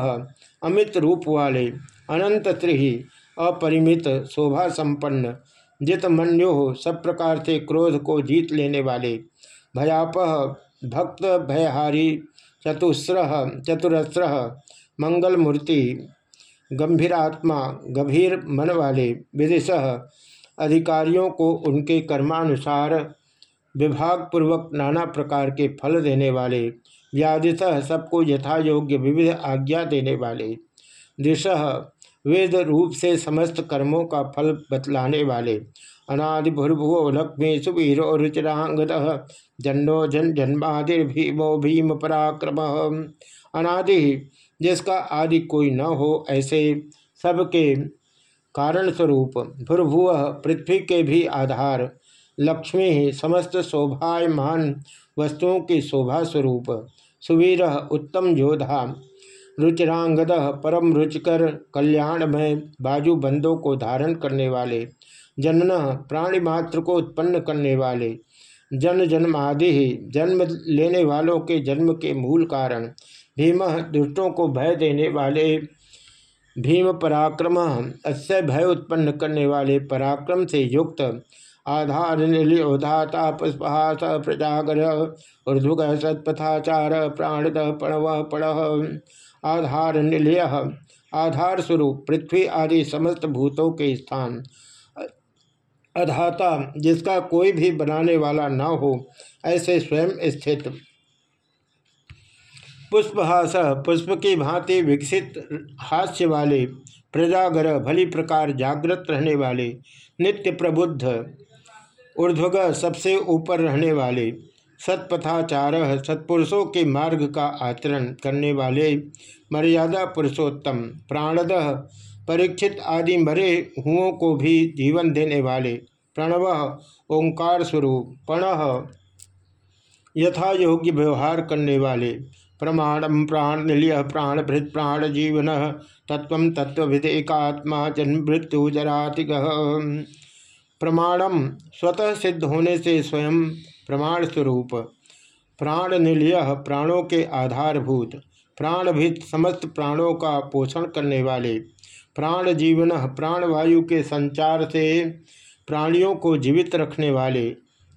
[SPEAKER 1] अमित रूप वाले अनंत त्रिही अपरिमित शोभा संपन्न जित मन्यो सब प्रकार से क्रोध को जीत लेने वाले भयापह भक्त भयहारी चतुस्र चतुरस्र मंगल मूर्ति गंभीरात्मा गंभीर मन वाले विदिश अधिकारियों को उनके कर्मानुसार विभाग पूर्वक नाना प्रकार के फल देने वाले व्याधितः सबको यथा योग्य विविध आज्ञा देने वाले दिश वेद रूप से समस्त कर्मों का फल बतलाने वाले अनादि भूर्भुवो लक्ष्मी रुचिरांगद जन्नो जन जन्मादिर्भीमो भीम पराक्रम अनादि, जिसका आदि कोई न हो, ऐसे सबके कारण स्वरूप भूर्भुव पृथ्वी के भी आधार, लक्ष्मी ही समस्त शोभायमान वस्तुओं की शोभा स्वरूप सुवीर उत्तम योद्धा। रुचिरांगद परम रुचिकर कल्याणमय बाजू बंदों को धारण करने वाले जनन प्राणी मात्र को उत्पन्न करने वाले। जन जन्म आदि जन्म लेने वालों के जन्म के मूल कारण। भीम दुष्टों को भय देने वाले। भीम पराक्रम अस्य भय उत्पन्न करने वाले पराक्रम से युक्त। आधार निलियोधाता पुष्पहास प्रजागर ऊर्धुग सत्पथाचार प्राणद पणव पण। आधार निलय आधार स्वरूप, पृथ्वी आदि समस्त भूतों के स्थान। अधाता जिसका कोई भी बनाने वाला न हो, ऐसे स्वयं स्थित। पुष्पहास, पुष्प की भांति विकसित हास्य वाले, प्रजागर, भली प्रकार जागृत रहने वाले, नित्य प्रबुद्ध, ऊर्ध्वग, सबसे ऊपर रहने वाले, सत्पथाचार, सत्पुरुषों के मार्ग का आचरण करने वाले, मर्यादा पुरुषोत्तम, प्राणद परीक्षित आदि मरे हुओं को भी जीवन देने वाले। प्रणव ओंकार स्वरूप। पण यथा योग्य व्यवहार करने वाले। प्रमाणम प्राण निलय प्राण भृत प्राण जीवन तत्व तत्व विदेकात्मा जन्म मृत्यु जरातिग। प्रमाणम स्वतः सिद्ध होने से स्वयं प्रमाण स्वरूप। प्राण निलय प्राणों के आधारभूत। प्राणभित समस्त प्राणों का पोषण करने वाले। प्राण जीवन प्राणवायु के संचार से प्राणियों को जीवित रखने वाले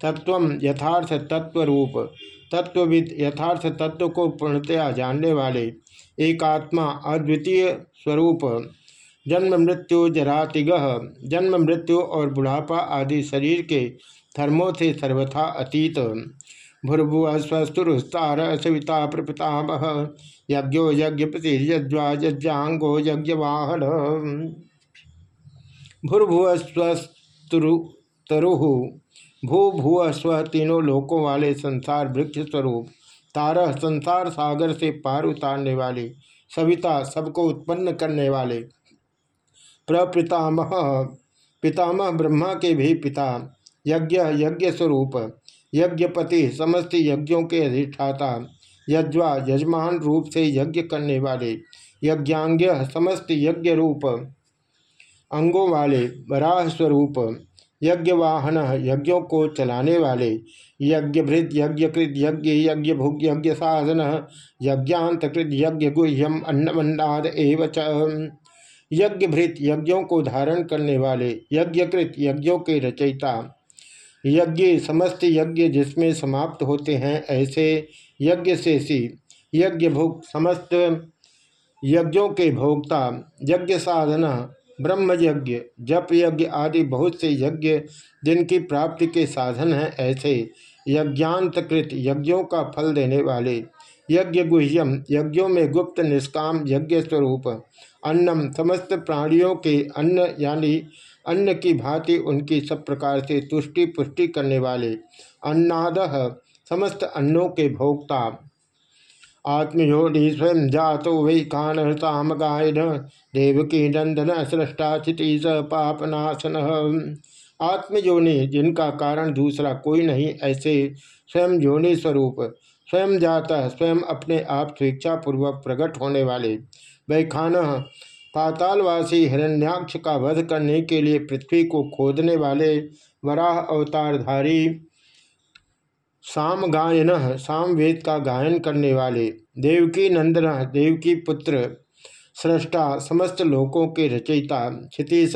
[SPEAKER 1] तत्व यथार्थ तत्व रूप तत्वविद यथार्थ तत्व को पूर्णतया जानने वाले एकात्मा अद्वितीय स्वरूप, जन्म मृत्यु, जरातिगह, जन्म मृत्यु और बुढ़ापा आदि शरीर के धर्मों से सर्वथा अतीत। भूर्भुव स्वस्तुरुस्तार सविता प्रपितामह। यज्ञो यज्ञपति यज्वा यज्ञांगो यज्ञवाहन। भूर्भुव स्वस्तुरु भू भू स्व तीनों लोकों वाले संसार वृक्ष स्वरूप। तारह संसार सागर से पार उतारने वाले। सविता सबको उत्पन्न करने वाले। प्रपितामह। पितामह ब्रह्मा के भी पिता। यज्ञ यज्ञ स्वरूप। यज्ञपति समस्त यज्ञों के अधिष्ठाता, यज्वा यजमान रूप से यज्ञ करने वाले यज्ञांग समस्त यज्ञ रूप अंगों वाले, वराह स्वरूप, यज्ञवाहन यज्ञों को चलाने वाले, यज्ञभृत, यज्ञकृत यज्ञ यज्ञ भुग, यज्ञ साधन, यज्ञांतकृत, यज्ञ गुह्यम अन्नमन्नाद एवं यज्ञभृत यज्ञों को धारण करने वाले, यज्ञकृत यज्ञों के रचयिता यज्ञ समस्त यज्ञ जिसमें समाप्त होते हैं, ऐसे यज्ञ सी यज्ञ भोग समस्त यज्ञों के भोक्ता, यज्ञ साधना ब्रह्म यज्ञ जप यज्ञ आदि बहुत से यज्ञ जिनकी प्राप्ति के साधन हैं, ऐसे यज्ञांतकृत यज्ञों का फल देने वाले। यज्ञ गुह्यम, यज्ञों में गुप्त निष्काम यज्ञ स्वरूप। अन्नम, समस्त प्राणियों के अन्न यानी अन्न की भांति उनकी सब प्रकार से तुष्टि पुष्टि करने वाले अन्नाद समस्त अन्नों के भोक्ता। आत्मयोनि स्वयं जातो वै कान ताम गायन देवकी नंदन सृष्टा चिति स पापनाशन। आत्मयोनि जिनका कारण दूसरा कोई नहीं, ऐसे स्वयं योनि स्वरूप, स्वयं जाता, स्वयं अपने आप स्वेच्छापूर्वक प्रकट होने वाले। वैखान पातालवासी हिरण्याक्ष का वध करने के लिए पृथ्वी को खोदने वाले वराह अवतारधारी साम गायन सामवेद का गायन करने वाले, देवकी नंदन देवकी पुत्र, सृष्टा, समस्त लोकों के रचयिता क्षितिश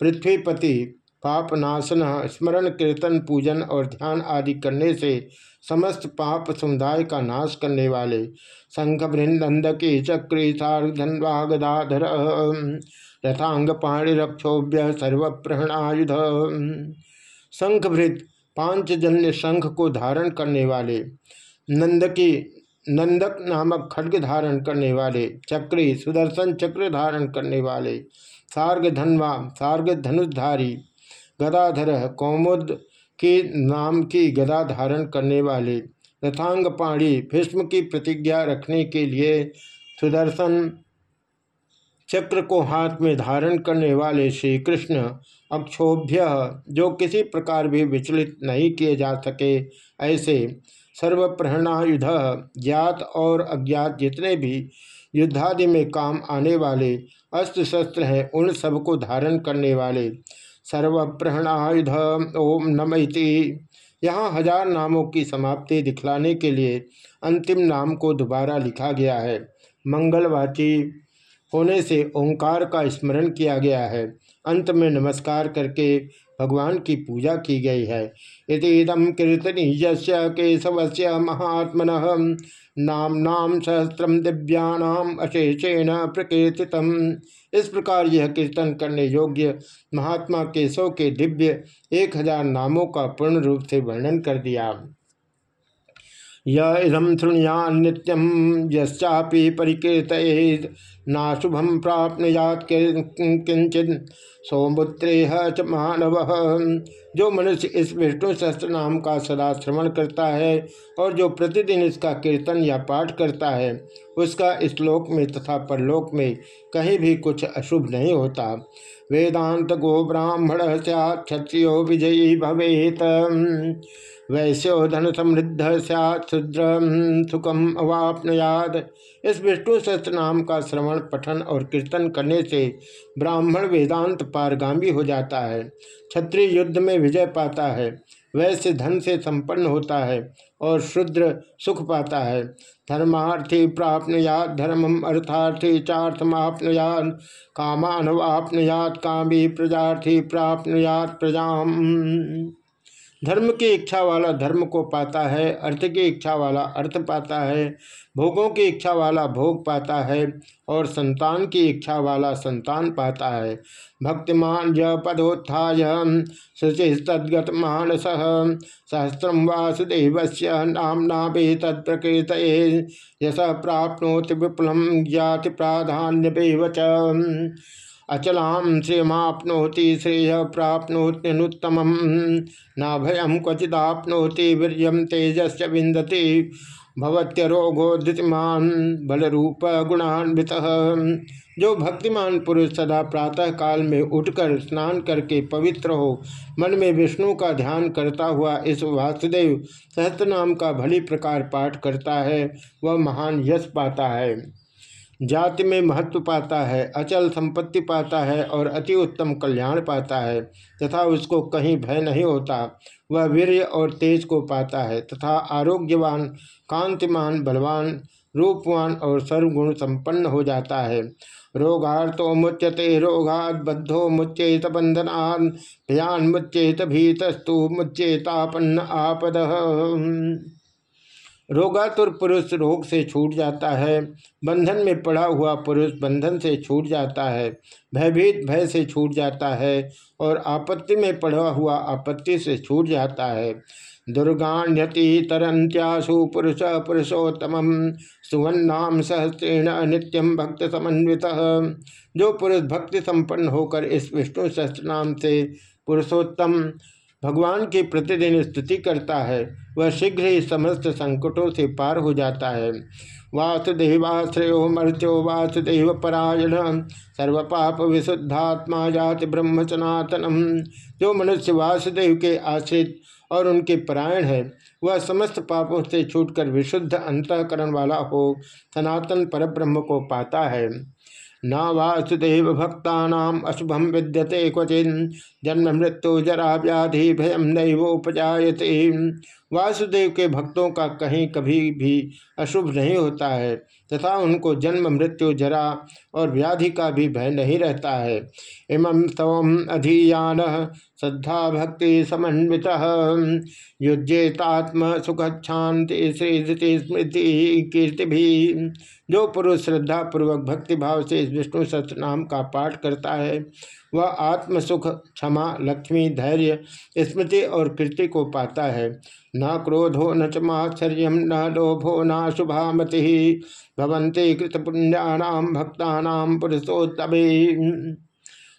[SPEAKER 1] पृथ्वीपति, पापनाशन स्मरण कीर्तन पूजन और ध्यान आदि करने से समस्त पाप समुदाय का नाश करने वाले। शंख बृंदंद की चक्री सार्धनवा गदाधर रथांग पाणी रक्षोभ्य सर्वप्रहणायुध। शंखभृत पांचजन्य शंख को धारण करने वाले। नंदकी नंदक नामक खड्ग धारण करने वाले। चक्री सुदर्शन चक्र धारण करने वाले। सार्ग धनवा सार्ग धनुषधारी गदाधर कौमुद के नाम की गदा धारण करने वाले। रथांग पाणी भीष्म की प्रतिज्ञा रखने के लिए सुदर्शन चक्र को हाथ में धारण करने वाले श्री कृष्ण अक्षोभ्य, जो किसी प्रकार भी विचलित नहीं किए जा सके, ऐसे सर्वप्रहणायुध, ज्ञात और अज्ञात जितने भी युद्धादि में काम आने वाले अस्त्र शस्त्र हैं, उन सबको धारण करने वाले। सर्वप्रहणायुध ओम नमति। यहाँ हज़ार नामों की समाप्ति दिखलाने के लिए अंतिम नाम को दोबारा लिखा गया है। मंगलवाची होने से ओंकार का स्मरण किया गया है। अंत में नमस्कार करके भगवान की पूजा की गई है। इतम कीर्तनीय केशव से महात्मन। नाम नाम सहस्त्रम दिव्यानाम अशेषेण प्रकीर्तित इस प्रकार यह कीर्तन करने योग्य महात्मा केशव के दिव्य एक हज़ार नामों का पूर्ण रूप से वर्णन कर दिया। यदम शृणुयान नित्यम यश्चापि परिकीर्त नाशुभम प्राप्त किंचित सौमुत्रेह च मानव। जो मनुष्य इस विष्णु सहस्त्र नाम का सदा श्रवण करता है और जो प्रतिदिन इसका कीर्तन या पाठ करता है, उसका इस लोक में तथा परलोक में कहीं भी कुछ अशुभ नहीं होता। वेदांत गो ब्राह्मण क्षत्रियो विजयी भवेत। वैश्यो धन समृद्ध सद्र सुखम अवापनयाद इस विष्णु सहस्त्र नाम का श्रवण, पठन और कीर्तन करने से ब्राह्मण वेदांत पारगामी हो जाता है, क्षत्रिय युद्ध में विजय पाता है, वैश्य धन से संपन्न होता है और शुद्र सुख पाता है। धर्मार्थी प्राप्नुयात धर्मम अर्थार्थी चार्थमाप्नुयात वाप्नुयात कामी प्रजार्थी प्राप्नुयात प्रजाम। धर्म की इच्छा वाला धर्म को पाता है, अर्थ की इच्छा वाला अर्थ पाता है, भोगों की इच्छा वाला भोग पाता है और संतान की इच्छा वाला संतान पाता है। भक्तिमान ज पदोत्थाय शुचिस्तगत मानस सहस्रम वासुदेव से नामना भी तत्प्रकृत यश प्राप्नोति विपुलम ज्ञाति प्राधान्य अचलाम श्रेयमाप्नोति श्रेय प्राप्नोत्यनुत्तम न भयम क्वचिदाप्नोति वीर तेजस् विंदति भवत्यरोगोदितमान बलरूप गुणान्वित जो भक्तिमान पुरुष सदा प्रातः काल में उठकर स्नान करके पवित्र हो, मन में विष्णु का ध्यान करता हुआ इस वासुदेव सहस्त्र नाम का भली प्रकार पाठ करता है, वह महान यश पाता है। जाति में महत्व पाता है, अचल संपत्ति पाता है और अति उत्तम कल्याण पाता है, तथा उसको कहीं भय नहीं होता। वह वीर्य और तेज को पाता है तथा आरोग्यवान, कांतिमान, बलवान, रूपवान और सर्वगुण संपन्न हो जाता है। रोगार्थो मुच्यते, रोगाद बद्धो मुच्येत बंधनान, भयान मुच्येत भीतस्तु मुच्येतापन्न आपद। रोगातुर पुरुष रोग से छूट जाता है, बंधन में पड़ा हुआ पुरुष बंधन से छूट जाता है, भयभीत भय से छूट जाता है और आपत्ति में पड़ा हुआ आपत्ति से छूट जाता है। दुर्गाण्यति तरंत्यासु पुरुष पुरुषोत्तम सुवन्नाम सहस्रेण नित्यम भक्त समन्वित जो पुरुष भक्ति संपन्न होकर इस विष्णु सहस्त्र नाम से पुरुषोत्तम भगवान की प्रतिदिन स्तुति करता है, वह शीघ्र ही समस्त संकटों से पार हो जाता है। वासुदेवाश्रयो मर्त्यो, वासुदेव परायण, सर्व पाप विशुद्धात्मा जाति ब्रह्म सनातनम। जो मनुष्य वासुदेव के आश्रित और उनके परायण है, वह समस्त पापों से छूटकर विशुद्ध अंतकरण वाला हो, सनातन परब्रह्म को पाता है। न भक्ता अशुभम विद्यते क्वचिन। जन्म मृत्यु जरा व्याधि भयम नोपजाते वासुदेव के भक्तों का कहीं कभी भी अशुभ नहीं होता है, तथा उनको जन्म, मृत्यु, जरा और व्याधि का भी भय नहीं रहता है। इमं तवम अधियान श्रद्धा भक्ति समन्वित। युजेतात्म सुख शांति श्री स्मृति कीर्ति भी जो पुरुष श्रद्धा पूर्वक भक्ति भाव से इस विष्णु सत्य नाम का पाठ करता है, वह आत्म सुख क्षमा, लक्ष्मी, धैर्य, स्मृति और कीर्ति को पाता है। न क्रोधो, न चमाश्चर्य न लोभो, न शुभामति। भवंते कृत भक्ता पुरुषोत्तम।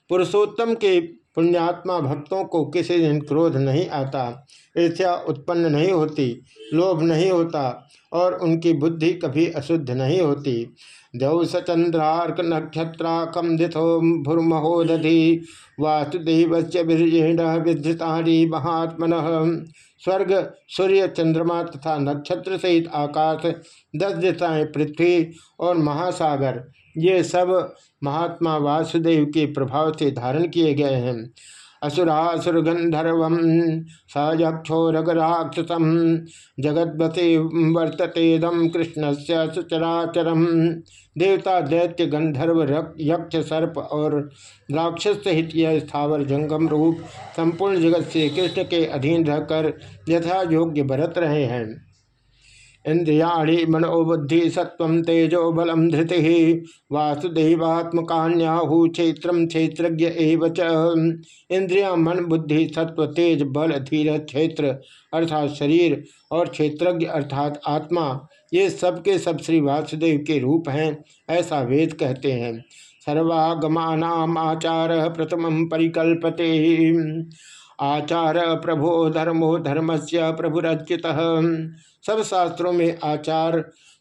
[SPEAKER 1] पुरुषोत्तम के पुण्यात्मा भक्तों को किसी दिन क्रोध नहीं आता, ईर्ष्या उत्पन्न नहीं होती, लोभ नहीं होता और उनकी बुद्धि कभी अशुद्ध नहीं होती। दौ सचंद्रार्क नक्षत्राकम दिथो भूर्महोदधि वासुदेव से विधृतारी महात्मन। स्वर्ग, सूर्य, चंद्रमा तथा नक्षत्र सहित आकाश, दस दिशाएँ पृथ्वी और महासागर। ये सब महात्मा वासुदेव के प्रभाव से धारण किए गए हैं। असुरासुर गंधर्व सयक्षोरगराक्षसम जगद्वते वर्ततेदम कृष्ण से सुचराचरम देवता दैत्य गंधर्व यक्ष सर्प और राक्षस सहित यह स्थावर जंगम रूप संपूर्ण जगत से कृष्ण के अधीन रहकर यथा योग्य बरत रहे हैं। इंद्रियाणी मनोबुद्धि सत्व तेजो बलम धृति। वासुदेवात्मकान्याहु क्षेत्र क्षेत्रज्ञ इंद्रिया मन, बुद्धि सत्व तेज, बल, धीर, क्षेत्र अर्थात शरीर और क्षेत्रज्ञ अर्थात आत्मा, ये सबके सब श्री वासुदेव के रूप हैं, ऐसा वेद कहते हैं। सर्वागमान आचार प्रथम परिकल्पते। आचार प्रभो धर्मो धर्म से प्रभुरचित सब शास्त्रों में आचार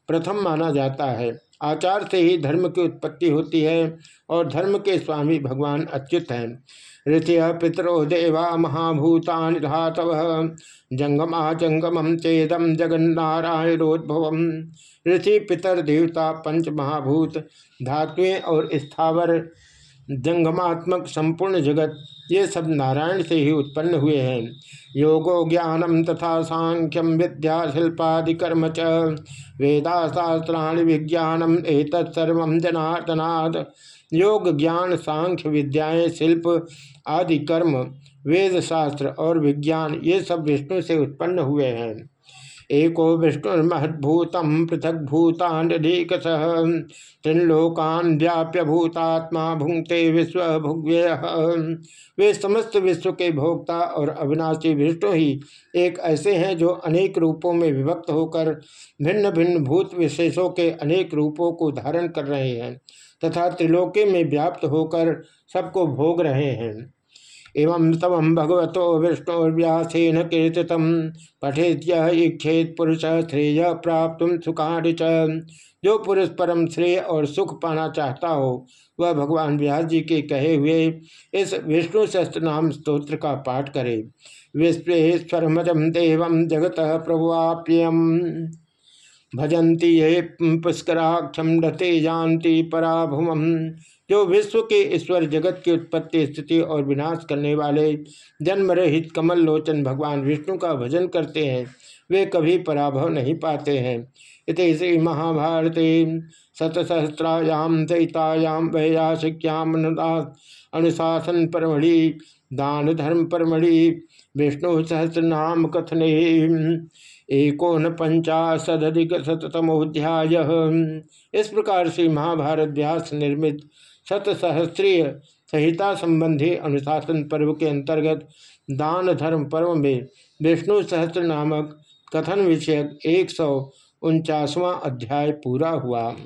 [SPEAKER 1] प्रथम माना जाता है। आचार से ही धर्म की उत्पत्ति होती है और धर्म के स्वामी भगवान अच्युत हैं। ऋषि पितरो देवा महाभूतान धातव। जंगमा जंगमम चेदम जगन्नारायणोद्भव ऋषि पितर देवता पंच महाभूत धातुएँ और स्थावर जंगमात्मक संपूर्ण जगत ये सब नारायण से ही उत्पन्न हुए हैं। योगो ज्ञानम तथा सांख्यम विद्या शिल्पादि कर्म च। वेदा शास्त्राणि विज्ञानम तत्सर्व जनार्दनाद। योग, ज्ञान, सांख्य, विद्याएँ, शिल्प आदि कर्म वेद शास्त्र और विज्ञान ये सब विष्णु से उत्पन्न हुए हैं। एको विष्णुर्महद्भूत पृथक भूतान्यधिक त्रिलोकान व्याप्य भूतात्मा भुंगते विश्व भुग्व्य वे समस्त विश्व के भोक्ता और अविनाशी विष्णु ही एक ऐसे हैं जो अनेक रूपों में विभक्त होकर भिन्न भिन्न भूत विशेषों के अनेक रूपों को धारण कर रहे हैं तथा त्रिलोके में व्याप्त होकर सबको भोग रहे हैं। एवं तम भगवत विष्णुर्व्यासेन कीर्ति पठेत इच्छेद पुरुष श्रेय प्राप्त सुखाड़ जो पुरुष परम श्रेय और सुख पाना चाहता हो, वह भगवान व्यास जी के कहे हुए इस विष्णु शस्त्र नाम स्त्रोत्र का पाठ करे। विश्वेश्वरमजम देव जगत प्रभुआप्यम। भजंती ये पुष्कराक्षम रते जानती पराभुम जो विश्व के ईश्वर जगत की उत्पत्ति, स्थिति और विनाश करने वाले जन्म रहित कमल लोचन भगवान विष्णु का भजन करते हैं, वे कभी पराभव नहीं पाते हैं। इत श्री महाभारत शतसहस्रायाम दयितायाम वैयासिक्याम अनुशासन परमढ़ि दान धर्म परमढ़ि, विष्णु सहस्र नाम कथने एकोन पंचाशदिक शतमोध्याय इस प्रकार से महाभारत व्यास निर्मित शतसहस्त्रीय संहिता संबंधी अनुशासन पर्व के अंतर्गत दान धर्म पर्व में विष्णु सहस्त्र नामक कथन विषयक एक सौ अध्याय पूरा हुआ।